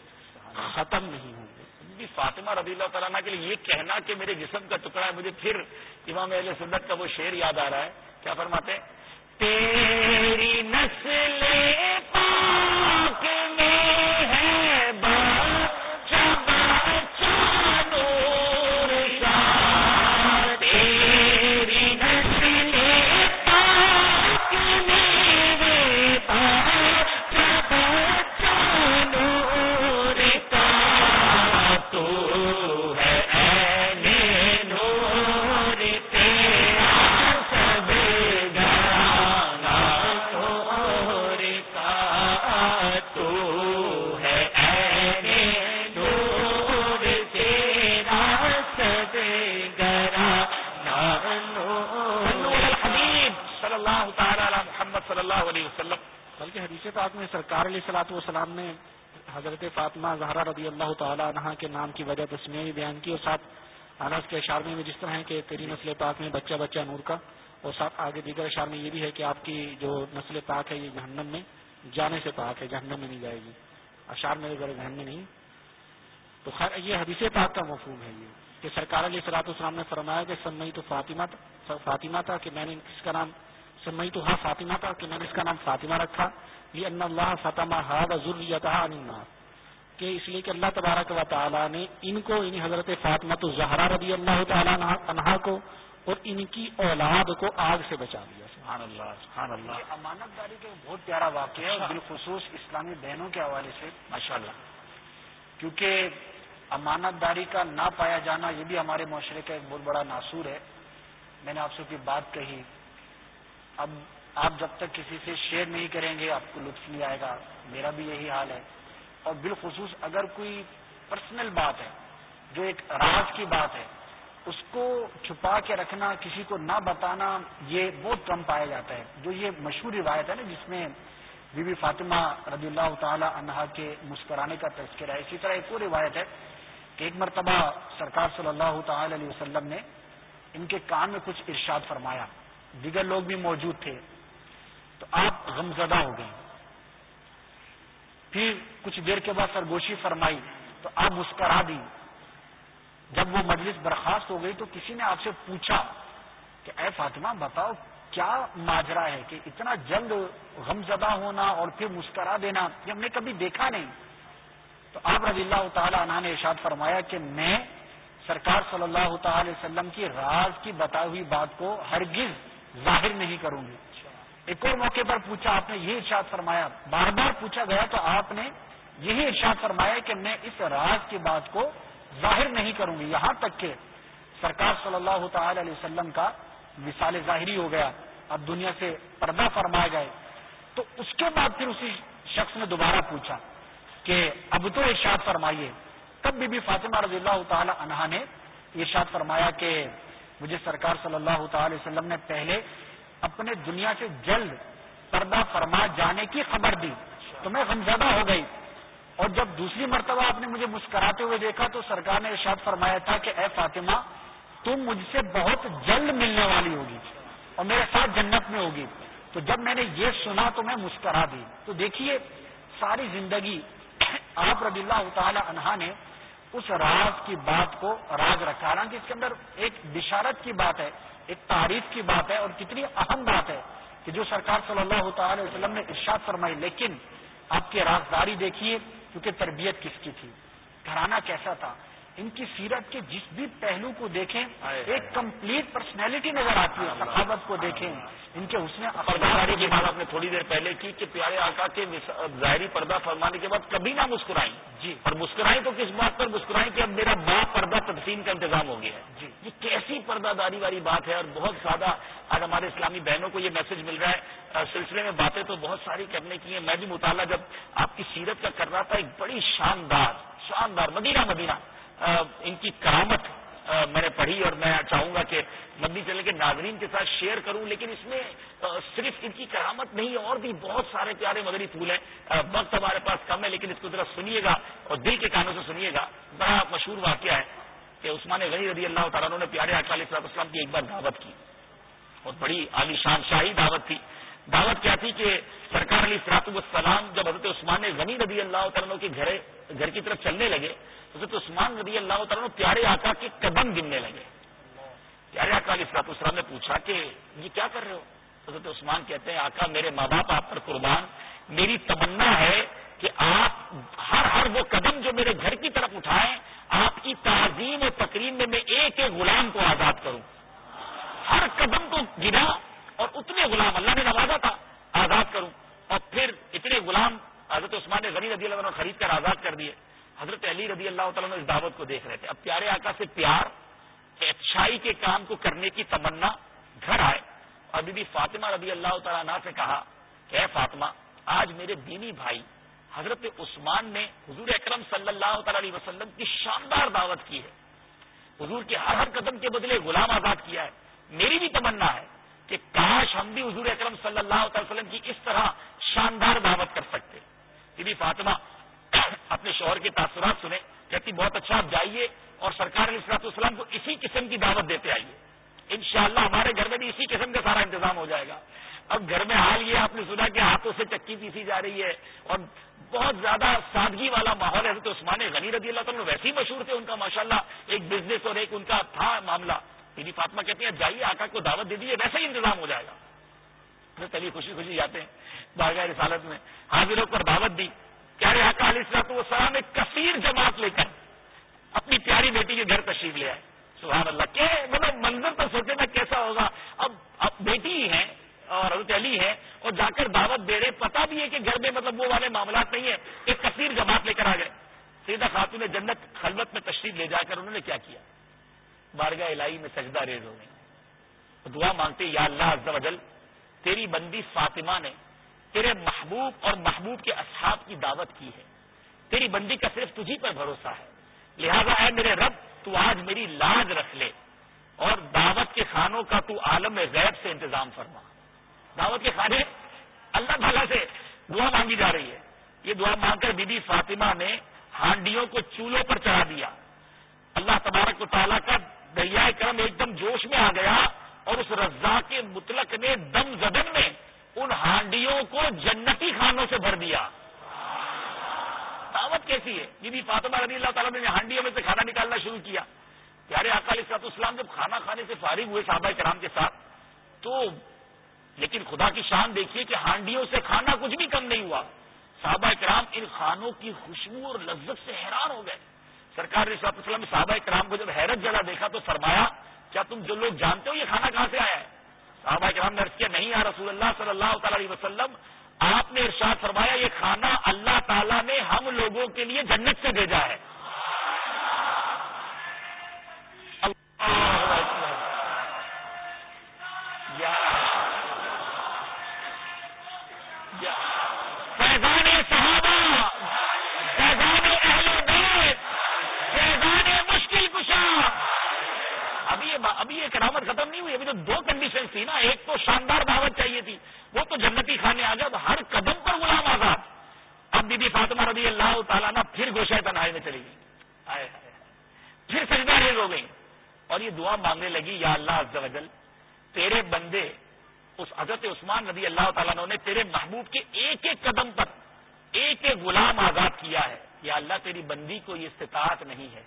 ختم نہیں ہوں گے۔ فاطمہ رضی اللہ تعالیٰ کے لیے یہ کہنا کہ میرے جسم کا ٹکڑا ہے، مجھے پھر امام اہل سنت کا وہ شعر یاد آ رہا ہے۔ کیا فرماتے تیری نسل سرکار علیہ سلاۃ والسلام نے حضرت فاطمہ زہرا رضی اللہ تعالیٰ عنہ کے نام کی وجہ تسمیہ بیان کی اور ساتھ انس کے اشار میں جس طرح ہے کہ تیری نسل پاک میں بچہ بچہ نور کا اور ساتھ آگے دیگر اشار میں یہ بھی ہے کہ آپ کی جو نسل پاک ہے یہ جہنم میں جانے سے پاک ہے، جہنم میں نہیں جائے گی۔ اشار میرے ذرا ذہن میں نہیں۔ تو خیر، یہ حدیث پاک کا مفہوم ہے یہ کہ سرکار علیہ سلاۃ والسلام نے فرمایا کہ سمئی تو فاطمہ فاطمہ تھا کہ میں نے اس کا نام سمئی تو ہاں فاطمہ تھا کہ میں نے اس کا نام فاطمہ رکھا۔ یہ اللہ فتح النار کہ اس لیے کہ اللہ تبارک و تعالیٰ نے ان کو یعنی حضرت فاطمہ تو زہرا رضی اللہ تعالیٰ عنہا کو اور ان کی اولاد کو آگ سے بچا دیا۔ سبحان اللہ سبحان اللہ۔ امانت داری کا بہت پیارا واقعہ ہے بالخصوص اسلامی بہنوں کے حوالے سے۔ ماشاء اللہ کیونکہ امانت داری کا نہ پایا جانا یہ بھی ہمارے معاشرے کا ایک بہت بڑا ناصور ہے۔ میں نے آپ سے کوئی بات کہی۔ اب آپ جب تک کسی سے شیئر نہیں کریں گے، آپ کو لطف نہیں آئے گا۔ میرا بھی یہی حال ہے۔ اور بالخصوص اگر کوئی پرسنل بات ہے، جو ایک راز کی بات ہے، اس کو چھپا کے رکھنا، کسی کو نہ بتانا، یہ بہت کم پایا جاتا ہے۔ جو یہ مشہور روایت ہے نا، جس میں بی بی فاطمہ رضی اللہ تعالی عنہا کے مسکرانے کا تذکرہ ہے۔ اسی طرح ایک اور روایت ہے کہ ایک مرتبہ سرکار صلی اللہ تعالی علیہ وسلم نے ان کے کان میں کچھ ارشاد فرمایا۔ دیگر لوگ بھی موجود تھے۔ تو آپ غمزدہ ہو گئے۔ پھر کچھ دیر کے بعد سرگوشی فرمائی، تو آپ مسکرا دی۔ جب وہ مجلس برخاست ہو گئی تو کسی نے آپ سے پوچھا کہ، اے فاطمہ، بتاؤ کیا ماجرا ہے کہ اتنا جلد غمزدہ ہونا اور پھر مسکرا دینا، یہ ہم نے کبھی دیکھا نہیں۔ تو آپ رضی اللہ تعالی عنہ نے ارشاد فرمایا کہ میں سرکار صلی اللہ تعالی وسلم کی راز کی بتائی ہوئی بات کو ہرگز ظاہر نہیں کروں گی۔ ایک اور موقع پر پوچھا، آپ نے یہ ارشاد فرمایا، بار بار پوچھا گیا تو آپ نے یہی ارشاد فرمایا کہ میں اس راز کی بات کو ظاہر نہیں کروں گی۔ یہاں تک کہ سرکار صلی اللہ تعالی علیہ وسلم کا مثال ظاہری ہو گیا، اب دنیا سے پردہ فرمایا گئے۔ تو اس کے بعد پھر اسی شخص نے دوبارہ پوچھا کہ، اب تو ارشاد فرمائیے۔ تب بی بی فاطمہ رضی اللہ تعالی عنہا نے ارشاد فرمایا کہ مجھے سرکار صلی اللہ تعالی وسلم نے پہلے اپنے دنیا سے جلد پردہ فرما جانے کی خبر دی تو میں غمزدہ ہو گئی اور جب دوسری مرتبہ آپ نے مجھے مسکراتے ہوئے دیکھا تو سرکار نے ارشاد فرمایا تھا کہ اے فاطمہ، تم مجھ سے بہت جلد ملنے والی ہوگی اور میرے ساتھ جنت میں ہوگی۔ تو جب میں نے یہ سنا تو میں مسکرا دی۔ تو دیکھیے، ساری زندگی آپ رضی اللہ تعالی عنہا نے اس راز کی بات کو راز رکھا۔ حالانکہ اس کے اندر ایک بشارت کی بات ہے۔ ایک تعریف کی بات ہے اور کتنی اہم بات ہے کہ جو سرکار صلی اللہ تعالی وسلم نے ارشاد فرمائی، لیکن آپ کی رازداری دیکھیے، کیونکہ تربیت کس کی تھی؟ گھرانہ کیسا تھا؟ ان کی سیرت کے جس بھی پہلو کو دیکھیں ایک کمپلیٹ پرسنالٹی نظر آتی ہے صحابت کو دیکھیں۔ ان کے حسن افرداری کی بات آپ نے تھوڑی دیر پہلے کی کہ پیارے آقا کے ظاہری پردہ فرمانے کے بعد کبھی نہ مسکرائیں۔ جی۔ اور مسکرائیں تو کس بات پر؟ مسکرائیں کہ اب میرا باپ پردہ تقسیم کا انتظام ہو گیا ہے۔ جی۔ یہ کیسی پردہ داری والی بات ہے؟ اور بہت زیادہ آج ہمارے اسلامی بہنوں کو یہ میسج مل رہا ہے۔ سلسلے میں باتیں تو بہت ساری کرنے کی ہیں۔ میں بھی مطالعہ جب آپ کی سیرت کا کر رہا تھا ایک بڑی شاندار شاندار مدینہ مدینہ۔ ان کی کرامت میں نے پڑھی اور میں چاہوں گا کہ مدنی چلے کے ناظرین کے ساتھ شیئر کروں، لیکن اس میں صرف ان کی کرامت نہیں، اور بھی بہت سارے پیارے مدنی پھول ہیں۔ وقت ہمارے پاس کم ہے، لیکن اس کو ذرا سنیے گا اور دل کے کانوں سے سنیے گا۔ بڑا مشہور واقعہ ہے کہ عثمان غنی رضی اللہ تعالیٰ نے پیارے اکال صلاح اسلام کی ایک بار دعوت کی، اور بڑی عالی شان شاہی دعوت تھی۔ دعوت کیا تھی کہ سرکار علی سرات السلام جب حضرت عثمان غنی رضی اللہ تعالیٰ کے گھر کی طرف چلنے لگے حضرت عثمان رضی اللہ تعالیٰ پیارے آقا کے قدم گننے لگے۔ پیارے آقا علی فراط اسلام نے پوچھا کہ یہ کیا کر رہے ہو؟ حضرت عثمان کہتے ہیں، آقا میرے ماں باپ، آپ پر قربان۔ میری تمنا ہے کہ آپ ہر ہر وہ قدم جو میرے گھر کی طرف اٹھائیں، آپ کی تعظیم اور تقریب میں میں ایک ایک غلام کو آزاد کروں۔ ہر قدم کو گرا اور اتنے غلام، اللہ نے نوازا تھا، آزاد کروں۔ اور پھر اتنے غلام حضرت عثمان نے غنی رضی اللہ عنہ خرید کر آزاد کر دیے۔ حضرت علی رضی اللہ تعالیٰ نے اس دعوت کو دیکھ رہے تھے۔ اب پیارے آقا سے پیار اچھائی کے کام کو کرنے کی تمنا گھر آئے۔ اور بی بی فاطمہ رضی اللہ تعالیٰ عنہ سے کہا کہ اے فاطمہ، آج میرے دینی بھائی حضرت عثمان نے حضور اکرم صلی اللہ تعالی علیہ وسلم کی شاندار دعوت کی ہے۔ حضور کے ہر ہر قدم کے بدلے غلام آزاد کیا ہے۔ میری بھی تمنا ہے کہ کاش ہم بھی حضور اکرم صلی اللہ تعالی وسلم کی اس طرح شاندار دعوت کر سکتے۔ بی بی فاطمہ اپنے شوہر کے تاثرات سنے کہتی بہت اچھا آپ جائیے اور سرکار علیہ السلاط والسلام کو اسی قسم کی دعوت دیتے آئیے۔ انشاءاللہ ہمارے گھر میں بھی اسی قسم کا سارا انتظام ہو جائے گا۔ اب گھر میں حال یہ آپ نے سنا کہ ہاتھوں سے چکی پیسی جا رہی ہے اور بہت زیادہ سادگی والا ماحول ہے۔ تو عثمان غنی رضی اللہ تعالیٰ ویسے ہی مشہور تھے، ان کا ماشاءاللہ ایک بزنس اور ایک ان کا تھا معاملہ۔ میری فاطمہ کہتی ہیں، جائیے، آقا کو دعوت دے دیجیے ویسے ہی انتظام ہو جائے گا۔ چلیے خوشی خوشی جاتے ہیں، بارگاہ رسالت میں حاضروں پر دعوت دی۔ پیارے آقا علیہ السلاط والسلام ایک کثیر جماعت لے کر اپنی پیاری بیٹی کے گھر تشریف لے آئے؟ سبحان اللہ۔ کہ مطلب منظر تو سوچے نا کیسا ہوگا؟ اب اب بیٹی ہی ہے اور حضرت علی ہے اور جا کر دعوت دے رہے پتا بھی ہے کہ گھر میں مطلب وہ والے معاملات نہیں ہے ایک کثیر جماعت لے کر آ گئے۔ سیدھا خاتون جنت خلوت میں تشریف لے جا کر انہوں نے کیا کیا؟ بارگاہ الہی میں سجدہ ریز ہو گئی۔ دعا مانگتے یا اللہ عز و جل، تیری بندی فاطمہ نے تیرے محبوب اور محبوب کے اصحاب کی دعوت کی ہے۔ تیری بندی کا صرف تجھی پر بھروسہ ہے۔ لہذا اے میرے رب، تو آج میری لاج رکھ لے اور دعوت کے خانوں کا تو عالم غیب سے انتظام فرما۔ دعوت کے کھانے اللہ تعالیٰ سے دعا مانگی جا رہی ہے۔ یہ دعا مانگ کر بی بی فاطمہ نے ہانڈیوں کو چولہوں پر چڑھا دیا۔ اللہ تبارک و تعالیٰ کا دریائے کرم ایک دم جوش میں آ گیا اور اس رضا کے مطلق نے دم زدن میں ان ہانڈیوں کو جنتی خانوں سے بھر دیا۔ دعوت کیسی ہے؟ بی بی فاطمہ رضی اللہ تعالیٰ نے ہانڈیوں میں سے کھانا نکالنا شروع کیا۔ پیارے اکالی صاحب اسلام جب کھانا کھانے سے فارغ ہوئے صحابہ کرام کے ساتھ، تو لیکن خدا کی شان دیکھیے کہ ہانڈیوں سے کھانا کچھ بھی کم نہیں ہوا۔ صحابہ کرام ان خانوں کی خوشبو اور لذت سے حیران ہو گئے۔ سرکار علیہ السلام صحابہ کرام کو جب حیرت جلا دیکھا تو فرمایا، کیا تم جو لوگ جانتے ہو یہ کھانا کہاں سے آیا ہے؟ صحابہ کرام نے کیا، نہیں آ رسول اللہ صلی اللہ تعالی علیہ وسلم، آپ نے ارشاد فرمایا، یہ کھانا اللہ تعالیٰ نے ہم لوگوں کے لیے جنت سے بھیجا ہے۔ ابھی یہ کرامت ختم نہیں ہوئی، ابھی تو دو کنڈیشن تھی نا، ایک تو شاندار دعوت چاہیے تھی، وہ تو جنتی کھانے آ گیا ہر قدم پر غلام آزاد۔ اب بی بی فاطمہ رضی اللہ تعالیٰ نا پھر گوشہ تنہائی میں چلی گئی۔ پھر سجدہ ریز ہو گئی۔ اور یہ دعا مانگنے لگی، یا اللہ عز و جل، تیرے بندے، اس حضرت عثمان رضی اللہ تعالیٰ نے تیرے محبوب کے ایک ایک قدم پر ایک ایک غلام آزاد کیا ہے۔ یا اللہ، تیری بندی کو یہ استطاعت نہیں ہے۔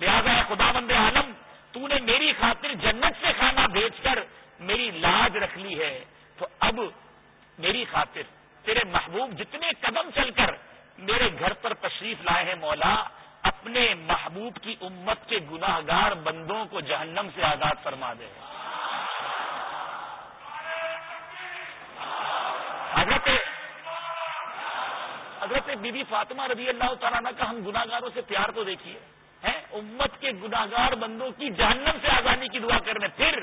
لہٰذا خدا بند عالم تو نے میری خاطر جنت سے کھانا بھیج کر میری لاج رکھ لی ہے، تو اب میری خاطر، تیرے محبوب جتنے قدم چل کر میرے گھر پر تشریف لائے ہیں مولا، اپنے محبوب کی امت کے گناہ گار بندوں کو جہنم سے آزاد فرما دے۔ حضرت حضرت بی بی فاطمہ رضی اللہ تعالیٰ کا ہم گناہ گاروں سے پیار تو دیکھیے۔ امت کے گناگار بندوں کی جہنم سے آزادی کی دعا کرنے۔ پھر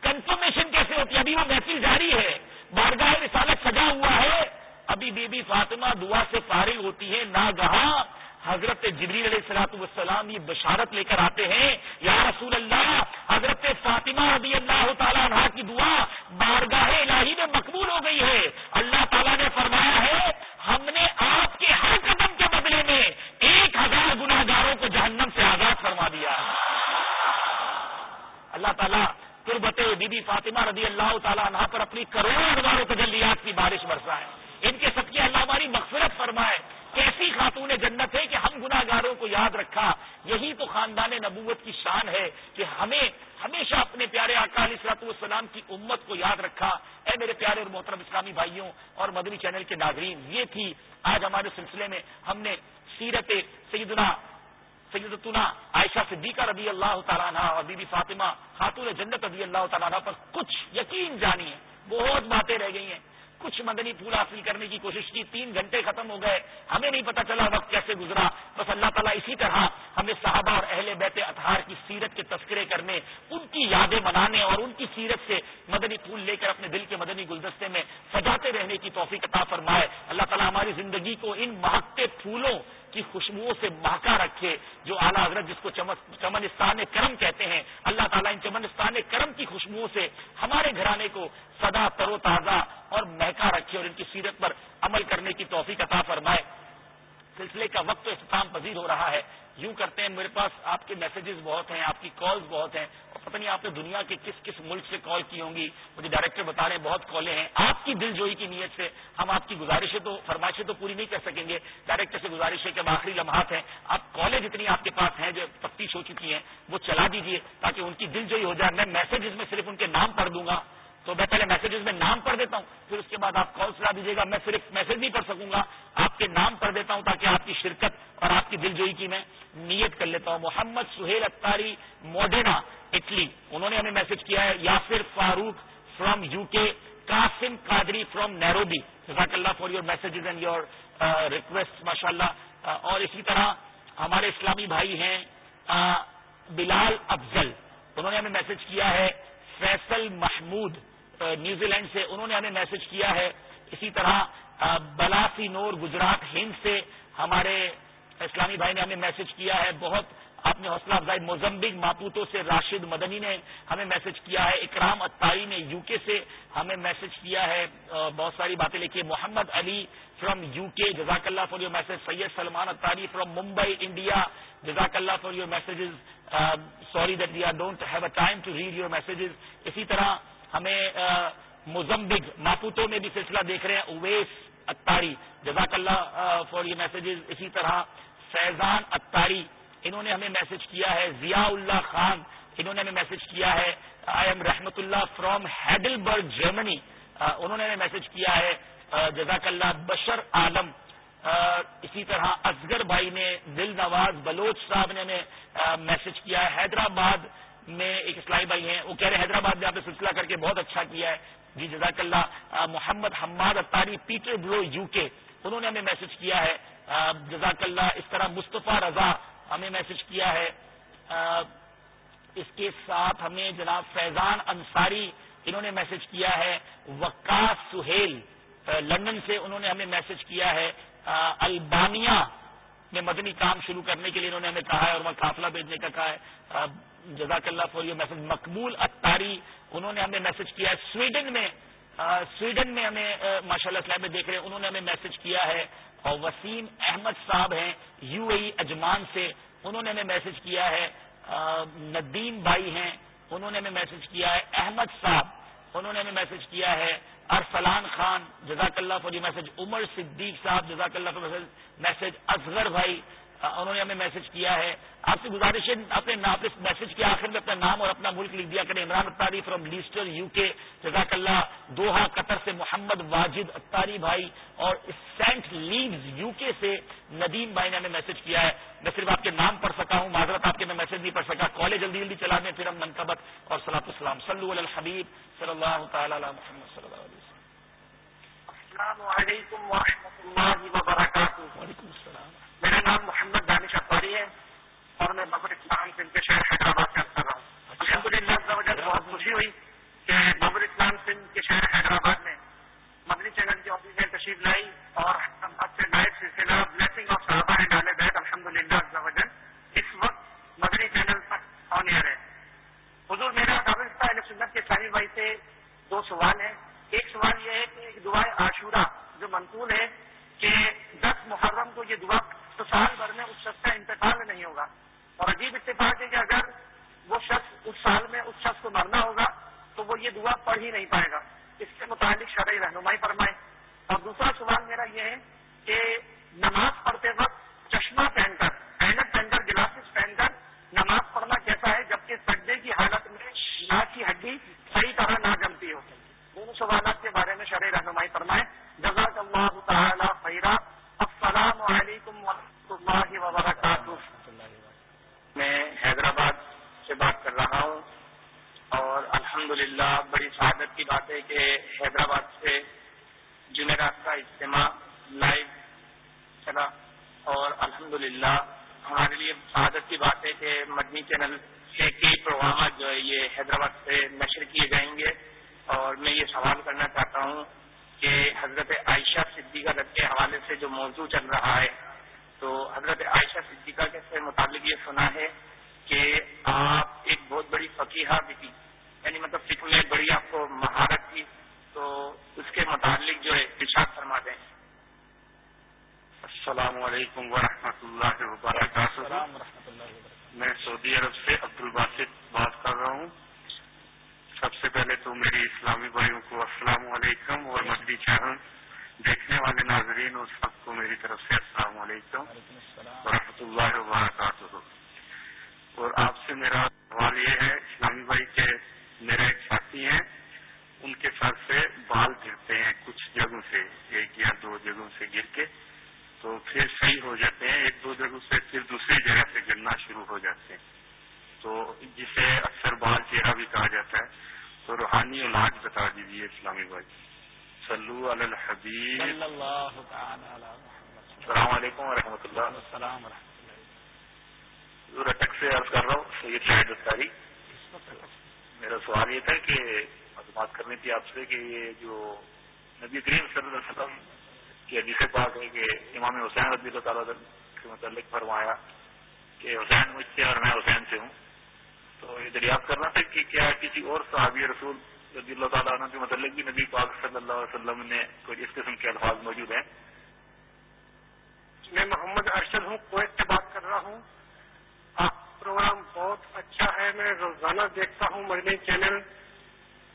کنفرمیشن کیسے ہوتی ہے؟ ابھی وہ محفل جاری ہے۔ بارگاہ رسالت سجا ہوا ہے۔ ابھی بی بی فاطمہ دعا سے فارغ ہوتی ہے نہ گہا حضرت جبریل علیہ السلاط والسلام یہ بشارت لے کر آتے ہیں۔ یا رسول اللہ، حضرت فاطمہ رضی اللہ تعالیٰ عنہ کی دعا بارگاہ الہی میں مقبول ہو گئی ہے۔ اللہ تعالیٰ نے فرمایا ہے، ہم نے آپ کے ہر قدم کے بدلے میں ایک ہزار گناگاروں کو جہنم سے فرما دیا۔ اللہ تعالیٰ قربت بی بی فاطمہ رضی اللہ تعالیٰ عنہ پر اپنی کروڑوں ہزاروں تجلیات کی بارش برسا ہے ان کے سب کی اللہ ہماری مغفرت فرمائے۔ کیسی خاتون جنت ہے کہ ہم گناگاروں کو یاد رکھا۔ یہی تو خاندان نبوت کی شان ہے کہ ہمیں ہمیشہ اپنے پیارے اکال اسرات والسلام کی امت کو یاد رکھا۔ اے میرے پیارے اور محترم اسلامی بھائیوں اور مدنی چینل کے ناظرین، یہ تھی آج ہمارے سلسلے میں ہم نے سیرت سیدنا سیدتنا عائشہ صدیقہ رضی اللہ تعالیٰ اور بی بی فاطمہ خاتون جنت رضی اللہ تعالیٰ پر کچھ یقین جانی ہے بہت باتیں رہ گئی ہیں۔ کچھ مدنی پھول حاصل کرنے کی کوشش کی، تین گھنٹے ختم ہو گئے، ہمیں نہیں پتا چلا وقت کیسے گزرا۔ بس اللہ تعالیٰ اسی طرح ہمیں صحابہ اور اہل بیت اطہار کی سیرت کے تذکرے کرنے، ان کی یادیں منانے اور ان کی سیرت سے مدنی پھول لے کر اپنے دل کے مدنی گلدستے میں سجاتے رہنے کی توفیق عطا فرمائے۔ اللہ تعالیٰ ہماری زندگی کو ان مہکتے پھولوں کی خوشبوؤں سے مہکا رکھے، جو اعلیٰ حضرت جس کو چمنستان کرم کہتے ہیں، اللہ تعالیٰ ان چمنستان کرم کی خوشبوؤں سے ہمارے گھرانے کو سدا تر و تازہ اور مہکا رکھے اور ان کی سیرت پر عمل کرنے کی توفیق عطا فرمائے۔ سلسلے کا وقت تو اختتام پذیر ہو رہا ہے۔ یوں کرتے ہیں، میرے پاس آپ کے میسجز بہت ہیں، آپ کی کالز بہت ہیں، اور پتہ نہیں آپ نے دنیا کے کس کس ملک سے کال کی ہوں گی۔ مجھے ڈائریکٹر بتا رہے ہیں، بہت کالیں ہیں۔ آپ کی دل جوئی کی نیت سے ہم آپ کی گزارشیں تو، فرمائشیں تو پوری نہیں کر سکیں گے۔ ڈائریکٹر سے گزارش ہے کہ اب آخری لمحات ہیں۔ آپ کالیں جتنی آپ کے پاس ہیں، جو تفتیش ہو چکی ہیں، وہ چلا دیجیے تاکہ ان کی دل جوئی ہو جائے۔ میں میسجز میں صرف ان کے نام پڑھ دوں گا۔ تو میں پہلے میسجز میں نام پڑھ دیتا ہوں، پھر اس کے بعد آپ کال سلا دیجیے گا، میں صرف میسج نہیں پڑھ سکوں گا، آپ کے نام پڑھ دیتا ہوں تاکہ آپ کی شرکت اور آپ کی دل جوئی کی میں نیت کر لیتا ہوں۔ محمد سہیل اختاری، موڈینا، اٹلی، انہوں نے ہمیں میسج کیا ہے۔ یاسر فاروق فرام یو کے قاسم قادری فرام نیروبی جزاک اللہ for your messages and your request ماشاء اللہ اور اسی طرح ہمارے اسلامی بھائی ہیں uh, بلال افضل، انہوں نے ہمیں میسج کیا ہے فیصل محمود۔ نیوزی لینڈ سے انہوں نے ہمیں میسج کیا ہے۔ اسی طرح بلاسی نور گجرات ہند سے ہمارے اسلامی بھائی نے ہمیں میسج کیا ہے۔ بہت آپ نے حوصلہ افزائی۔ موزمبک ماپوتوں سے راشد مدنی نے ہمیں میسج کیا ہے۔ اکرام اتاری نے یو کے سے ہمیں میسج کیا ہے۔ بہت ساری باتیں لکھی محمد علی فرام یو کے جزاک اللہ for your message Syed Salman Attari from Mumbai India جزاک اللہ for your messages sorry that we are don't have a time to read your messages اسی طرح ہمیں مزمبگ ماپوتوں میں بھی سلسلہ دیکھ رہے ہیں، اویس اتاری جزاک اللہ فار یور میسجز اسی طرح فیضان اتاری انہوں نے ہمیں میسج کیا ہے، ضیاء اللہ خان، انہوں نے ہمیں میسج کیا ہے آئی ایم رحمت اللہ فرام ہیڈل برگ جرمنی انہوں نے ہمیں میسج کیا ہے جزاک اللہ، بشر عالم اسی طرح اصغر بھائی نے دل نواز، بلوچ صاحب نے ہمیں میسج کیا ہے، حیدرآباد میں ایک اسلائی بھائی ہیں، وہ کہہ رہے حیدرآباد میں آپ نے سلسلہ کر کے بہت اچھا کیا ہے۔ جی جزاک اللہ Muhammad Hammad Attari Peterborough, U K, انہوں نے ہمیں میسج کیا ہے۔ جزاک اللہ، اس طرح مصطفیٰ رضا ہمیں میسج کیا ہے۔ اس کے ساتھ ہمیں جناب فیضان انصاری، انہوں نے میسج کیا ہے۔ وکاس سہیل لندن سے انہوں نے ہمیں میسج کیا ہے۔ البانیہ میں مدنی کام شروع کرنے کے لیے انہوں نے ہمیں کہا ہے اور وہاں قافلہ بھیجنے کا کہا ہے۔ جزاک اللہ for you message Maqbool Attari انہوں نے ہمیں میسج کیا ہے. سویڈن میں سویڈن میں ہمیں ماشاء اللہ اسلام میں دیکھ رہے ہیں، انہوں نے ہمیں میسج کیا ہے. اور وسیم احمد صاحب ہیں، یو اے اجمان سے، انہوں نے ہمیں میسج کیا ہے. ندیم بھائی ہیں، انہوں نے ہمیں میسج کیا ہے. احمد صاحب، انہوں نے ہمیں میسج کیا ہے. ارسلان خان، جزاک اللہ فور میسج عمر صدیق صاحب، جزاک اللہ فور میسج اصغر بھائی انہوں نے ہمیں میسج کیا ہے۔ آپ سے گزارش ہے اپنے میسج کے آخر میں اپنا نام اور اپنا ملک لکھ دیا۔ کریں Imran Attari from Leicester U K جزاک اللہ دوہا قطر سے محمد واجد اتاری بھائی اور سینٹ لیوز یو کے سے ندیم بھائی نے ہمیں میسج کیا ہے۔ میں صرف آپ کے نام پڑھ سکا ہوں معذرت آپ کے میں میسج نہیں پڑھ سکا۔ کالج جلدی جلدی چلا دیں پھر ہم منقبت اور صلاح السلام صلی الحبیب صلی اللہ تعالی محمد صلی اللہ علیہ وسلم۔ السلام علیکم ورحمۃ اللہ وبرکاتہ۔ وعلیکم السلام۔ میرا نام محمد دانش اخباری ہے اور میں ببر اسلام سنگھ کے شہر حیدرآباد سے کر رہا ہوں الحمد للہ بہت خوشی ہوئی کہ ببر اسلام سنگھ کے شہر حیدرآباد میں مدنی چینل کی آفس میں تشریف لائی اور حیدرآباد سے لائف سلسلہ بلیسنگ آف صحابہ ڈالے بیٹھ الحمد للہ اس وقت مدنی چینل پر آن ایئر ہے۔ حضور میرا دعوت سنت کے ساری بھائی سے دو سوال ہیں۔ ایک سوال یہ ہے کہ ایک دعائیں عاشورہ جو منقول ہے کہ دس محرم کو یہ دعا تو سال بھر میں اس شخص کا انتقال نہیں ہوگا۔ اور عجیب اتفاق ہے کہ اگر وہ شخص اس سال میں اس شخص کو مرنا ہوگا تو وہ یہ دعا پڑھ ہی نہیں پائے گا۔ اس کے متعلق شرعی رہنمائی فرمائے اور دوسرا سوال میرا یہ ہے کہ نماز پڑھتے وقت چشمہ پہن کر اینک پہن کر، گلاسز پہن کر نماز پڑھنا کیسا ہے؟ جبکہ سڈے کی حالت میں ناک کی ہڈی صحیح طرح نہ جمتی ہو۔ دونوں سوالات کے بارے میں شرح رہنمائی فرمائے جزاک اللہ تعالی خیرہ السلام علیکم ورحمۃ اللہ وبرکاتہ۔ میں حیدرآباد سے بات کر رہا ہوں اور الحمدللہ بڑی سعادت کی بات ہے کہ حیدرآباد سے جمعرات کا اجتماع لائیو چلا اور الحمدللہ ہمارے لیے سعادت کی بات ہے کہ مدنی چینل کے کئی پروگرامات جو ہے یہ حیدرآباد سے نشر کیے جائیں گے اور میں یہ سوال کرنا چاہتا ہوں کہ حضرت عائشہ صدیقہ کے حوالے سے جو موضوع چل رہا ہے تو حضرت عائشہ صدیقہ کے سے متعلق یہ سنا ہے کہ آپ ایک بہت بڑی فقیحہ بھی تھی یعنی مطلب فکر میں بڑی آپ کو مہارت تھی تو اس کے متعلق جو ہے ارشاد فرما دیں السلام علیکم ورحمۃ اللہ وبرکاتہ۔ میں سعودی عرب سے عبد الباسط بات کر رہا ہوں۔ سب سے پہلے تو میری اسلامی بھائیوں کو السلام علیکم اور مدی چینل دیکھنے والے ناظرین اور سب کو میری طرف سے السلام علیکم ورحمۃ اللہ وبرکاتہ۔ اور آپ سے میرا سوال یہ ہے، اسلامی بھائی کے میرے ایک ساتھی ہیں، ان کے سر سے بال گرتے ہیں کچھ جگہوں سے، ایک یا دو جگہوں سے گر کے، تو پھر صحیح ہو جاتے ہیں، ایک دو جگہوں سے پھر دوسری جگہ سے گرنا شروع ہو جاتے ہیں۔ تو جسے اکثر بال چہرہ بھی کہا جاتا ہے تو روحانی علاج بتا دیجیے اسلامی بھائی۔ سلو الحبیب۔ السلام علیکم و رحمۃ اللہ۔ السلام اٹک سے عرض کر رہا ہوں سید شاہد اتاری میرا سوال یہ تھا کہ معلومات کرنی تھی آپ سے کہ یہ جو نبی کریم صلی اللہ علیہ وسلم کی حدیث بات ہے کہ امام حسین رضی اللہ تعالیٰ کے متعلق فرمایا کہ حسین مجھ سے اور میں حسین سے ہوں۔ تو یہ دریافت کرنا تھا کہ کیا کسی اور صحابی رسول رضی اللہ تعالیٰ عنہ کے متعلق بھی نبی پاک صلی اللہ علیہ وسلم نے کوئی اس قسم کے الفاظ موجود ہیں؟ میں محمد ارشد ہوں، کویت سے بات کر رہا ہوں۔ آپ پروگرام بہت اچھا ہے، میں روزانہ دیکھتا ہوں مدنی چینل۔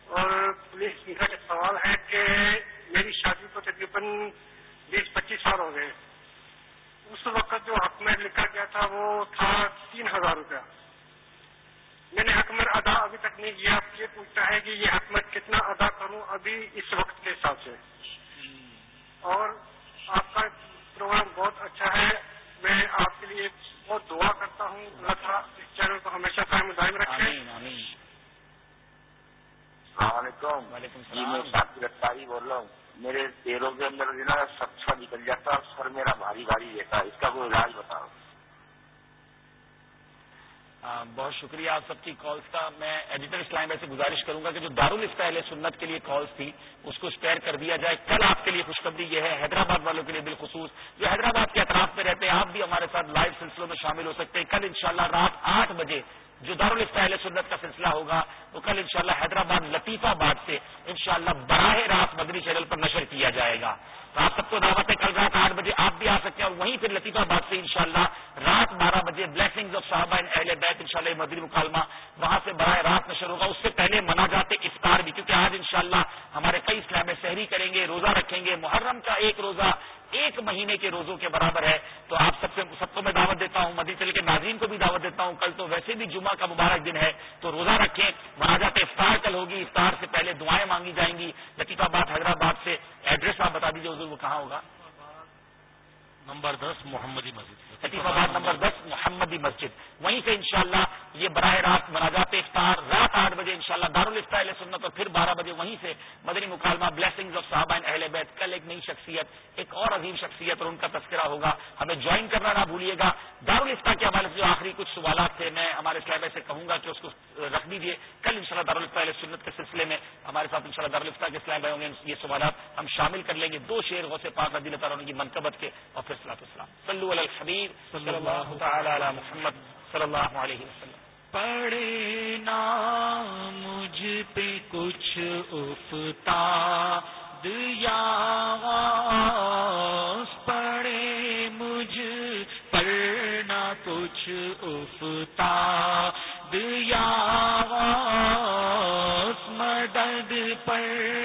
اور پولیس میرا سوال ہے کہ میری شادی کو تقریباً بیس پچیس سال ہو گئے۔ اس وقت جو حق میں لکھا گیا تھا وہ تھا تین ہزار روپیہ۔ میں نے حکمر ادا ابھی تک نہیں کیا یہ پوچھتا ہے کہ یہ حکمر کتنا ادا کروں ابھی اس وقت کے حساب سے۔ اور آپ کا پروگرام بہت اچھا ہے۔ میں آپ کے لیے بہت دعا کرتا ہوں۔ اللہ تعالیٰ اس چینل کو ہمیشہ قائم دائم رکھے۔ السلام علیکم۔ جی میں شاطر رفتاری بول رہا ہوں۔ میرے پیروں کے اندر جو نا سب سا نکل جاتا سر میرا بھاری باری دیتا ہے۔ اس کا کوئی علاج بتاؤ۔ بہت شکریہ آپ سب کی کالس کا۔ میں ایڈیٹر اسلام سے گزارش کروں گا کہ جو دارالفتا اہل سنت کے لیے کالس تھی، اس کو اسپیئر کر دیا جائے۔ کل آپ کے لیے خوشخبری یہ ہے، حیدرآباد والوں کے لیے بالخصوص۔ جو حیدرآباد کے اطراف میں رہتے ہیں، آپ بھی ہمارے ساتھ لائیو سلسلوں میں شامل ہو سکتے ہیں۔ کل انشاءاللہ رات آٹھ بجے جو دارالفتا اہل سنت کا سلسلہ ہوگا وہ کل انشاءاللہ حیدرآباد لطیفہ آباد سے انشاءاللہ براہ راست مدری چینل پر نشر کیا جائے گا۔ تو آپ سب کو دعوت ہے، کل رات آٹھ بجے آپ بھی آ سکتے ہیں اور وہیں پھر لطیفہ آباد سے انشاءاللہ رات بارہ بجے بلیسنگ آف صحابہ اہل بیت ان شاء مدری مکالمہ وہاں سے براہ رات نشر ہوگا۔ اس سے پہلے منا جاتے افطار بھی، کیونکہ آج انشاءاللہ ہمارے کئی اسلام سحری کریں گے، روزہ رکھیں گے، محرم کا ایک روزہ ایک مہینے کے روزوں کے برابر ہے، تو آپ سب سے سب کو میں دعوت دیتا ہوں مدی چل کے ناظرین کو بھی دعوت دیتا ہوں، کل تو ویسے بھی جمعہ کا مبارک دن ہے، تو روزہ رکھیں۔ وہاں جاتے افطار کل ہوگی، افطار سے پہلے دعائیں مانگی جائیں گی۔ لطیفہ آباد حیدرآباد سے، ایڈریس آپ بتا دیجیے حضور وہ کہاں ہوگا؟ نمبر دس محمدی مسجد لطیف آباد نمبر دس، محمدی مسجد۔ وہیں سے انشاءاللہ یہ براہ راست مناجات افطار رات آٹھ بجے انشاءاللہ شاء اللہ دارالفتا سنت اور پھر بارہ بجے وہیں سے مدنی مکالمہ بلیسنگ آف صحابہ اہل بیت کل ایک نئی شخصیت، ایک اور عظیم شخصیت اور ان کا تذکرہ ہوگا۔ ہمیں جوائن کرنا نہ بھولیے گا۔ دارالفتا کے حوالے سے جو آخری کچھ سوالات تھے، میں ہمارے صاحب سے کہوں گا کہ اس کو رکھ دیجیے کل ان شاء اللہ دارالفتا سنت کے سلسلے میں ہمارے ساتھ ان شاء اللہ دارالفتا کے اسلام ہوں گے، یہ سوالات ہم شامل کر لیں گے۔ دو شیر غوث پاک رضی اللہ تعالیٰ کی منقبت کے اور پھر صلاح السلام صلو علی الحبیب صلی اللہ تعالی علی محمد صلی اللہ علیہ وسلم. پڑے نا مجھ پہ کچھ افتا دیا پڑے مجھ پڑنا کچھ افتا دیا مدد پر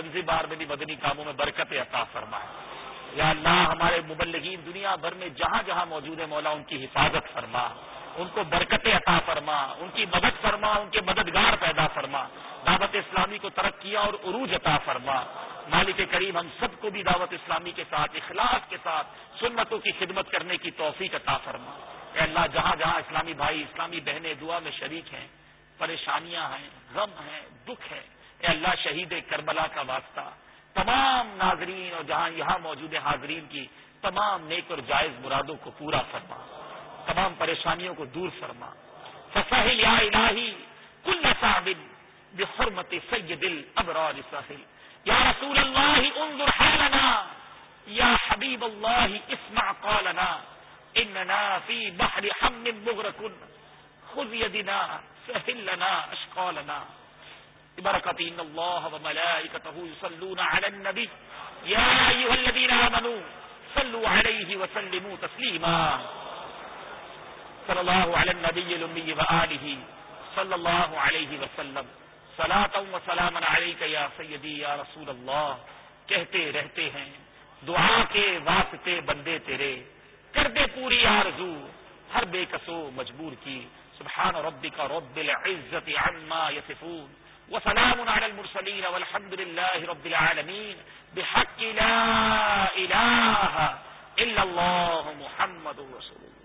زنزبار میں بھی مدنی کاموں میں برکت عطا فرمائے۔ یا اللہ ہمارے مبلغین دنیا بھر میں جہاں جہاں موجود ہے مولا ان کی حفاظت فرما، ان کو برکت عطا فرما، ان کی مدد فرما، ان کے مددگار پیدا فرما۔ دعوت اسلامی کو ترقیاں اور عروج عطا فرما۔ مالک کریم ہم سب کو بھی دعوت اسلامی کے ساتھ، اخلاص کے ساتھ، سنتوں کی خدمت کرنے کی توفیق عطا فرما۔ اے اللہ، جہاں جہاں اسلامی بھائی، اسلامی بہنیں دعا میں شریک ہیں، پریشانیاں ہیں، غم ہیں، دکھ ہے اے اللہ شہید کربلا کا واسطہ، تمام ناظرین اور جہاں یہاں موجود حاضرین کی، تمام نیک اور جائز مرادوں کو پورا فرما۔ تمام پریشانیوں کو دور فرما۔ فساحل یا الہی کل صاحب بحرمت سید الابرار ساحل یا رسول اللہ، انظر حالنا۔ یا حبیب اللہ، اسمع قالنا۔ اننا فی بحر حم مغرق خذ یدنا سہل لنا اشقالنا۔ بركة إن الله وملائكته يصلون على النبي يا أيها الذين آمنوا صلوا عليه وسلموا تسليما صلى الله على النبي الأمي وآله صلى الله عليه وسلم. صلاة وسلاما عليك يا سيدي يا رسول اللہ. کہتے رہتے ہیں، دعا کے واسطے بندے تیرے. کر دے پوری آرزو. ہر بے کسو مجبور کی. سبحان ربك رب العزة عما يصفون وسلام على المرسلين والحمد لله رب العالمين. بحق لا إله إلا الله محمد رسول الله.